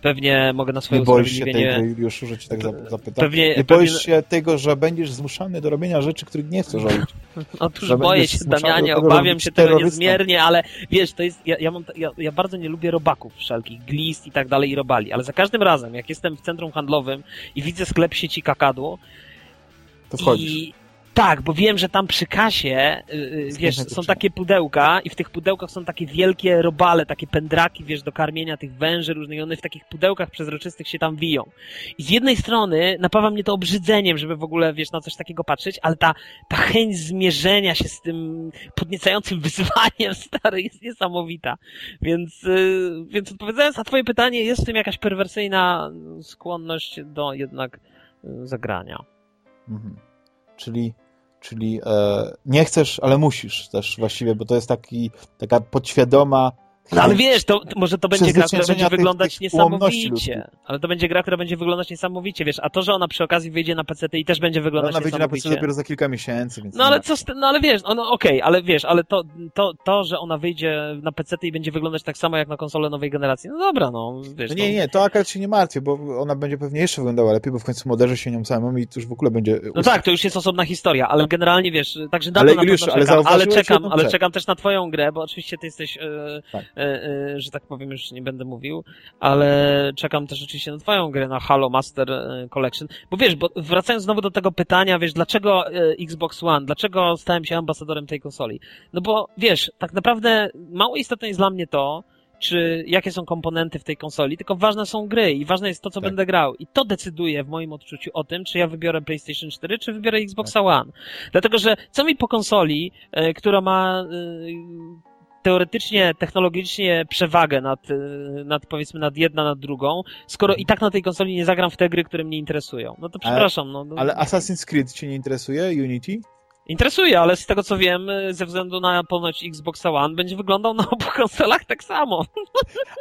Pewnie mogę na swoje Nie boisz się tego, już, że ci tak zapytam. Pewnie, nie pewnie... boisz się tego, że będziesz zmuszany do robienia rzeczy, których nie chcesz robić. Otóż że boję się, Damianie, obawiam się tego niezmiernie, ale wiesz, to jest, ja, ja, mam, ja, ja bardzo nie lubię robaków wszelkich, glist i tak dalej i robali, ale za każdym razem, jak jestem w centrum handlowym i widzę sklep sieci kakadu, to wchodzisz. I, tak, bo wiem, że tam przy kasie, yy, wiesz, są takie pudełka i w tych pudełkach są takie wielkie robale, takie pędraki, wiesz, do karmienia tych węży różnych i one w takich pudełkach przezroczystych się tam wiją. I z jednej strony napawa mnie to obrzydzeniem, żeby w ogóle, wiesz, na coś takiego patrzeć, ale ta, ta chęć zmierzenia się z tym podniecającym wyzwaniem, stary, jest niesamowita. Więc, yy, więc odpowiadając na twoje pytanie, jest w tym jakaś perwersyjna skłonność do jednak yy, zagrania. Mhm. Czyli czyli e, nie chcesz, ale musisz też właściwie, bo to jest taki, taka podświadoma No ale wiesz, to, to może to będzie gra, która będzie wyglądać tych, niesamowicie. Ale to będzie gra, która będzie wyglądać niesamowicie, wiesz, a to, że ona przy okazji wyjdzie na PC i też będzie wyglądać ona niesamowicie. Ona wyjdzie na PC dopiero za kilka miesięcy, więc... No ale co, no ale wiesz, no, no okej, okay, ale wiesz, ale to, to, to, że ona wyjdzie na PC i będzie wyglądać tak samo jak na konsolę nowej generacji, no dobra, no wiesz. No nie, nie, to akurat się nie martwię, bo ona będzie pewnie jeszcze wyglądała lepiej, bo w końcu moderzy się nią samą i to już w ogóle będzie... No tak, to już jest osobna historia, ale generalnie wiesz, także na ale, to na już, ale, czekam, ale czekam, ale czekam też na twoją grę, bo oczywiście ty jesteś, e, tak. E, e, że tak powiem, już nie będę mówił, ale czekam też oczywiście na twoją grę, na Halo Master e, Collection, bo wiesz, bo wracając znowu do tego pytania, wiesz, dlaczego Xbox One, dlaczego stałem się ambasadorem tej konsoli? No bo wiesz, tak naprawdę mało istotne jest dla mnie to, czy jakie są komponenty w tej konsoli, tylko ważne są gry i ważne jest to, co tak. będę grał. I to decyduje w moim odczuciu o tym, czy ja wybiorę PlayStation 4, czy wybiorę Xbox tak. One. Dlatego, że co mi po konsoli, która ma teoretycznie, technologicznie przewagę nad, y, nad, powiedzmy, nad jedna, nad drugą, skoro i tak na tej konsoli nie zagram w te gry, które mnie interesują. No to przepraszam. No, no, ale Assassin's Creed cię nie interesuje? Unity? Interesuje, ale z tego co wiem, y, ze względu na ponoć Xbox One, będzie wyglądał na obu konsolach tak samo.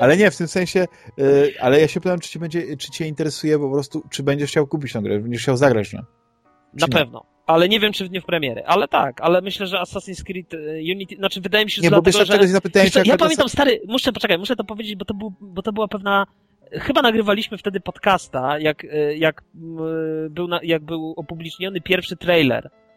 Ale nie, w tym sensie, yy, ale ja się pytam, czy cię, będzie, czy cię interesuje po prostu, czy będziesz chciał kupić tę grę, będziesz chciał zagrać, no? Na nie? pewno ale nie wiem, czy w dniu premiery. Ale tak, ale myślę, że Assassin's Creed e, Unity, znaczy wydaje mi się, że nie, dlatego, bo że... zapytałem, co, ja pamiętam, stary, muszę, poczekaj, muszę to powiedzieć, bo to, był, bo to była pewna chyba nagrywaliśmy wtedy podcasta, jak, e, jak, był, na, jak był opubliczniony pierwszy trailer E,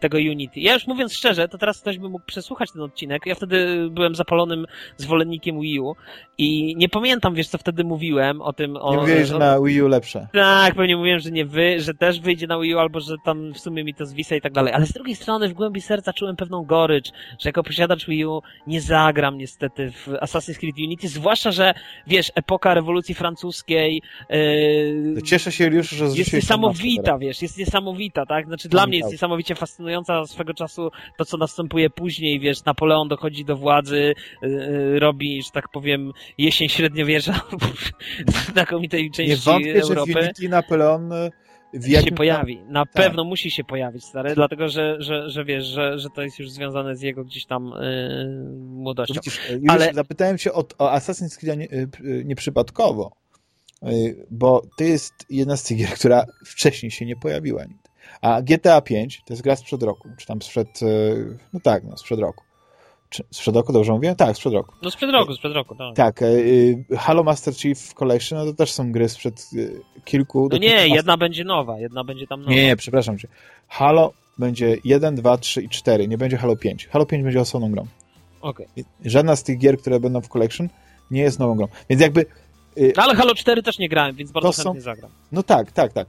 tego Unity. Ja już mówiąc szczerze, to teraz ktoś by mógł przesłuchać ten odcinek. Ja wtedy byłem zapalonym zwolennikiem Wii U i nie pamiętam, wiesz, co wtedy mówiłem o tym. O, nie mówiłeś, że na Wii U lepsze. Tak, pewnie mówiłem, że nie wy, że też wyjdzie na Wii U, albo że tam w sumie mi to zwisa i tak dalej. Ale z drugiej strony w głębi serca czułem pewną gorycz, że jako posiadacz Wii U nie zagram niestety w Assassin's Creed Unity, zwłaszcza, że wiesz, epoka rewolucji francuskiej yy, Cieszę się już, że jest niesamowita, wiesz, jest niesamowita, tak? Znaczy dla mnie jest niesamowicie fascynująca fascynująca swego czasu to, co następuje później, wiesz, Napoleon dochodzi do władzy, yy, robi, że tak powiem, jesień średniowiecza w znakomitej części Nie wątpię, Europy. że w Unity Napoleon y, w się pojawi. Na tak. pewno musi się pojawić, stary, dlatego, że, że, że wiesz, że, że to jest już związane z jego gdzieś tam yy, młodością. Widzisz, Ale... zapytałem się o, o Assassin's Creed nie, y, nieprzypadkowo, bo to jest jedna z tych gier, która wcześniej się nie pojawiła nigdy. A GTA 5 to jest gra sprzed roku, czy tam sprzed, e, no tak, no sprzed roku. Czy sprzed roku, dobrze mówię? Tak, sprzed roku. No sprzed roku, sprzed roku, tak. Tak, e, Halo Master Chief Collection, no to też są gry sprzed kilku... No nie, jedna będzie nowa, jedna będzie tam nowa. Nie, nie, przepraszam cię. Halo będzie 1, 2, 3 i 4, nie będzie Halo 5. Halo 5 będzie osobną grą. Okay. Żadna z tych gier, które będą w Collection, nie jest nową grą. Więc jakby... No ale Halo 4 też nie grałem, więc bardzo chętnie zagram. No tak, tak, tak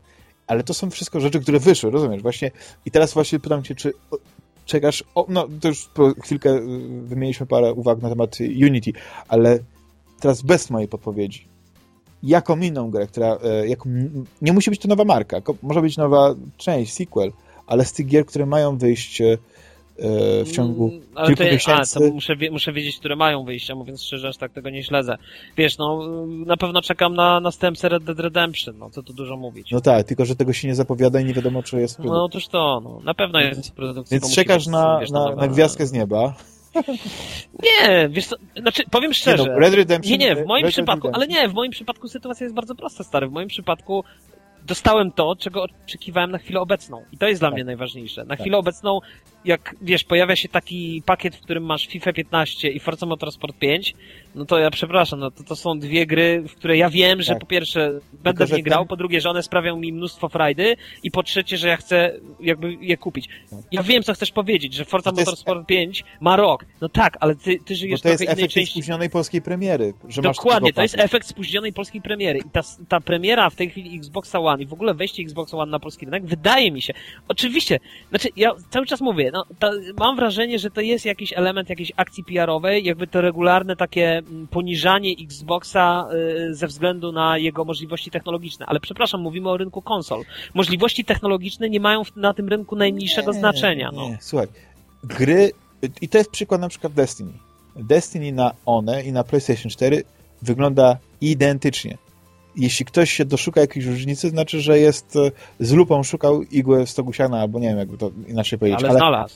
ale to są wszystko rzeczy, które wyszły, rozumiesz? Właśnie i teraz właśnie pytam cię, czy czekasz, o, no to już po chwilkę y, wymieniliśmy parę uwag na temat Unity, ale teraz bez mojej podpowiedzi. Jaką inną grę, która, e, jaką, nie musi być to nowa marka, może być nowa część, sequel, ale z tych gier, które mają wyjść e, w ciągu mm, Ale kilku to, miesięcy. A, to muszę, muszę wiedzieć, które mają wyjścia, mówiąc szczerze, aż tak tego nie śledzę. Wiesz, no, na pewno czekam na następcę Red Dead Redemption, no, co tu dużo mówić. No tak, tylko, że tego się nie zapowiada i nie wiadomo, czy jest produkt. No, otóż to, no, na pewno jest produkt. Więc czekasz na, wiesz, na, na gwiazdkę z nieba. Nie, wiesz co, znaczy, powiem szczerze. Nie, no, Red Redemption, nie, nie, w moim Red przypadku, ale nie, w moim przypadku sytuacja jest bardzo prosta, stary. W moim przypadku dostałem to, czego oczekiwałem na chwilę obecną. I to jest dla tak. mnie najważniejsze. Na tak. chwilę obecną, jak wiesz, pojawia się taki pakiet, w którym masz FIFA 15 i Forza Motorsport 5, no to ja przepraszam, no to, to są dwie gry, w które ja wiem, że tak. po pierwsze będę Tylko, w nie grał, po drugie, że one sprawiają mi mnóstwo frajdy i po trzecie, że ja chcę jakby je kupić. Ja wiem, co chcesz powiedzieć, że Forza Motorsport jest... 5 ma rok. No tak, ale ty, ty żyjesz Bo to jest efekt części... spóźnionej polskiej premiery. Że Dokładnie, to jest efekt spóźnionej polskiej premiery. I ta, ta premiera w tej chwili Xboxa One i w ogóle wejście Xbox One na polski rynek, wydaje mi się, oczywiście, znaczy ja cały czas mówię, no, to, mam wrażenie, że to jest jakiś element jakiejś akcji PR-owej, jakby to regularne takie mm, poniżanie Xboxa y, ze względu na jego możliwości technologiczne, ale przepraszam, mówimy o rynku konsol. Możliwości technologiczne nie mają na tym rynku najmniejszego nie, znaczenia. No. Nie. Słuchaj, gry, i to jest przykład na przykład Destiny. Destiny na One i na PlayStation 4 wygląda identycznie jeśli ktoś się doszuka jakiejś różnicy, znaczy, że jest e, z lupą szukał igłę w stogu siana, albo nie wiem, jakby to inaczej powiedzieć. Ale, ale znalazł.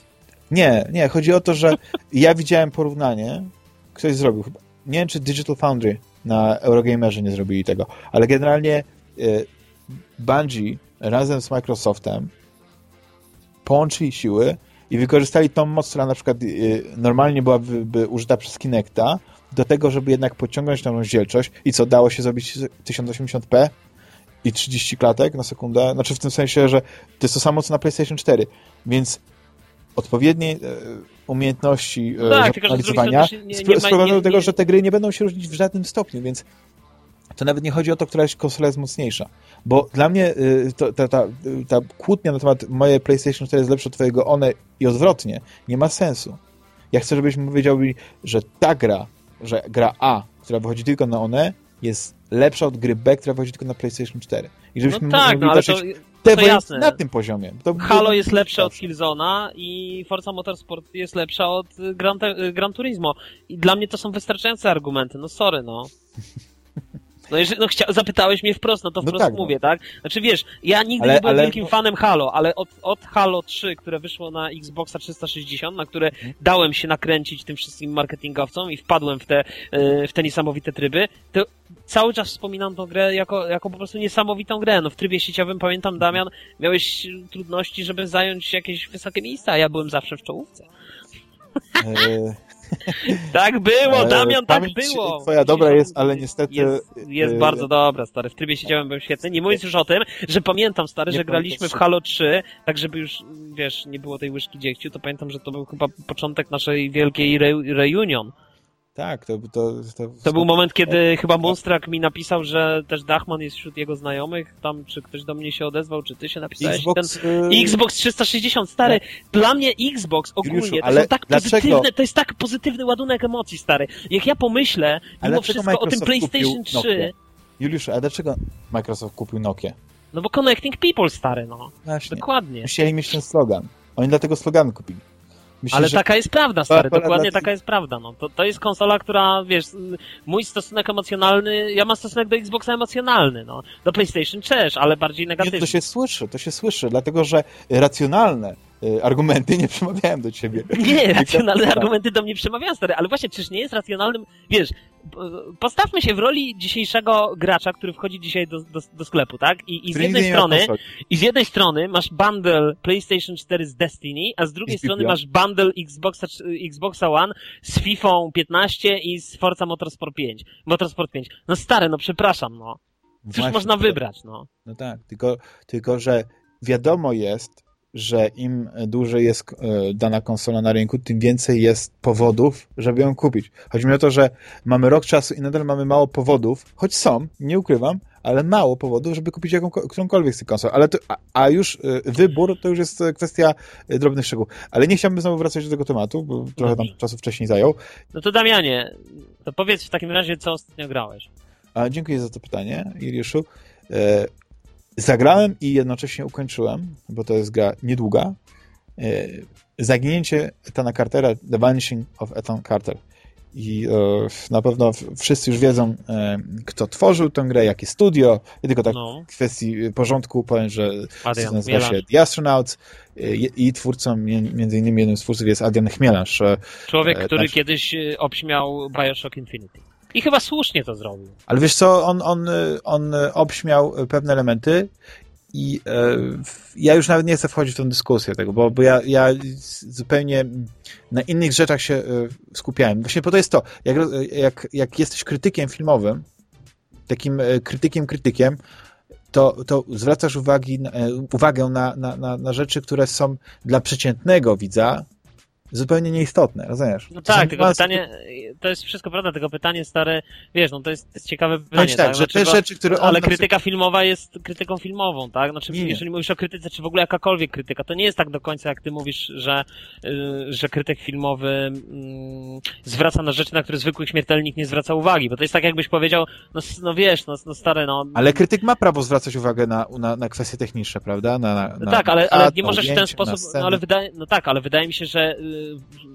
Nie, nie, chodzi o to, że ja widziałem porównanie, ktoś zrobił chyba, nie wiem, czy Digital Foundry na Eurogamerze nie zrobili tego, ale generalnie y, Bungie razem z Microsoftem połączyli siły i wykorzystali tą moc, która na przykład y, normalnie byłaby użyta przez Kinecta, do tego, żeby jednak pociągnąć tą rozdzielczość i co, dało się zrobić 1080p i 30 klatek na sekundę, znaczy w tym sensie, że to jest to samo, co na PlayStation 4, więc odpowiednie e, umiejętności e, tak, optymalizowania sprowadzą do tego, że te gry nie będą się różnić w żadnym stopniu, więc to nawet nie chodzi o to, która konsola jest mocniejsza. Bo dla mnie y, to, ta, ta, ta kłótnia na temat moje PlayStation 4 jest lepsze od twojego one i odwrotnie nie ma sensu. Ja chcę, żebyś mi powiedział, że ta gra, że gra A, która wychodzi tylko na one, jest lepsza od gry B, która wychodzi tylko na PlayStation 4. I żebyśmy no tak, mogli no, ale to, te to jasne. na tym poziomie. To Halo jest lepsze od Killzona i Forza Motorsport jest lepsza od Gran, Gran Turismo. I dla mnie to są wystarczające argumenty. No sorry, no. No, jeżeli, no chcia, zapytałeś mnie wprost, no to no wprost no tak, mówię, no. tak? Znaczy wiesz, ja nigdy ale, nie byłem ale... wielkim fanem Halo, ale od, od Halo 3, które wyszło na Xboxa 360, na które hmm. dałem się nakręcić tym wszystkim marketingowcom i wpadłem w te, e, w te niesamowite tryby, to cały czas wspominam tą grę jako, jako po prostu niesamowitą grę. No w trybie sieciowym pamiętam, Damian, miałeś trudności, żeby zająć jakieś wysokie miejsca, a ja byłem zawsze w czołówce. E, tak było, Damian, tak było. Twoja dobra jest, ale niestety... Jest, jest e, bardzo dobra, stary. W trybie siedziałem był świetny. Nie mówiąc już o tym, że pamiętam, stary, że graliśmy w Halo 3, tak żeby już, wiesz, nie było tej łyżki dziegciu, to pamiętam, że to był chyba początek naszej wielkiej re reunion tak, to... To, to, to był moment, kiedy chyba Monstrak mi napisał, że też Dachman jest wśród jego znajomych, tam czy ktoś do mnie się odezwał, czy ty się napisałeś. Xbox, ten... Y- Xbox 360, stary, tak. dla mnie Xbox ogólnie Juliuszu, to, są tak pozytywne, to jest tak pozytywny ładunek emocji, stary. Jak ja pomyślę, mimo wszystko Microsoft o tym PlayStation 3... Juliusz, a dlaczego Microsoft kupił Nokia? No bo Connecting People, stary, no. Właśnie. Dokładnie. Musieli mieć ten slogan. Oni dlatego slogan kupili. Myślę, Ale taka jest prawda, stary, dokładnie taka jest prawda. No. To, to jest konsola, która, wiesz, mój stosunek emocjonalny, ja mam stosunek do Xboxa emocjonalny, no. Do PlayStation też, ale bardziej negatywny. to się słyszy, to się słyszy, dlatego że racjonalne argumenty nie przemawiałem do ciebie. Nie, racjonalne argumenty do mnie przemawiają, stary, ale właśnie, czyż nie jest racjonalnym, wiesz, postawmy się w roli dzisiejszego gracza, który wchodzi dzisiaj do, do, do sklepu, tak? I, i z jednej strony, i z jednej strony masz bundle PlayStation 4 z Destiny, a z drugiej strony masz bundle Xboxa, Xboxa One z FIFA 15 i z Forza Motorsport 5. Motorsport 5. No stary, no przepraszam, no. Cóż Właśnie, można wybrać, no. No tak, tylko, tylko że wiadomo jest, że im dłużej jest e, dana konsola na rynku, tym więcej jest powodów, żeby ją kupić. Chodzi mi o to, że mamy rok czasu i nadal mamy mało powodów, choć są, nie ukrywam, ale mało powodów, żeby kupić jaką, którąkolwiek z tych konsol. Ale to, a, a, już e, wybór to już jest kwestia e, drobnych szczegółów. Ale nie chciałbym znowu wracać do tego tematu, bo trochę tam czasu wcześniej zajął. No to Damianie, to powiedz w takim razie, co ostatnio grałeś. A, dziękuję za to pytanie, Iriuszu. Zagrałem i jednocześnie ukończyłem, bo to jest gra niedługa, e, Zaginięcie Etana Cartera, The Vanishing of Ethan Carter. I e, na pewno wszyscy już wiedzą, e, kto tworzył tę grę, jakie studio. I tylko tak no. w kwestii porządku powiem, że Adrian nazywa się The Astronauts i twórcą, między innymi jednym z twórców jest Adrian Chmielarz. Człowiek, który tak. kiedyś obśmiał Bioshock Infinity. I chyba słusznie to zrobił. Ale wiesz co, on, on, on obśmiał pewne elementy i e, ja już nawet nie chcę wchodzić w tę dyskusję tego, bo, bo ja, ja zupełnie na innych rzeczach się e, skupiałem. Właśnie po to jest to, jak, jak, jak jesteś krytykiem filmowym, takim krytykiem krytykiem, to, to zwracasz uwagi, uwagę na, na, na, na rzeczy, które są dla przeciętnego widza zupełnie nieistotne, rozumiesz? No tak, tylko pytanie, to jest wszystko prawda, tylko pytanie stare, wiesz, no to jest, to jest ciekawe pytanie, tak? tak? Że te rzeczy, które on ale krytyka filmowa jest krytyką filmową, tak? Znaczy, nie. jeżeli mówisz o krytyce, czy w ogóle jakakolwiek krytyka, to nie jest tak do końca, jak ty mówisz, że, yy, że krytyk filmowy yy, zwraca na rzeczy, na które zwykły śmiertelnik nie zwraca uwagi, bo to jest tak, jakbyś powiedział, no, no wiesz, no, no stare, no... Ale krytyk ma prawo zwracać uwagę na, na, na kwestie techniczne, prawda? Na, na, no tak, ale, ale nie możesz w ten sposób, no ale wydaje, no tak, ale wydaje mi się, że yy,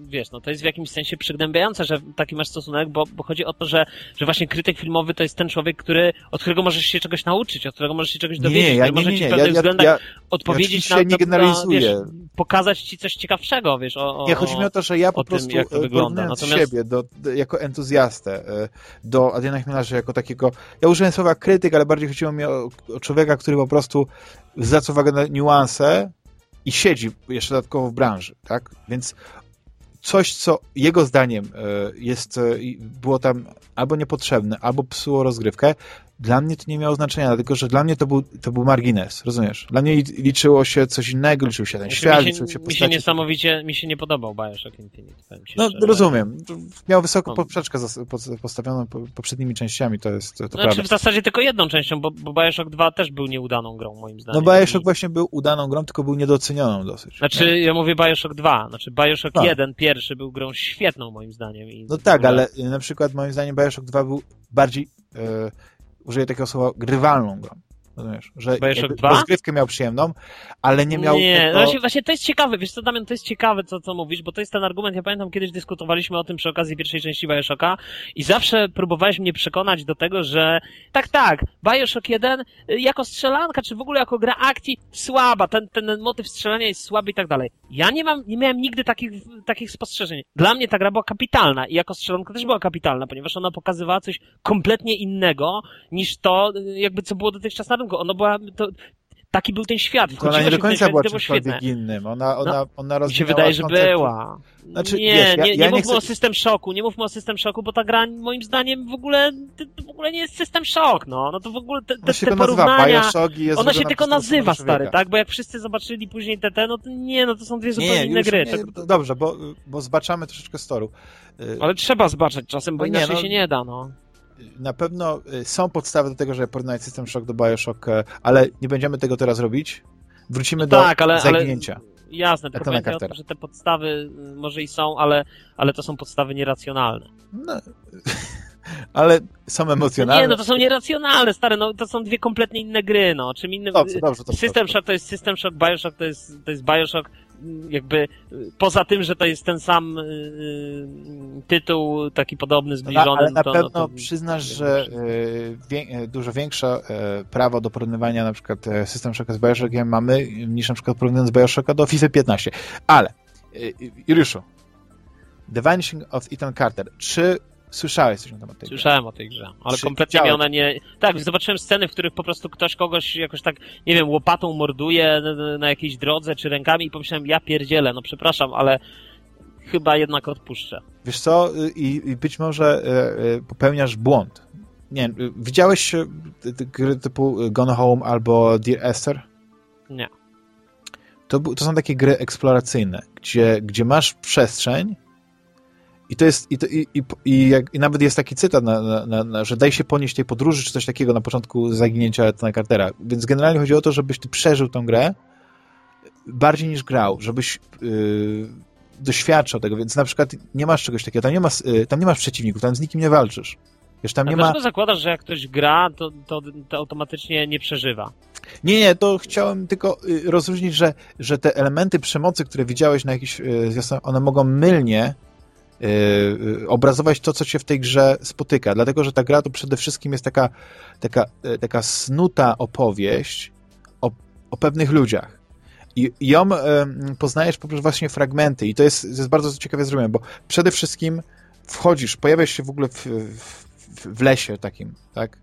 wiesz, no to jest w jakimś sensie przygnębiające, że taki masz stosunek, bo, bo chodzi o to, że, że właśnie krytyk filmowy to jest ten człowiek, który, od którego możesz się czegoś nauczyć, od którego możesz się czegoś dowiedzieć, nie, ja, nie, może nie, ci w ja, pewnych ja, względach ja, odpowiedzieć ja na, nie generalizuję. Na, wiesz, pokazać ci coś ciekawszego, wiesz, o, o Nie, chodzi mi o to, że ja po prostu tym, jak to wygląda. Natomiast... siebie do, do, jako entuzjastę do Adriana Chmielarza jako takiego, ja użyłem słowa krytyk, ale bardziej chodziło mi o, o człowieka, który po prostu zwraca uwagę na niuanse i siedzi jeszcze dodatkowo w branży, tak? Więc coś, co jego zdaniem jest, było tam albo niepotrzebne, albo psuło rozgrywkę, dla mnie to nie miało znaczenia, dlatego że dla mnie to był, to był margines, rozumiesz? Dla mnie liczyło się coś innego, liczył się ten świat, mi się, liczył się postaci. Mi się niesamowicie, mi się nie podobał Bioshock Infinite. No, szczerze. rozumiem. Miał wysoką no. poprzeczkę postawioną poprzednimi częściami, to jest to, znaczy, prawda. w zasadzie tylko jedną częścią, bo, bo Bioshock 2 też był nieudaną grą, moim zdaniem. No Bioshock I... właśnie był udaną grą, tylko był niedocenioną dosyć. Znaczy, nie? ja mówię Bioshock 2, znaczy Bioshock no. 1, pierwszy, był grą świetną, moim zdaniem. No tak, ogóle... ale na przykład moim zdaniem Bioshock 2 był bardziej... Yy, użyję takiego słowa, grywalną grą. Rozumiesz? Że rozgrywkę miał przyjemną, ale nie miał Nie, tego... no właśnie, właśnie to jest ciekawe, wiesz co Damian, to jest ciekawe co, co mówisz, bo to jest ten argument, ja pamiętam kiedyś dyskutowaliśmy o tym przy okazji pierwszej części Bioshocka i zawsze próbowałeś mnie przekonać do tego, że tak, tak, Bioshock 1 y, jako strzelanka, czy w ogóle jako gra akcji słaba, ten, ten motyw strzelania jest słaby i tak dalej. Ja nie mam, nie miałem nigdy takich, takich spostrzeżeń. Dla mnie ta gra była kapitalna i jako strzelanka też była kapitalna, ponieważ ona pokazywała coś kompletnie innego niż to, y, jakby co było dotychczas na rynku. Ono była, to, taki był ten świat. To ona nie do końca była czymkolwiek innym. Ona, ona, no, ona Mi się wydaje, że koncepty. była. Znaczy, nie, wiesz, ja, nie, ja nie, nie mówmy chcę... o system szoku, nie mówmy o system szoku, bo ta gra moim zdaniem w ogóle, w ogóle nie jest system szok, no. No to w ogóle te, te, te porównania, ona się tylko nazywa, stary, tak? Bo jak wszyscy zobaczyli później TT, no to nie, no to są dwie zupełnie nie, inne gry. Nie, to... Dobrze, bo, bo zbaczamy troszeczkę z toru. Ale trzeba zbaczać czasem, bo no inaczej nie, no... się nie da, no na pewno są podstawy do tego, żeby porównać System Shock do Bioshock, ale nie będziemy tego teraz robić. Wrócimy no do tak, ale, zaginięcia. Ale, jasne, tylko będzie o tym, że te podstawy y, może i są, ale, ale to są podstawy nieracjonalne. No, ale są emocjonalne. Nie, no to są nieracjonalne, stare, no to są dwie kompletnie inne gry, no. Czym innym... Dobrze, dobrze, to System Shock to jest System Shock, Bioshock to jest, to jest Bioshock, jakby poza tym, że to jest ten sam yy, tytuł, taki podobny, zbliżony. No, ale na to, pewno no, to, przyznasz, że yy, wie, dużo większe prawo do porównywania na przykład System Shocka z Bioshockiem mamy, niż na przykład porównując Bioshocka do FIFA 15. Ale, Juliuszu, The Vanishing of Ethan Carter, czy Słyszałeś coś na temat tej Słyszałem grze. o tej grze, ale Czy kompletnie mnie ona nie... Tak, zobaczyłem sceny, w których po prostu ktoś kogoś jakoś tak, nie wiem, łopatą morduje na jakiejś drodze, czy rękami i pomyślałem, ja pierdzielę, no przepraszam, ale chyba jednak odpuszczę. Wiesz co, i, i być może y, y, popełniasz błąd. Nie wiem, widziałeś y, gry typu Gone Home albo Dear Esther? Nie. To, to są takie gry eksploracyjne, gdzie, gdzie masz przestrzeń, i to jest, i, to, i, i, i, jak, i nawet jest taki cytat, na, na, na, że daj się ponieść tej podróży, czy coś takiego na początku zaginięcia Etana Cartera. Więc generalnie chodzi o to, żebyś ty przeżył tą grę bardziej niż grał, żebyś yy, doświadczał tego, więc na przykład nie masz czegoś takiego, tam nie, ma, yy, tam nie masz przeciwników, tam z nikim nie walczysz. Wiesz, tam A nie ma... zakładasz, że jak ktoś gra, to, to, to automatycznie nie przeżywa? Nie, nie, to chciałem tylko y, rozróżnić, że, że te elementy przemocy, które widziałeś na jakiś y, one mogą mylnie Yy, obrazować to, co się w tej grze spotyka. Dlatego, że ta gra to przede wszystkim jest taka, taka, e, taka snuta opowieść o, o pewnych ludziach. I ją poznajesz poprzez właśnie fragmenty i to jest, jest bardzo ciekawie zrobione, bo przede wszystkim wchodzisz, pojawiasz się w ogóle w, w, w lesie takim, tak?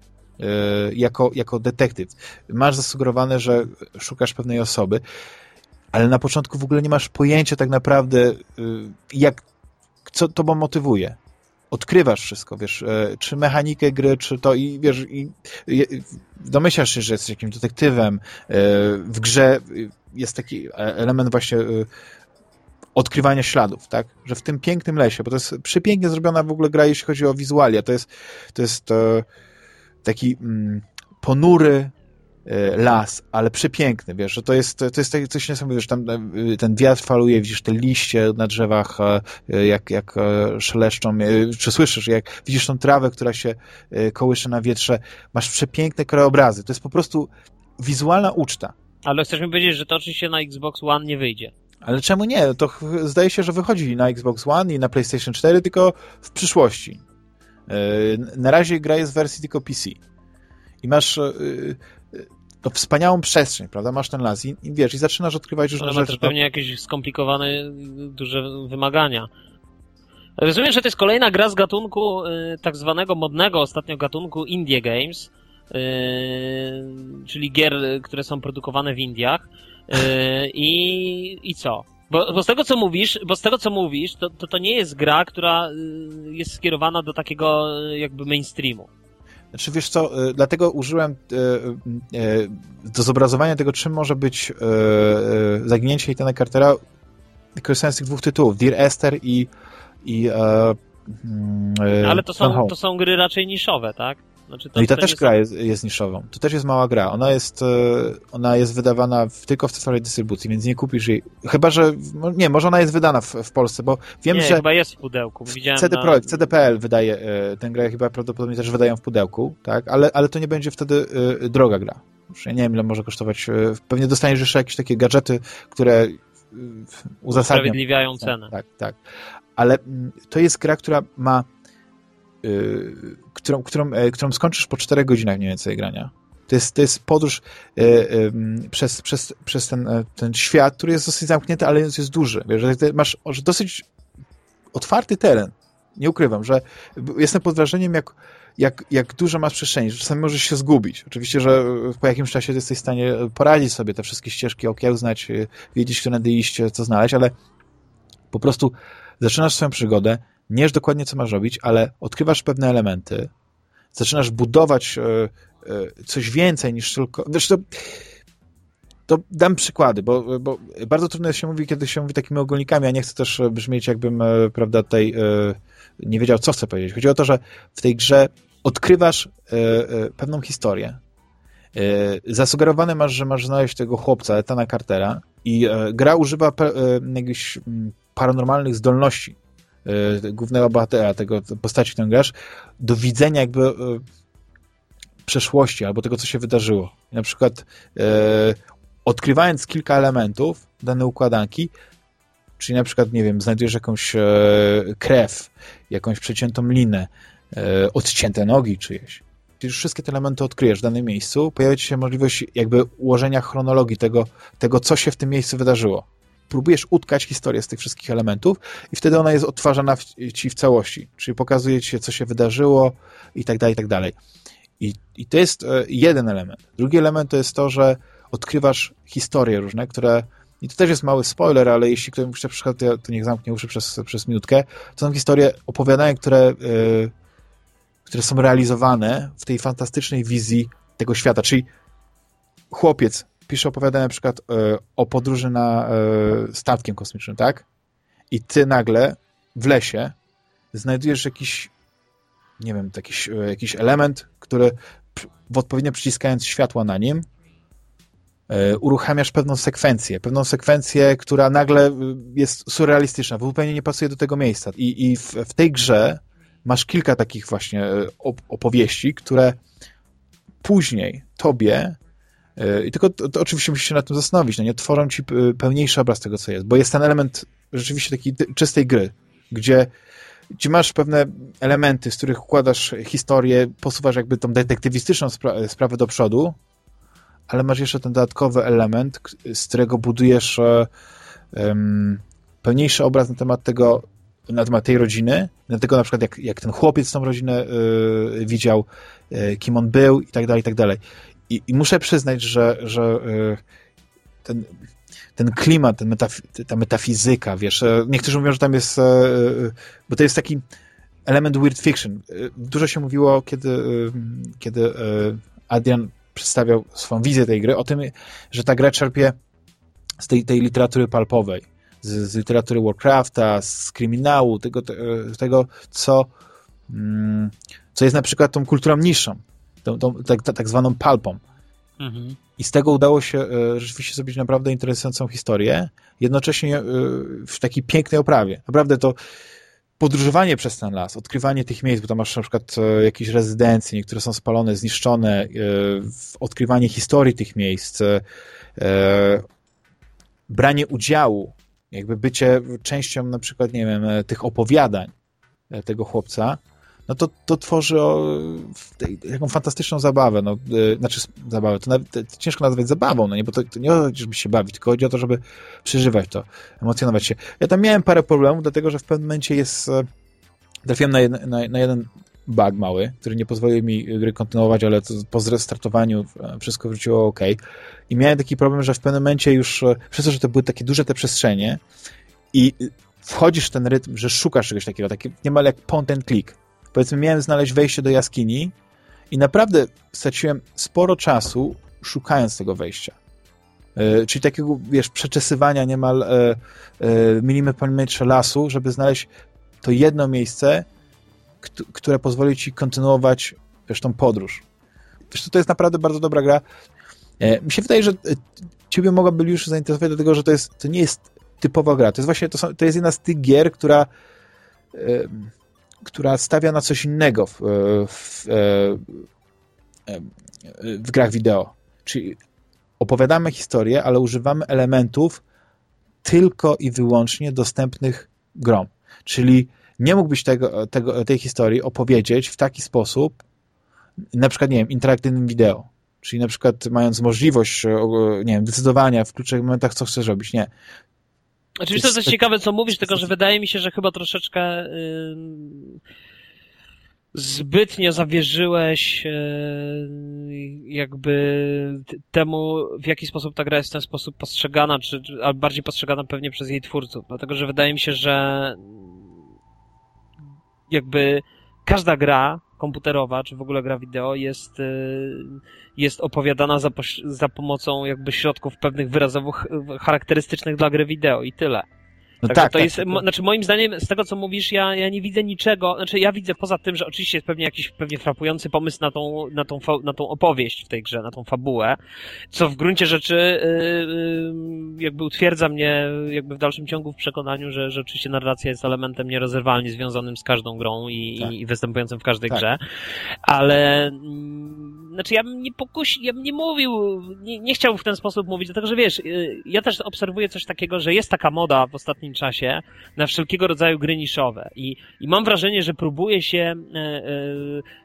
Jako, jako detektyw. Masz zasugerowane, że szukasz pewnej osoby, ale na początku w ogóle nie masz pojęcia tak naprawdę, jak co tobą motywuje. Odkrywasz wszystko, wiesz, e, czy mechanikę gry, czy to i wiesz, i, domyślasz się, że jesteś jakimś detektywem. E, w grze jest taki element właśnie e, odkrywania śladów, tak? Że w tym pięknym lesie, bo to jest przepięknie zrobiona w ogóle gra, jeśli chodzi o wizualia. To jest, to jest taki mm, ponury, E, las, ale przepiękny, wiesz, że to jest, to jest coś niesamowitego, że tam e, ten wiatr faluje, widzisz te liście na drzewach, e, jak, jak szeleszczą, czy słyszysz, jak widzisz tą trawę, która się kołysze na wietrze, masz przepiękne krajobrazy, to jest po prostu wizualna uczta. Ale chcesz mi powiedzieć, że to oczywiście na Xbox One nie wyjdzie. Ale czemu nie? To zdaje się, że wychodzi na Xbox One i na PlayStation 4, tylko w przyszłości. Na razie gra jest w wersji tylko PC. I masz to wspaniałą przestrzeń, prawda? Masz ten las i, i wiesz, i zaczynasz odkrywać różne Ale rzeczy. Ale pewnie jakieś skomplikowane, duże wymagania. Rozumiem, że to jest kolejna gra z gatunku y, tak zwanego modnego ostatnio gatunku Indie Games, y, czyli gier, które są produkowane w Indiach. Y, I, i co? Bo, bo, z tego co mówisz, bo z tego co mówisz, to, to, to nie jest gra, która y, jest skierowana do takiego jakby mainstreamu. Znaczy, wiesz co, y, dlatego użyłem y, y, do zobrazowania tego, czym może być zaginięcie Ethana Cartera, korzystając z tych dwóch tytułów, Dear Esther i, i mm, Ale to są, to są gry raczej niszowe, tak? Znaczy no i ta też gra są... jest, jest niszową. To też jest mała gra. Ona jest, ona jest wydawana w, tylko w cyfrowej dystrybucji, więc nie kupisz jej. Chyba, że. Nie, może ona jest wydana w, w Polsce, bo wiem, nie, że. chyba jest w pudełku. Widziałem CD na... Projekt, CDPL wydaje tę grę, chyba prawdopodobnie też wydają w pudełku, tak? Ale, ale to nie będzie wtedy droga gra. Już nie wiem, ile może kosztować. Pewnie dostaniesz jeszcze jakieś takie gadżety, które uzasadnią. Usprawiedliwiają cenę. Tak, tak. Ale mm, to jest gra, która ma którą, którą, e, którą skończysz po 4 godzinach mniej więcej grania. To jest, to jest podróż e, przez, przez, przez ten, e, ten świat, który jest dosyć zamknięty, ale jest, jest duży. Wiesz, masz dosyć otwarty teren. Nie ukrywam, że jestem pod wrażeniem, jak, jak, jak dużo masz przestrzeni, że czasami możesz się zgubić. Oczywiście, że po jakimś czasie jesteś w stanie poradzić sobie te wszystkie ścieżki, okiełznać, wiedzieć, którędy iść, co znaleźć, ale po prostu zaczynasz swoją przygodę, nie wiesz dokładnie, co masz robić, ale odkrywasz pewne elementy, zaczynasz budować e, e, coś więcej niż tylko... Wiesz, to, to dam przykłady, bo, bo bardzo trudno się mówi, kiedy się mówi takimi ogólnikami, a nie chcę też brzmieć jakbym, e, prawda, tutaj nie wiedział, co chcę powiedzieć. Chodzi o to, że w tej grze odkrywasz pewną historię. Zasugerowane masz, że masz znaleźć tego chłopca, Etana Cartera i gra używa jakichś paranormalnych zdolności głównego bohatera, tego postaci, którą grasz, do widzenia jakby y, przeszłości albo tego, co się wydarzyło. Na przykład y, odkrywając kilka elementów danej układanki, czyli na przykład, nie wiem, znajdujesz jakąś krew, jakąś przeciętą linę, odcięte nogi czyjeś, już wszystkie te elementy odkryjesz w danym miejscu, pojawia się możliwość jakby ułożenia chronologii tego, tego co się w tym miejscu wydarzyło próbujesz utkać historię z tych wszystkich elementów i wtedy ona jest odtwarzana w, ci w całości, czyli pokazuje ci co się wydarzyło i tak dalej, i tak dalej. I, I to jest e, jeden element. Drugi element to jest to, że odkrywasz historie różne, które i to też jest mały spoiler, ale jeśli ktoś musi przykład, to niech zamknie uszy przez, przez minutkę. To są historie, opowiadania, które, yy, które są realizowane w tej fantastycznej wizji tego świata. Czyli chłopiec pisze opowiadanie na przykład e, o podróży na e, statkiem kosmicznym, tak? I ty nagle w lesie znajdujesz jakiś nie wiem, jakiś, e, jakiś element, który w odpowiednio przyciskając światła na nim uruchamiasz pewną sekwencję, pewną sekwencję, która nagle jest surrealistyczna, zupełnie nie pasuje do tego miejsca. I, i w, w tej grze masz kilka takich właśnie opowieści, które później tobie i tylko to, to oczywiście musisz się nad tym zastanowić, no nie? Tworzą ci pełniejszy obraz tego, co jest, bo jest ten element rzeczywiście takiej czystej gry, gdzie, gdzie masz pewne elementy, z których układasz historię, posuwasz jakby tą detektywistyczną spra sprawę do przodu, ale masz jeszcze ten dodatkowy element, z którego budujesz um, pełniejszy obraz na temat tego, na temat tej rodziny, na tego na przykład jak, jak ten chłopiec tą rodzinę y, widział, y, kim on był i tak dalej, i tak dalej. I, i muszę przyznać, że, że y, ten, ten klimat, ten metaf ta metafizyka, wiesz, e, niektórzy mówią, że tam jest, e, e, bo to jest taki element weird fiction. Dużo się mówiło, kiedy, kiedy Adrian przedstawiał swoją wizję tej gry, o tym, że ta gra czerpie z tej, tej literatury palpowej, z, z literatury Warcrafta, z kryminału, tego, tego co, mm, co jest na przykład tą kulturą niższą tą, tą tak, tak, zwaną palpą. Mhm. I z tego udało się e, rzeczywiście zrobić naprawdę interesującą historię, jednocześnie e, w takiej pięknej oprawie. Naprawdę to podróżowanie przez ten las, odkrywanie tych miejsc, bo tam masz na przykład e, jakieś rezydencje, niektóre są spalone, zniszczone, odkrywanie historii tych miejsc, branie udziału jakby bycie częścią na przykład, nie wiem, tych opowiadań tego chłopca, no to, to tworzy o, taką fantastyczną zabawę, no, y, znaczy zabawę, to, nawet, to ciężko nazwać zabawą, no nie, bo to, to nie chodzi, żeby się bawić, tylko chodzi o to, żeby przeżywać to, emocjonować się. Ja tam miałem parę problemów, dlatego, że w pewnym momencie jest, e, trafiłem na, jed, na, na jeden bug mały, który nie pozwolił mi gry kontynuować, ale po zrestartowaniu e, wszystko wróciło ok. I miałem taki problem, że w pewnym momencie już, e, przez to, że to były takie duże te przestrzenie i wchodzisz w ten rytm, że szukasz czegoś takiego, taki niemal jak point and click powiedzmy, miałem znaleźć wejście do jaskini i naprawdę straciłem sporo czasu szukając tego wejścia. Yy, czyli takiego, wiesz, przeczesywania niemal yy, yy, milimetr po milimetrze lasu, żeby znaleźć to jedno miejsce, które pozwoli ci kontynuować, wiesz, tą podróż. To jest naprawdę bardzo dobra gra. Mi się wydaje, że ciebie mogłaby już zainteresować, dlatego, że to, jest, to nie jest typowa gra. To jest właśnie, to, są, to jest jedna z tych gier, która która stawia na coś innego w, w, e, w grach wideo. Czyli opowiadamy historię, ale używamy elementów tylko i wyłącznie dostępnych grom. Czyli nie mógłbyś tego, tego, tej historii opowiedzieć w taki sposób, na przykład, nie wiem, interaktywnym wideo. Czyli na przykład mając możliwość, nie wiem, decydowania w kluczowych momentach, co chcesz robić. Nie. Oczywiście to jest ciekawe, co mówisz, tylko że wydaje mi się, że chyba troszeczkę yy, zbytnio zawierzyłeś yy, jakby temu, w jaki sposób ta gra jest w ten sposób postrzegana, czy, albo bardziej postrzegana pewnie przez jej twórców. Dlatego, że wydaje mi się, że jakby każda gra komputerowa, czy w ogóle gra wideo jest, y, jest opowiadana za, za pomocą jakby środków pewnych wyrazowych charakterystycznych dla gry wideo i tyle. No tak, to tak, jest, tak, tak. znaczy moim zdaniem, z tego co mówisz, ja, ja nie widzę niczego, znaczy ja widzę poza tym, że oczywiście jest pewnie jakiś pewnie frapujący pomysł na tą, na tą, na tą opowieść w tej grze, na tą fabułę, co w gruncie rzeczy yy, jakby utwierdza mnie jakby w dalszym ciągu w przekonaniu, że, oczywiście narracja jest elementem nierozerwalnie związanym z każdą grą i, tak. i występującym w każdej tak. grze, ale mm, znaczy ja bym nie pokusi, ja bym nie mówił, nie, nie chciał w ten sposób mówić, dlatego że wiesz, y, ja też obserwuję coś takiego, że jest taka moda w ostatnim czasie na wszelkiego rodzaju gry niszowe. I, i mam wrażenie, że próbuje się e, e,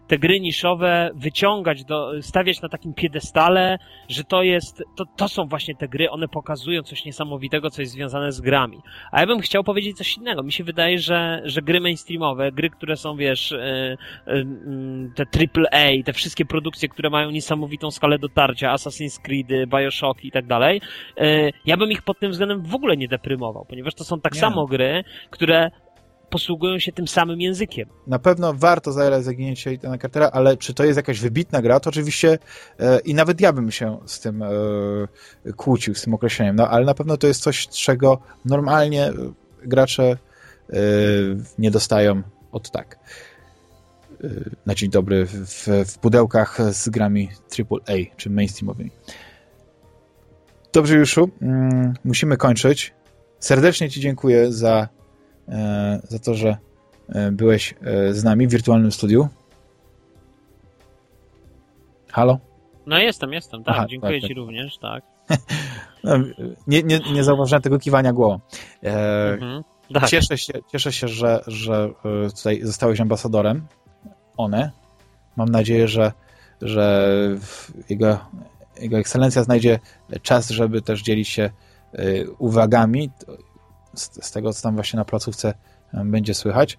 te gry niszowe wyciągać, do, stawiać na takim piedestale, że to jest, to, to są właśnie te gry, one pokazują coś niesamowitego, coś związane z grami. A ja bym chciał powiedzieć coś innego. Mi się wydaje, że, że gry mainstreamowe, gry, które są, wiesz, e, te AAA, te wszystkie produkcje, które mają niesamowitą skalę dotarcia, Assassin's Creed, Bioshock i tak dalej, ja bym ich pod tym względem w ogóle nie deprymował, ponieważ to są tak samo gry, które posługują się tym samym językiem. Na pewno warto zagrać zaginięcie na Cartera, ale czy to jest jakaś wybitna gra, to oczywiście e, i nawet ja bym się z tym e, kłócił, z tym określeniem, no ale na pewno to jest coś, czego normalnie e, gracze e, nie dostają od tak. E, na dzień dobry w, w pudełkach z grami AAA, czy mainstreamowymi. Dobrze, Juszu, mm, musimy kończyć. Serdecznie Ci dziękuję za, za to, że e, byłeś e, z nami w wirtualnym studiu. Halo? No jestem, jestem, tak. Aha, dziękuję tak, Ci tak. również, tak. no, nie, nie, nie zauważyłem tego kiwania głową. E, mhm, tak. Cieszę się, cieszę się że, że tutaj zostałeś ambasadorem one. Mam nadzieję, że, że jego, jego ekscelencja znajdzie czas, żeby też dzielić się uwagami z, z tego, co tam właśnie na placówce będzie słychać.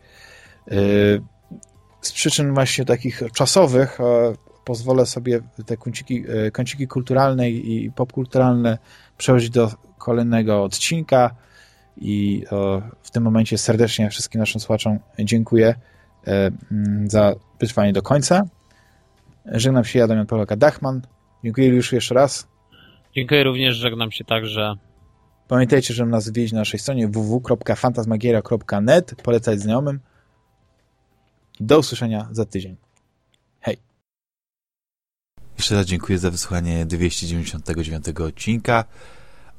Y, z przyczyn właśnie takich czasowych pozwolę sobie te kąciki, kąciki kulturalne i popkulturalne przełożyć do kolejnego odcinka i w tym momencie serdecznie wszystkim naszym słuchaczom dziękuję za wytrwanie do końca. Żegnam się, ja Damian Polaka Dachman. Dziękuję już jeszcze raz. Dziękuję również, żegnam się także. Pamiętajcie, że nas wieść na naszej stronie www.fantasmagieria.net, polecać znajomym. Do usłyszenia za tydzień. Hej! Jeszcze raz dziękuję za wysłuchanie 299 odcinka,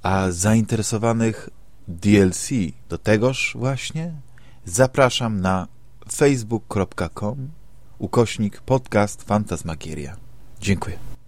a zainteresowanych DLC do tegoż właśnie zapraszam na facebook.com ukośnik podcast Fantasmagieria. Dziękuję.